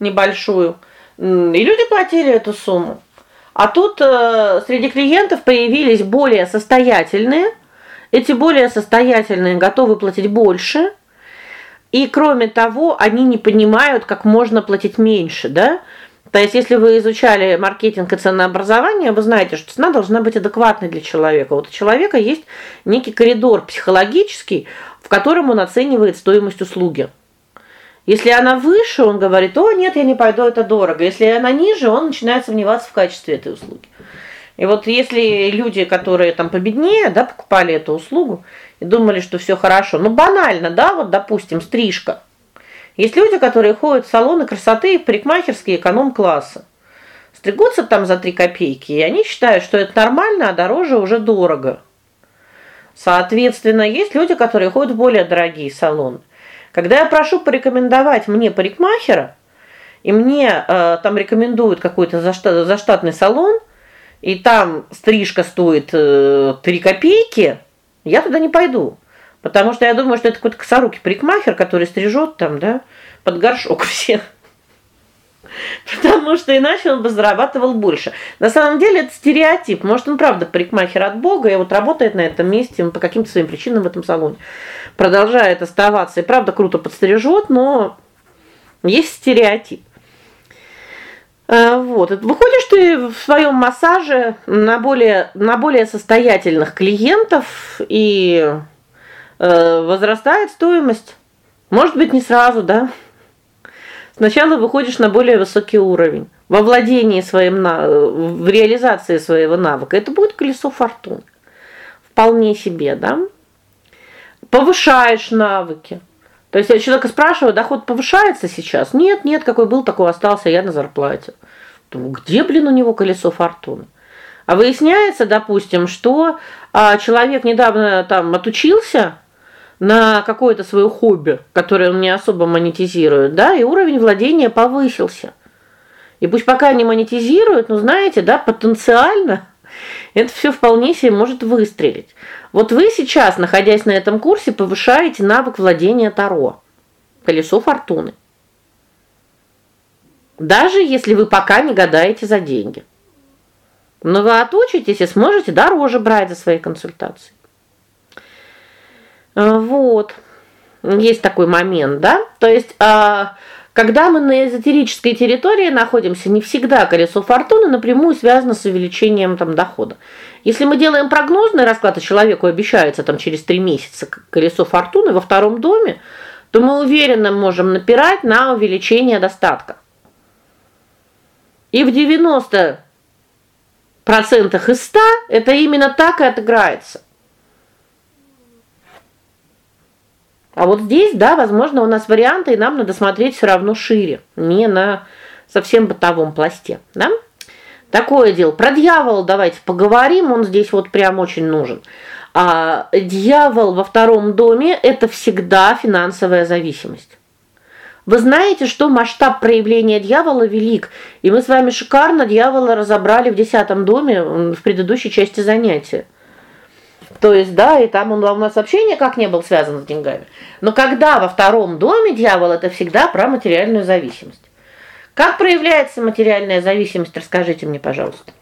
небольшую. И люди платили эту сумму. А тут э, среди клиентов появились более состоятельные. Эти более состоятельные готовы платить больше. И кроме того, они не понимают, как можно платить меньше, да? То есть, если вы изучали маркетинг и ценообразование, вы знаете, что цена должна быть адекватной для человека. Вот у человека есть некий коридор психологический, в котором он оценивает стоимость услуги. Если она выше, он говорит: "О, нет, я не пойду, это дорого". Если она ниже, он начинает сомневаться в качестве этой услуги. И вот если люди, которые там победнее, да, покупали эту услугу и думали, что все хорошо. Ну банально, да, вот, допустим, стрижка. Есть люди, которые ходят в салоны красоты и парикмахерские эконом-класса. Стригутся там за 3 копейки, и они считают, что это нормально, а дороже уже дорого. Соответственно, есть люди, которые ходят в более дорогие салоны. Когда я прошу порекомендовать мне парикмахера, и мне э, там рекомендуют какой-то заштатный салон, и там стрижка стоит э, 3 копейки, я туда не пойду. Потому что я думаю, что это какой-то косорукий парикмахер, который стрижет там, да, под горшок всех. Потому что иначе он бы зарабатывал больше. На самом деле это стереотип. Может, он правда парикмахер от Бога и вот работает на этом месте по каким-то своим причинам в этом салоне. Продолжает оставаться и правда круто подстрижет, но есть стереотип. А, вот. Выходишь ты в своем массаже на более на более состоятельных клиентов и э, возрастает стоимость. Может быть, не сразу, да? Сначала выходишь на более высокий уровень во владении своим в реализации своего навыка. Это будет колесо фортуны. Вполне себе, да? Повышаешь навыки. То есть я человека спрашиваю, доход повышается сейчас? Нет, нет, какой был, такой остался, я на зарплате. Думаю, где, блин, у него колесо фортуны? А выясняется, допустим, что а, человек недавно там отучился на какое-то свое хобби, которое он не особо монетизирует, да, и уровень владения повысился. И пусть пока не монетизирует, но знаете, да, потенциально это все вполне себе может выстрелить. Вот вы сейчас, находясь на этом курсе, повышаете навык владения таро. Колесо фортуны. Даже если вы пока не гадаете за деньги. Но вы отучитесь и сможете дороже брать за свои консультации. А, вот. Есть такой момент, да? То есть, а когда мы на эзотерической территории находимся, не всегда колесо фортуны напрямую связано с увеличением там дохода. Если мы делаем прогнозный расклад, и человеку обещается там через три месяца колесо фортуны во втором доме, то мы уверенно можем напирать на увеличение достатка. И в 90 процентах из 100 это именно так и отыграется. А вот здесь, да, возможно, у нас варианты, и нам надо смотреть все равно шире, не на совсем бытовом пласте, да? Такое дело. Про дьявола давайте поговорим, он здесь вот прям очень нужен. А дьявол во втором доме это всегда финансовая зависимость. Вы знаете, что масштаб проявления дьявола велик, и мы с вами шикарно дьявола разобрали в десятом доме в предыдущей части занятия. То есть, да, и там он у нас вообще никак не был связан с деньгами. Но когда во втором доме дьявол это всегда про материальную зависимость. Как проявляется материальная зависимость, расскажите мне, пожалуйста.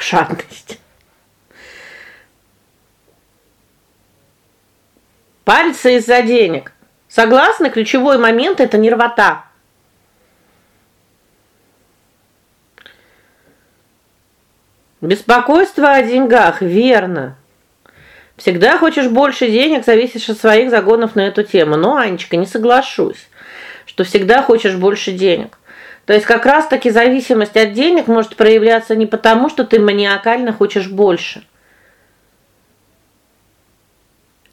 Жадность. Пальцы из-за денег. Согласны, ключевой момент это нервота. Беспокойство о деньгах, верно. Всегда хочешь больше денег, зависишь от своих загонов на эту тему. Но, Анечка, не соглашусь, что всегда хочешь больше денег. То есть как раз таки зависимость от денег может проявляться не потому, что ты маниакально хочешь больше,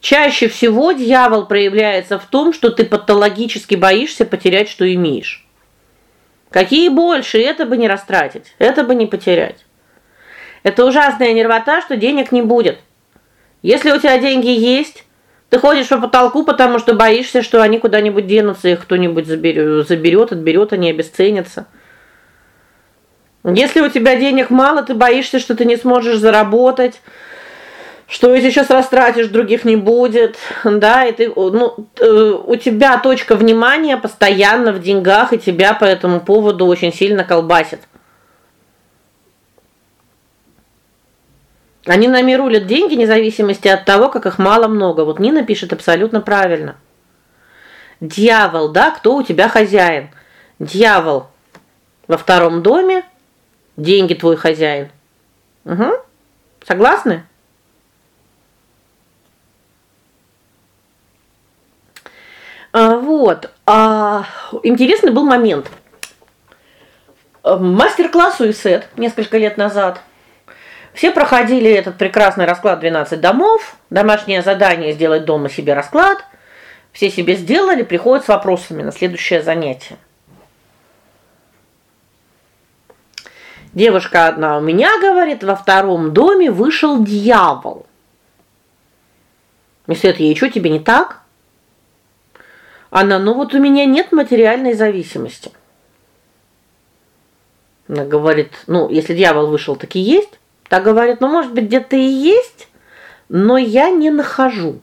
Чаще всего дьявол проявляется в том, что ты патологически боишься потерять, что имеешь. Какие больше, это бы не растратить, это бы не потерять. Это ужасная нервота, что денег не будет. Если у тебя деньги есть, ты ходишь по потолку, потому что боишься, что они куда-нибудь денутся, их кто-нибудь заберет, заберет, отберет, они обесценятся. Если у тебя денег мало, ты боишься, что ты не сможешь заработать, что если сейчас растратишь, других не будет, да, и ты ну э, у тебя точка внимания постоянно в деньгах, и тебя по этому поводу очень сильно колбасит. Они нами рулят деньги, вне зависимости от того, как их мало-много. Вот Нина пишет абсолютно правильно. Дьявол, да, кто у тебя хозяин? Дьявол во втором доме, деньги твой хозяин. Угу. Согласны? А, вот. А интересный был момент. Э, мастер-класс УИСЭТ несколько лет назад. Все проходили этот прекрасный расклад 12 домов, домашнее задание сделать дома себе расклад. Все себе сделали, приходят с вопросами на следующее занятие. Девушка одна у меня говорит, во втором доме вышел дьявол. Если это ей что тебе не так? Она: "Ну вот у меня нет материальной зависимости". Она говорит: "Ну, если дьявол вышел, так и есть. а говорит: "Ну, может быть, где-то и есть, но я не нахожу".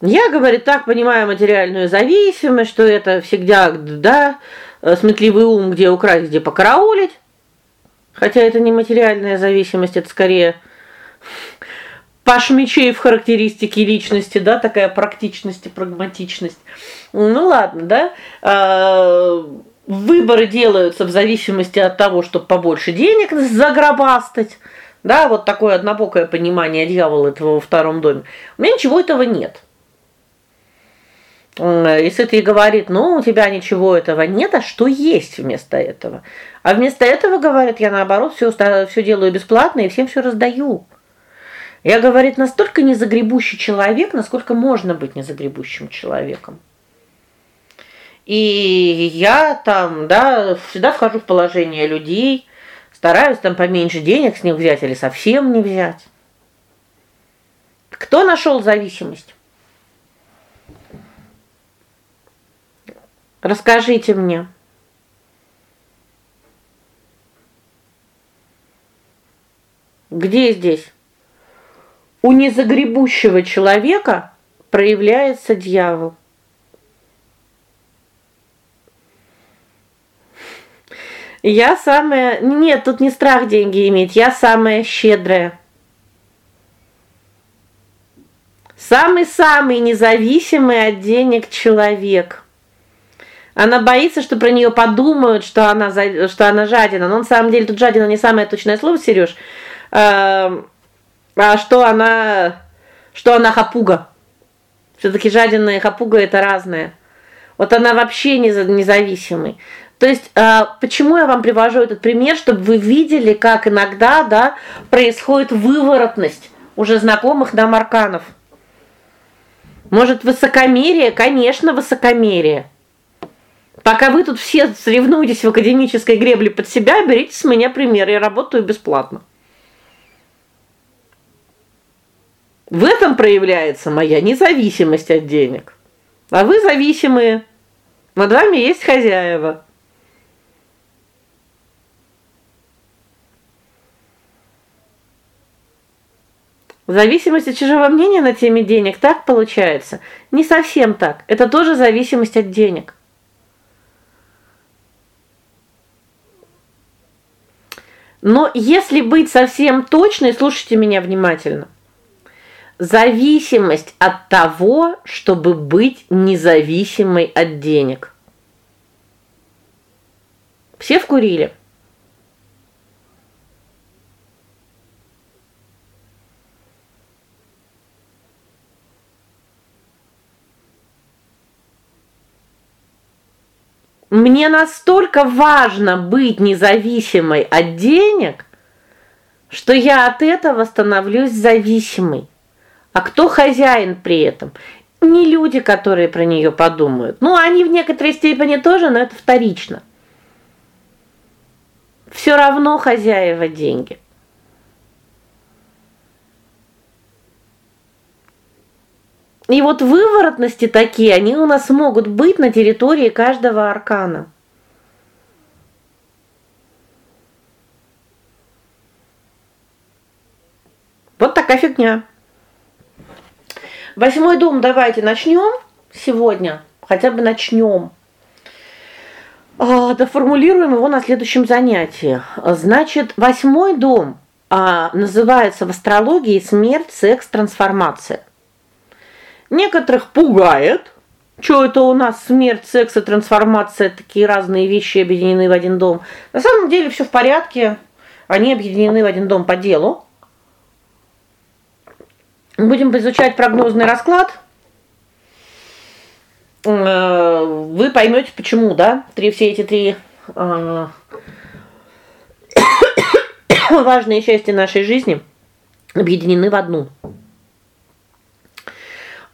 Я, говорит, так понимаю материальную зависимость, что это всегда, да, э, сметливый ум, где украсть, где покараулить. Хотя это не материальная зависимость, это скорее Паш мечей в характеристике личности, да, такая практичность и прагматичность. Ну ладно, да? А, выборы делаются в зависимости от того, чтобы побольше денег загробастать. Да, вот такое однобокое понимание дьявола этого во втором доме. У меня ничего этого нет. Если ты говорит: "Ну, у тебя ничего этого нет, а что есть вместо этого?" А вместо этого говорит: "Я наоборот все все делаю бесплатно и всем все раздаю". Я, говорит, настолько незагребущий человек, насколько можно быть незагребущим человеком. И я там, да, всегда вхожу в положение людей, стараюсь там поменьше денег с них взять или совсем не взять. Кто нашел зависимость? Расскажите мне. Где здесь? У незагребущего человека проявляется дьявол. Я самая Нет, тут не страх деньги иметь, я самая щедрая. Самый-самый независимый от денег человек. Она боится, что про нее подумают, что она что она жадина. Но на самом деле тут жадина не самое точное слово, Сереж. Эм, а что она что она хапуга? все таки жадина и хапуга это разное. Вот она вообще не независимый. То есть, а, почему я вам привожу этот пример, чтобы вы видели, как иногда, да, происходит выворотность уже знакомых нам арканов. Может, высокомерие, конечно, высокомерие. Пока вы тут все соревнуетесь в академической гребле под себя, берите с меня пример, я работаю бесплатно. В этом проявляется моя независимость от денег. А вы зависимые. Над вами есть хозяева. Зависимость от чужого мнения на теме денег так получается? Не совсем так. Это тоже зависимость от денег. Но если быть совсем точной, слушайте меня внимательно зависимость от того, чтобы быть независимой от денег. Все вкурили. Мне настолько важно быть независимой от денег, что я от этого становлюсь зависимой. А кто хозяин при этом? Не люди, которые про нее подумают. Ну, они в некоторой степени тоже, но это вторично. Все равно хозяева деньги. И вот выворотности такие, они у нас могут быть на территории каждого аркана. Вот такая фигня. Восьмой дом давайте начнем сегодня, хотя бы начнем. А, доформулируем его на следующем занятии. Значит, восьмой дом а, называется в астрологии смерть, секс, трансформация. Некоторых пугает, что это у нас смерть, секс и трансформация, такие разные вещи объединены в один дом. На самом деле все в порядке. Они объединены в один дом по делу. Будем изучать прогнозный расклад. Э, вы поймете, почему, да? Три все эти три э, важные части нашей жизни объединены в одну.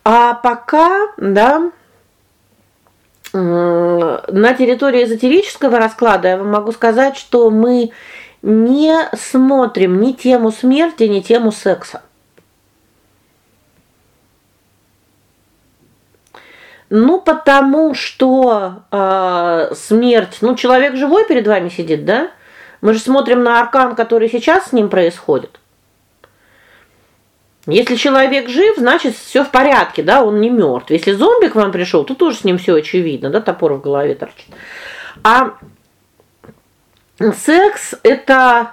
А пока, да, э, на территории эзотерического расклада я вам могу сказать, что мы не смотрим ни тему смерти, ни тему секса. Ну, потому что э, смерть, ну, человек живой перед вами сидит, да? Мы же смотрим на аркан, который сейчас с ним происходит. Если человек жив, значит все в порядке, да, он не мертв. Если зомби к вам пришел, то тоже с ним все очевидно, да, топор в голове торчит. А секс это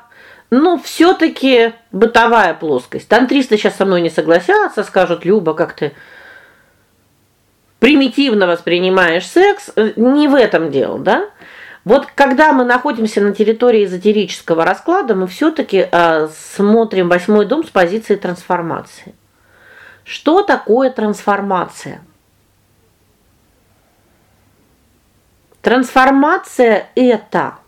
ну, все таки бытовая плоскость. Тантристы сейчас со мной не согласятся, скажут: "Люба, как ты примитивно воспринимаешь секс". Не в этом дело, да? Вот когда мы находимся на территории эзотерического расклада, мы все таки э, а, смотрим восьмой дом с позиции трансформации. Что такое трансформация? Трансформация это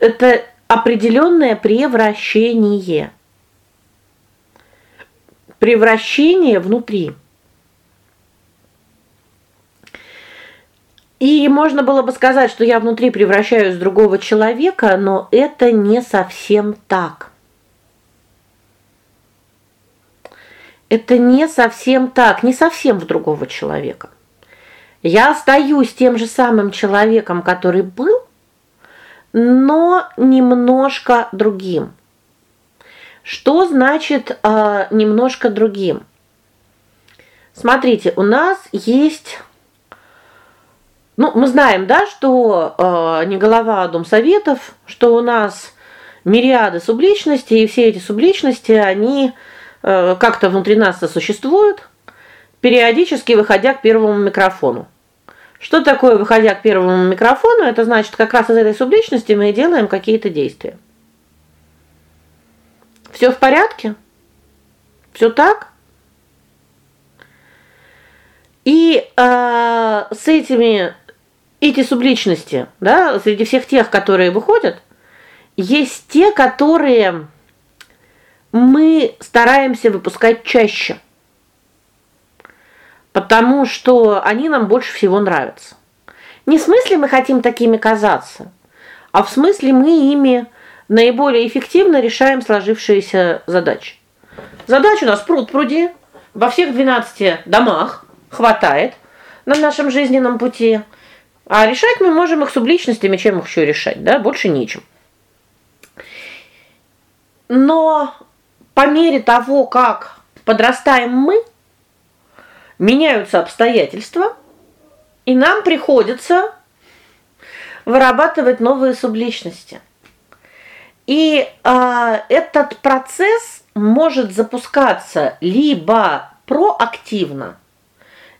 это определенное превращение. Превращение внутри. И можно было бы сказать, что я внутри превращаюсь в другого человека, но это не совсем так. Это не совсем так, не совсем в другого человека. Я остаюсь тем же самым человеком, который был, но немножко другим. Что значит э, немножко другим? Смотрите, у нас есть ну, мы знаем, да, что э, не голова, а дом советов, что у нас мириады субличностей, и все эти субличности, они э, как-то внутри нас существуют, периодически выходя к первому микрофону. Что такое выходя к первому микрофону? Это значит, как раз из этой субличности мы делаем какие-то действия. Все в порядке? Все так? И э, с этими эти субличности, да, среди всех тех, которые выходят, есть те, которые мы стараемся выпускать чаще. Потому что они нам больше всего нравятся. Не в смысле мы хотим такими казаться, а в смысле мы ими наиболее эффективно решаем сложившиеся задачи. Задач у нас пруд-пруди, во всех 12 домах хватает на нашем жизненном пути. А решать мы можем их субличностями, чем их еще решать, да? Больше нечем. Но по мере того, как подрастаем мы, меняются обстоятельства, и нам приходится вырабатывать новые субличности. И э, этот процесс может запускаться либо проактивно,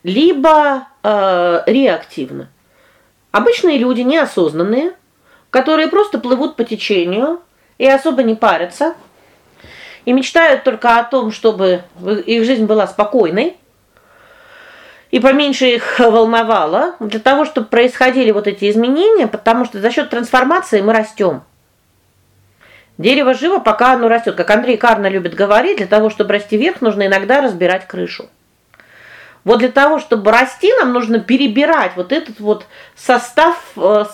либо э, реактивно. Обычные люди неосознанные, которые просто плывут по течению и особо не парятся, и мечтают только о том, чтобы их жизнь была спокойной, и поменьше их волновало, для того, чтобы происходили вот эти изменения, потому что за счет трансформации мы растем. Дерево живо, пока оно растет. Как Андрей Карна любит говорить, для того, чтобы расти вверх, нужно иногда разбирать крышу. Вот для того, чтобы расти, нам нужно перебирать вот этот вот состав э,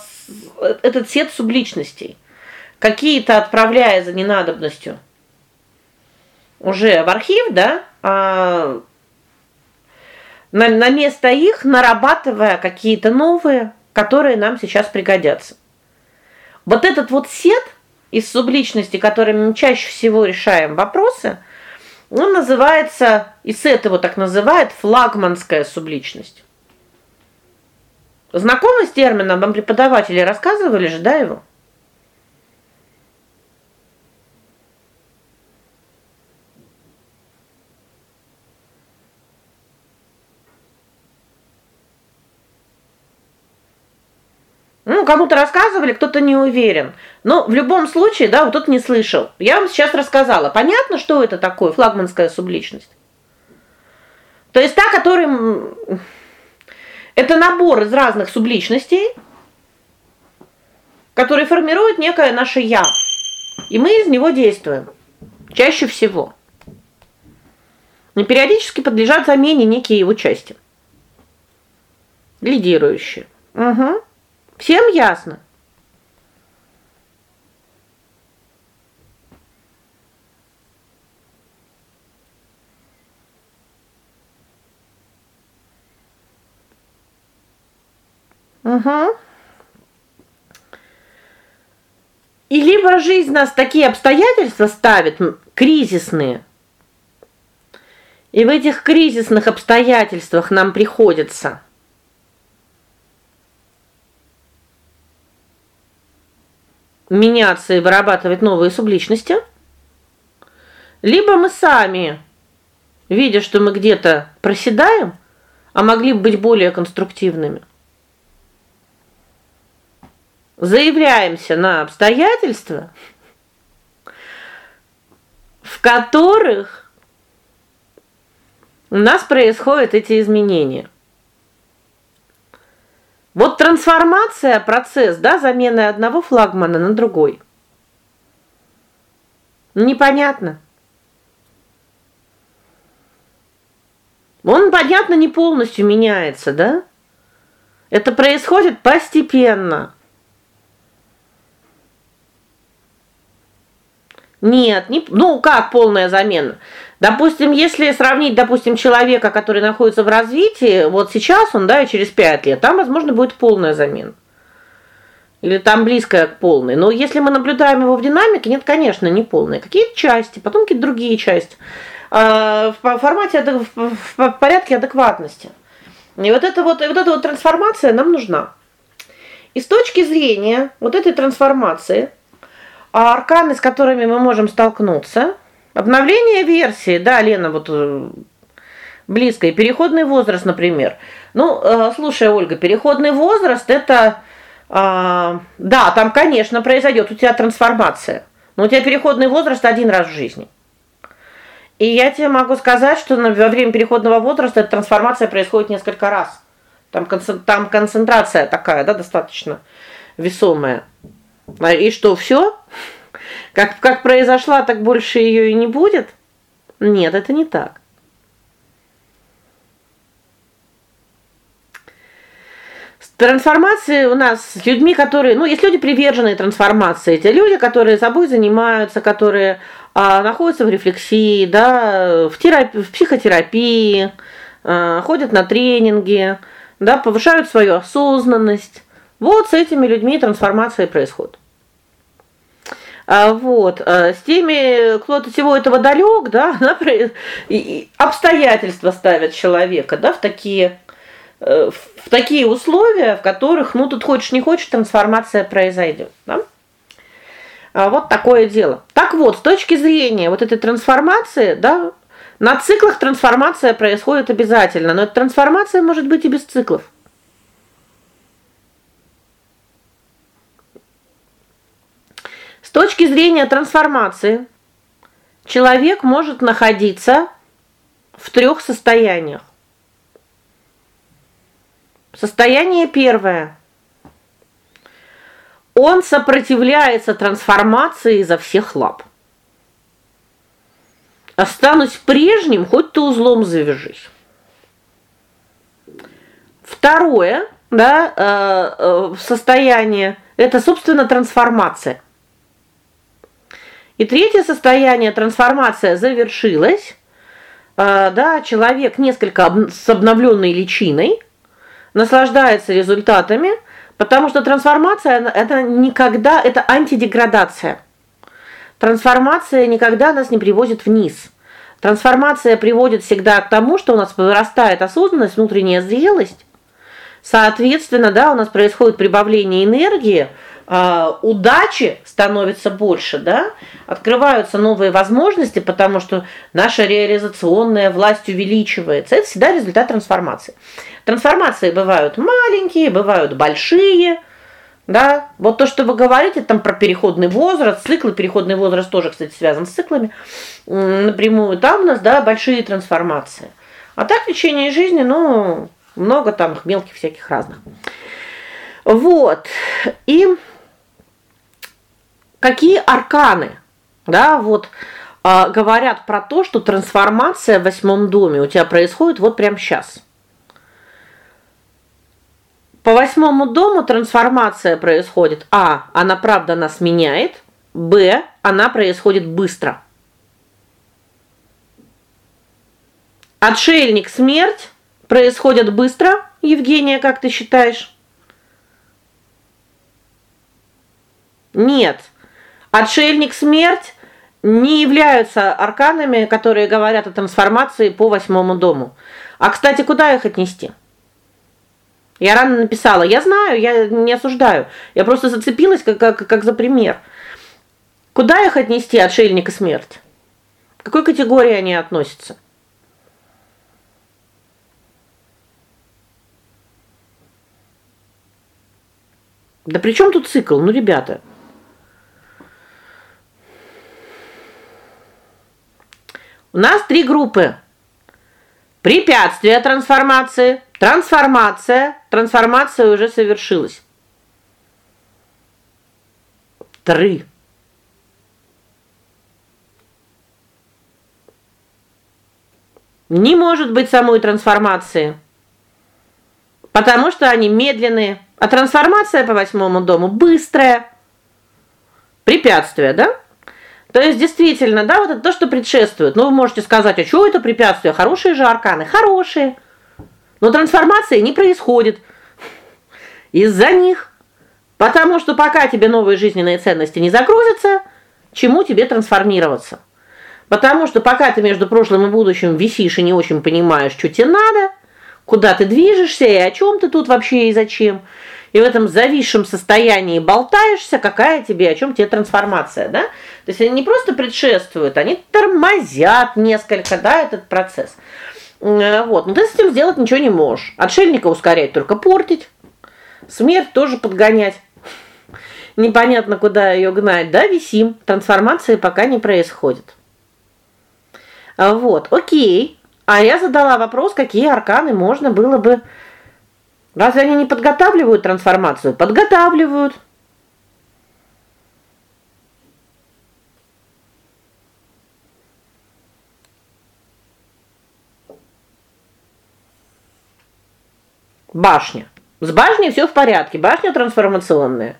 этот сет субличностей. Какие-то отправляя за ненадобностью уже в архив, да? А на, на место их нарабатывая какие-то новые, которые нам сейчас пригодятся. Вот этот вот сет из субличности, которыми мы чаще всего решаем вопросы, он называется, и с этого так называют флагманская субличность. Знакомы с термином? Вам преподаватели рассказывали же, да, его? Ну, кому-то рассказывали, кто-то не уверен. Но в любом случае, да, вот тот не слышал. Я вам сейчас рассказала. Понятно, что это такое флагманская субличность? То есть та, которая это набор из разных субличностей, которые формируют некое наше я. И мы из него действуем. Чаще всего. Но периодически подлежат замене некие его части. Лидирующие. Угу. Всем ясно? Угу. либо жизнь нас такие обстоятельства ставит кризисные. И в этих кризисных обстоятельствах нам приходится меняться и вырабатывать новые субличности. Либо мы сами, видя, что мы где-то проседаем, а могли бы быть более конструктивными, заявляемся на обстоятельства, в которых у нас происходят эти изменения. Вот трансформация, процесс, да, замены одного флагмана на другой. Непонятно. Он, понятно, не полностью меняется, да? Это происходит постепенно. Нет, не, ну как полная замена? Допустим, если сравнить, допустим, человека, который находится в развитии, вот сейчас он, да, и через 5 лет, там, возможно, будет полная замена. Или там близкая к полной. Но если мы наблюдаем его в динамике, нет, конечно, не полная. Какие-то части, потом какие-то другие части. А, в формате в порядке адекватности. И вот эта вот, и вот эта вот трансформация нам нужна. И с точки зрения вот этой трансформации а арканы, с которыми мы можем столкнуться, обновление версии, да, Лена, вот э, близко, и переходный возраст, например. Ну, э, слушай, Ольга, переходный возраст это а, да, там, конечно, произойдет у тебя трансформация. Но у тебя переходный возраст один раз в жизни. И я тебе могу сказать, что во время переходного возраста эта трансформация происходит несколько раз. Там там концентрация такая, да, достаточно весомая. А и что, все? Как как произошла, так больше ее и не будет? Нет, это не так. Трансформации у нас с людьми, которые, ну, есть люди приверженные трансформации, это люди, которые собой занимаются, которые а, находятся в рефлексии, да, в терапии, в психотерапии, а, ходят на тренинги, да, повышают свою осознанность. Вот с этими людьми трансформация происходит. А вот, а, с теми, кто от всего этого далек, да, обстоятельства ставят человека, да, в такие э, в такие условия, в которых, ну, тут хочешь не хочешь, трансформация произойдет, да? А вот такое дело. Так вот, с точки зрения вот этой трансформации, да, на циклах трансформация происходит обязательно, но эта трансформация может быть и без циклов. Точки зрения трансформации человек может находиться в трех состояниях. Состояние первое. Он сопротивляется трансформации изо всех лап. Останусь прежним, хоть ты узлом завяжись. Второе, да, э, э, состояние это собственно трансформация. И третье состояние трансформация завершилась. Э, да, человек несколько об, с обновленной личиной наслаждается результатами, потому что трансформация это никогда это антидеградация. Трансформация никогда нас не приводит вниз. Трансформация приводит всегда к тому, что у нас вырастает осознанность, внутренняя зрелость. Соответственно, да, у нас происходит прибавление энергии, удачи становится больше, да? Открываются новые возможности, потому что наша реализационная власть увеличивается. Это всегда результат трансформации. Трансформации бывают маленькие, бывают большие. Да? Вот то, что вы говорите там про переходный возраст, циклы, переходный возраст тоже, кстати, связан с циклами. Напрямую там у нас, да, большие трансформации. А так в течение жизни, ну, много там мелких всяких разных. Вот. И какие арканы, да, вот а, говорят про то, что трансформация в восьмом доме у тебя происходит вот прямо сейчас. По восьмому дому трансформация происходит. А, она правда нас меняет. Б, она происходит быстро. Отшельник, смерть происходит быстро. Евгения, как ты считаешь? Нет. Отшельник, смерть не являются арканами, которые говорят о трансформации по восьмому дому. А, кстати, куда их отнести? Я рано написала. Я знаю, я не осуждаю. Я просто зацепилась как как как за пример. Куда их отнести отшельник и смерть? К какой категории они относятся? Да при чем тут цикл? Ну, ребята. У нас три группы. Препятствия трансформации, трансформация, трансформация уже совершилась. Три. Не может быть самой трансформации. Потому что они медленные, а трансформация по восьмому дому быстрая. Препятствие, да? То есть действительно, да, вот это то, что предшествует. Ну вы можете сказать: "А что это препятствие? Хорошие же арканы, хорошие". Но трансформация не происходит из-за них. Потому что пока тебе новые жизненные ценности не загрузятся, чему тебе трансформироваться? Потому что пока ты между прошлым и будущим висишь и не очень понимаешь, что тебе надо, куда ты движешься и о чем ты тут вообще и зачем, и в этом зависшем состоянии болтаешься, какая тебе, о чем тебе трансформация, да? То есть они не просто предшествуют, они тормозят несколько, да, этот процесс. Э, вот. Но ты с этим сделать ничего не можешь. Отшельника ускорять только портить. Смерть тоже подгонять. Непонятно, куда ее гнать, да, висим. Трансформации пока не происходит. А вот. О'кей. А я задала вопрос, какие арканы можно было бы Разве они не подготавливают трансформацию? Подготавливают. Башня. С башней все в порядке. Башня трансформационная.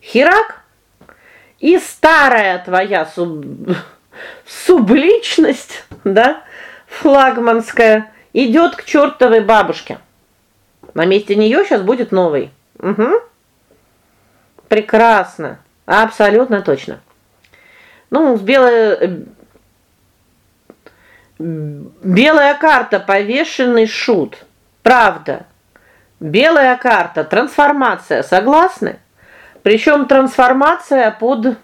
Хирак и старая твоя суб... субличность, да, флагманская, идет к чертовой бабушке. На месте нее сейчас будет новый. Угу. Прекрасно. Абсолютно точно. Ну, с белой белая карта повешенный шут. Правда. Белая карта трансформация, согласны? Причем трансформация под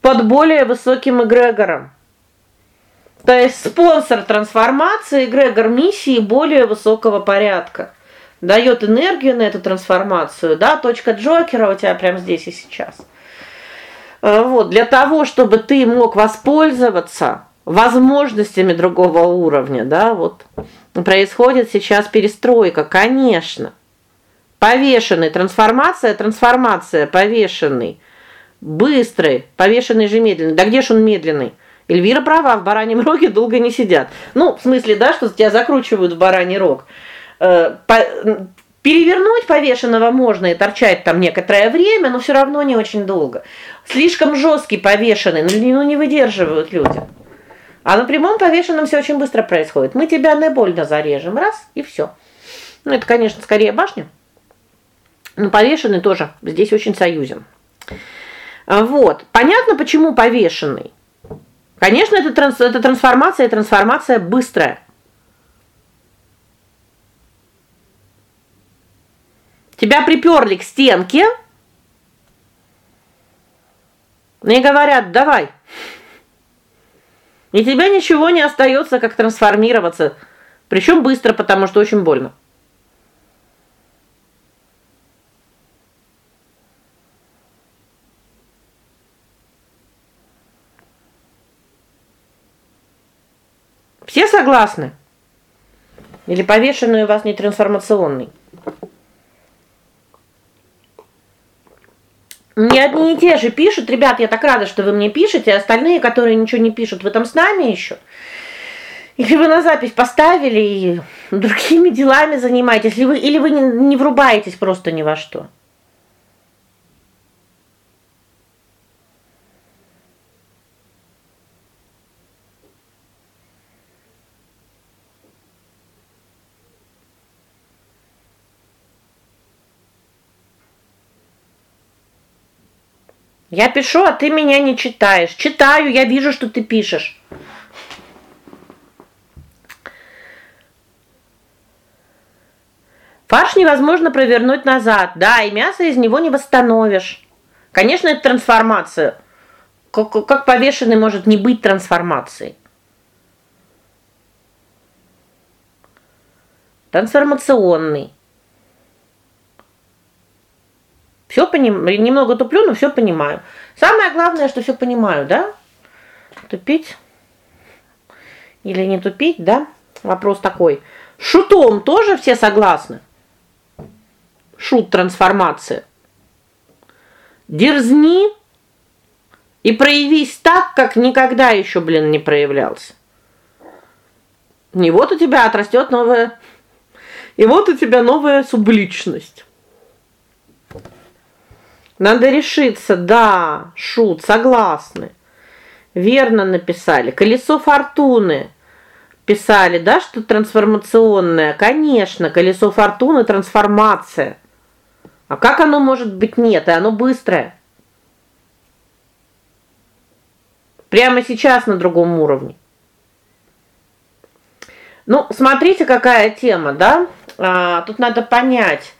под более высоким эгрегором. То есть спонсор трансформации Грегор миссии более высокого порядка. дает энергию на эту трансформацию, да, точка Джокера у тебя прямо здесь и сейчас. Э, вот, для того, чтобы ты мог воспользоваться возможностями другого уровня, да, вот происходит сейчас перестройка, конечно. Повешенный трансформация, трансформация повешенный, быстрый, повешенный же медленный. Да где ж он медленный? Эльвира права, в бараньем роге долго не сидят. Ну, в смысле, да, что тебя закручивают в бараний рог. Э, перевернуть повешенного можно и торчать там некоторое время, но все равно не очень долго. Слишком жесткий повешенный, ну, ну не выдерживают люди. А на прямом повешенном все очень быстро происходит. Мы тебя не больно зарежем, раз и все. Ну это, конечно, скорее башня. Но повешенный тоже здесь очень союзен. Вот. Понятно, почему повешенный. Конечно, это транс это трансформация, и трансформация быстрая. Тебя приперли к стенке. И говорят: "Давай". И тебе ничего не остается, как трансформироваться, причем быстро, потому что очень больно. Все согласны? Или повешенный у вас не трансформационный? Мне одни и те же пишут, ребят, я так рада, что вы мне пишете, а остальные, которые ничего не пишут, вы там с нами еще? Или вы на запись поставили и другими делами занимаетесь, или вы или вы не, не врубаетесь просто ни во что? Я пишу, а ты меня не читаешь. Читаю, я вижу, что ты пишешь. Фарш невозможно провернуть назад. Да, и мясо из него не восстановишь. Конечно, это трансформация. Как как повешенный может не быть трансформацией? Трансформационный. Все понимаю, немного туплю, но все понимаю. Самое главное, что все понимаю, да? Тупить или не тупить, да? Вопрос такой. Шутом тоже все согласны? Шут трансформация. Дерзни и проявись так, как никогда еще, блин, не проявлялся. Не вот у тебя отрастет новая и вот у тебя новая субличность. Надо решиться, да, шут, согласны. Верно написали. Колесо фортуны. Писали, да, что трансформационное. Конечно, колесо фортуны трансформация. А как оно может быть нет? И оно быстрое. Прямо сейчас на другом уровне. Ну, смотрите, какая тема, да? А, тут надо понять,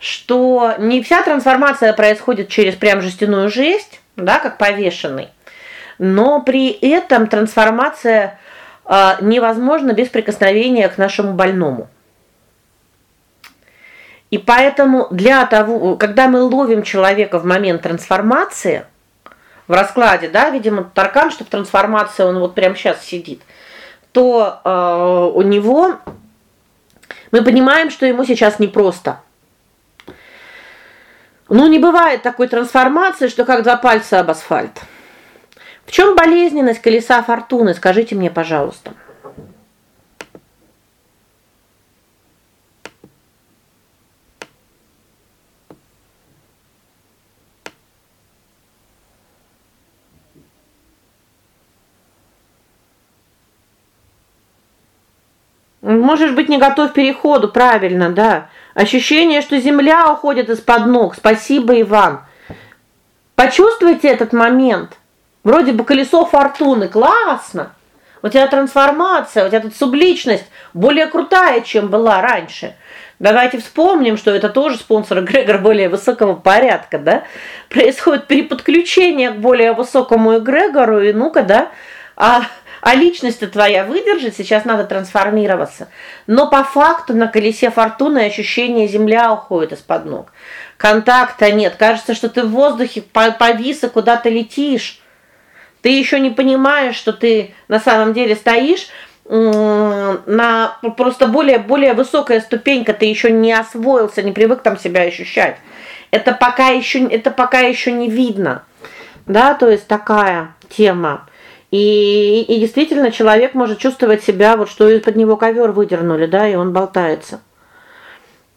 что не вся трансформация происходит через прям жестяную жесть, да, как повешенный. Но при этом трансформация э, невозможна без прикосновения к нашему больному. И поэтому для того, когда мы ловим человека в момент трансформации в раскладе, да, видимо, таркан, что в трансформации он вот прямо сейчас сидит, то э, у него мы понимаем, что ему сейчас непросто. Ну не бывает такой трансформации, что как два пальца об асфальт. В чем болезненность колеса фортуны, скажите мне, пожалуйста. Можешь быть не готов к переходу, правильно, да. Ощущение, что земля уходит из-под ног. Спасибо, Иван. Почувствуйте этот момент. Вроде бы колесо фортуны, классно. У тебя трансформация, у тебя тут субличность более крутая, чем была раньше. Давайте вспомним, что это тоже спонсор эгрегор более высокого порядка, да? Происходит переподключение к более высокому эгрегору, и ну-ка, да? А а личность-то твоя выдержит, сейчас надо трансформироваться. Но по факту на колесе фортуны ощущение земля уходит из-под ног. Контакта нет. Кажется, что ты в воздухе повис и куда-то летишь. Ты еще не понимаешь, что ты на самом деле стоишь на просто более более высокая ступенька, ты еще не освоился, не привык там себя ощущать. Это пока еще это пока еще не видно. Да, то есть такая тема. И и действительно человек может чувствовать себя вот что из-под него ковер выдернули, да, и он болтается.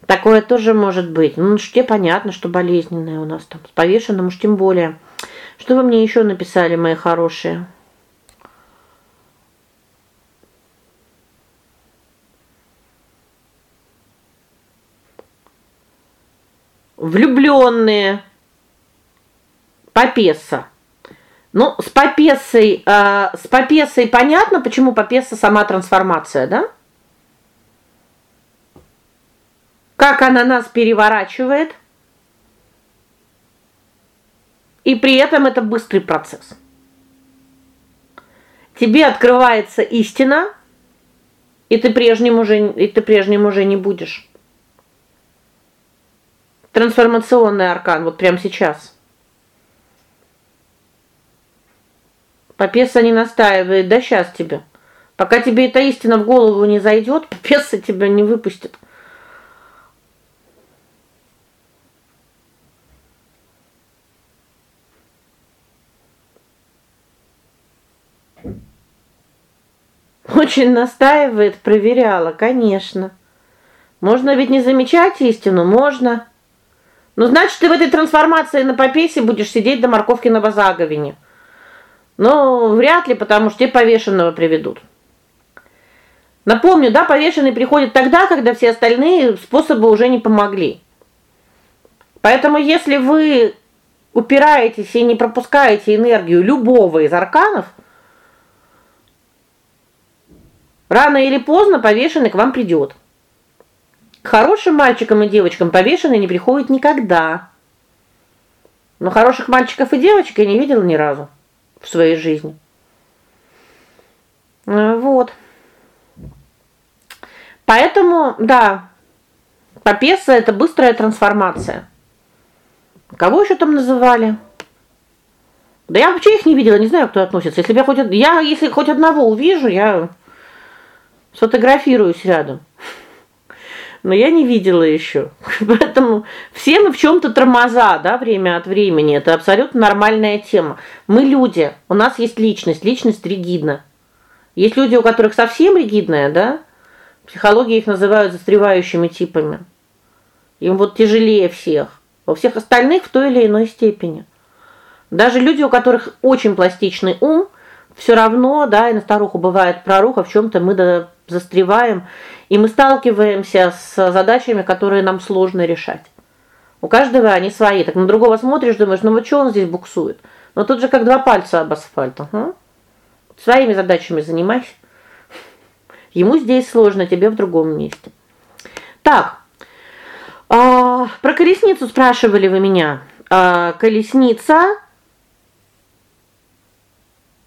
Такое тоже может быть. Ну, что понятно, что болезненное у нас там. С повешенным уж тем более. Что вы мне еще написали, мои хорошие? Влюбленные. Попеса. Ну, с Попесой, э, с Попесой понятно, почему Попеса сама трансформация, да? Как она нас переворачивает. И при этом это быстрый процесс. Тебе открывается истина, и ты прежним уже и ты прежним уже не будешь. Трансформационный аркан вот прямо сейчас. Попеса не настаивает, да сейчас тебе. Пока тебе эта истина в голову не зайдет, Попеса тебя не выпустит. Очень настаивает, проверяла, конечно. Можно ведь не замечать истину, можно. Но значит, ты в этой трансформации на попесе будешь сидеть до морковки на базаговине. Но вряд ли, потому что тебе повешенного приведут. Напомню, да, повешенный приходит тогда, когда все остальные способы уже не помогли. Поэтому если вы упираетесь и не пропускаете энергию любого из арканов, рано или поздно повешенный к вам придет. К хорошим мальчикам и девочкам повешенный не приходит никогда. Но хороших мальчиков и девочек я не видела ни разу в своей жизни. Э, вот. Поэтому, да, Папеса это быстрая трансформация. Кого еще там называли? Да я вообще их не видела, не знаю, кто относится. Если я хоть я если хоть одного увижу, я сфотографируюсь рядом. Но я не видела еще. Поэтому все мы в чем то тормоза, да, время от времени. Это абсолютно нормальная тема. Мы люди, у нас есть личность, личность ригидна. Есть люди, у которых совсем ригидная, да? Психология их называют застревающими типами. Им вот тяжелее всех. У всех остальных в той или иной степени. Даже люди, у которых очень пластичный ум, все равно, да, и на старуху бывает проруха, в чем то мы да застреваем, и мы сталкиваемся с задачами, которые нам сложно решать. У каждого они свои. Так на другого смотришь, думаешь: "Ну вот что он здесь буксует?" Но тут же как два пальца об асфальт, ага. Своими задачами занимайся. Ему здесь сложно, тебе в другом месте. Так. А, про колесницу спрашивали вы меня. А, колесница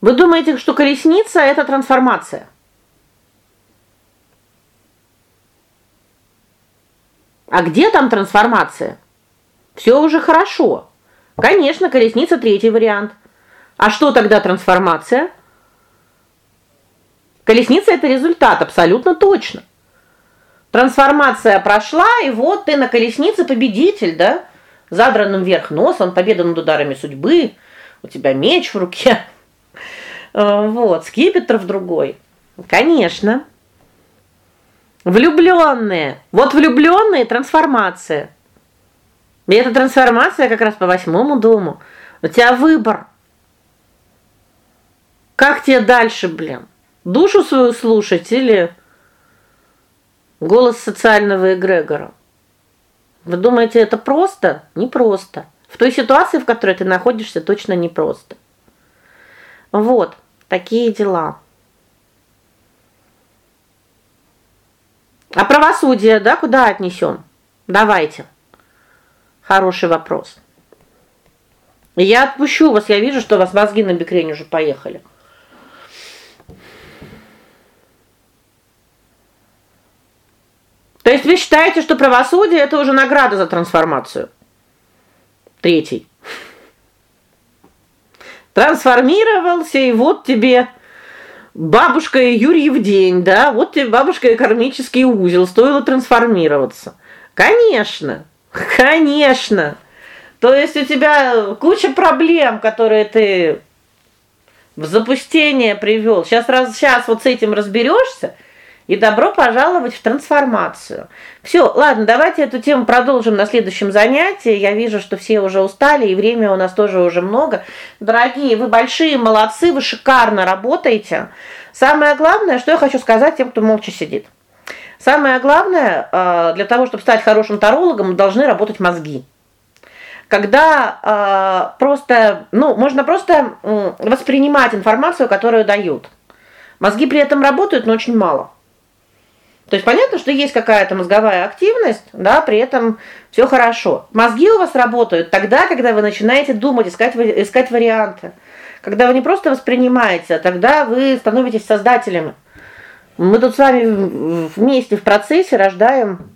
Вы думаете, что колесница это трансформация? А где там трансформация? Все уже хорошо. Конечно, колесница третий вариант. А что тогда трансформация? Колесница это результат, абсолютно точно. Трансформация прошла, и вот ты на колеснице победитель, да? Задранным вверх носом, победа над ударами судьбы. У тебя меч в руке. Э, вот, скипетр в другой. Конечно. Влюбленные. Вот влюбленные трансформация. И эта трансформация как раз по восьмому дому. У тебя выбор. Как тебе дальше, блин? Душу свою слушать или голос социального эгрегора? Вы думаете, это просто? Не просто. В той ситуации, в которой ты находишься, точно не просто. Вот, такие дела. А правосудие, да, куда отнесем? Давайте. Хороший вопрос. Я отпущу вас, я вижу, что у вас мозги на бекрень уже поехали. То есть вы считаете, что правосудие это уже награда за трансформацию? Третий. Трансформировался, и вот тебе бабушка и Юрьев день, да? Вот тебе бабушка и кармический узел, стоило трансформироваться. Конечно. Конечно. То есть у тебя куча проблем, которые ты в запустение привел. Сейчас раз сейчас вот с этим разберешься, и добро пожаловать в трансформацию. Все, ладно, давайте эту тему продолжим на следующем занятии. Я вижу, что все уже устали, и время у нас тоже уже много. Дорогие, вы большие молодцы, вы шикарно работаете. Самое главное, что я хочу сказать тем, кто молча сидит. Самое главное, э, для того, чтобы стать хорошим тарологом, должны работать мозги. Когда э, просто, ну, можно просто воспринимать информацию, которую дают. Мозги при этом работают, но очень мало. То есть понятно, что есть какая-то мозговая активность, да, при этом все хорошо. Мозги у вас работают тогда, когда вы начинаете думать, искать искать варианты. Когда вы не просто воспринимаете, а тогда вы становитесь создателями. Мы тут с вами вместе в процессе рождаем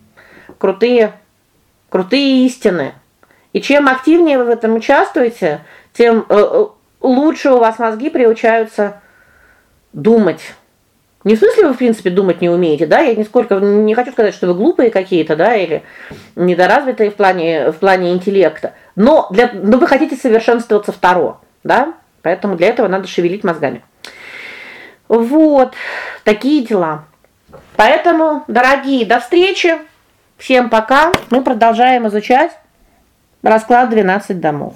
крутые крутые истины. И чем активнее вы в этом участвуете, тем э, э, лучше у вас мозги приучаются думать. Не в смысле вы, в принципе, думать не умеете, да? Я нисколько не хочу сказать, что вы глупые какие-то, да, или недоразвитые в плане в плане интеллекта. Но для но вы хотите совершенствоваться второ, да? Поэтому для этого надо шевелить мозгами. Вот, такие дела. Поэтому, дорогие, до встречи. Всем пока. Мы продолжаем изучать расклад 12 домов.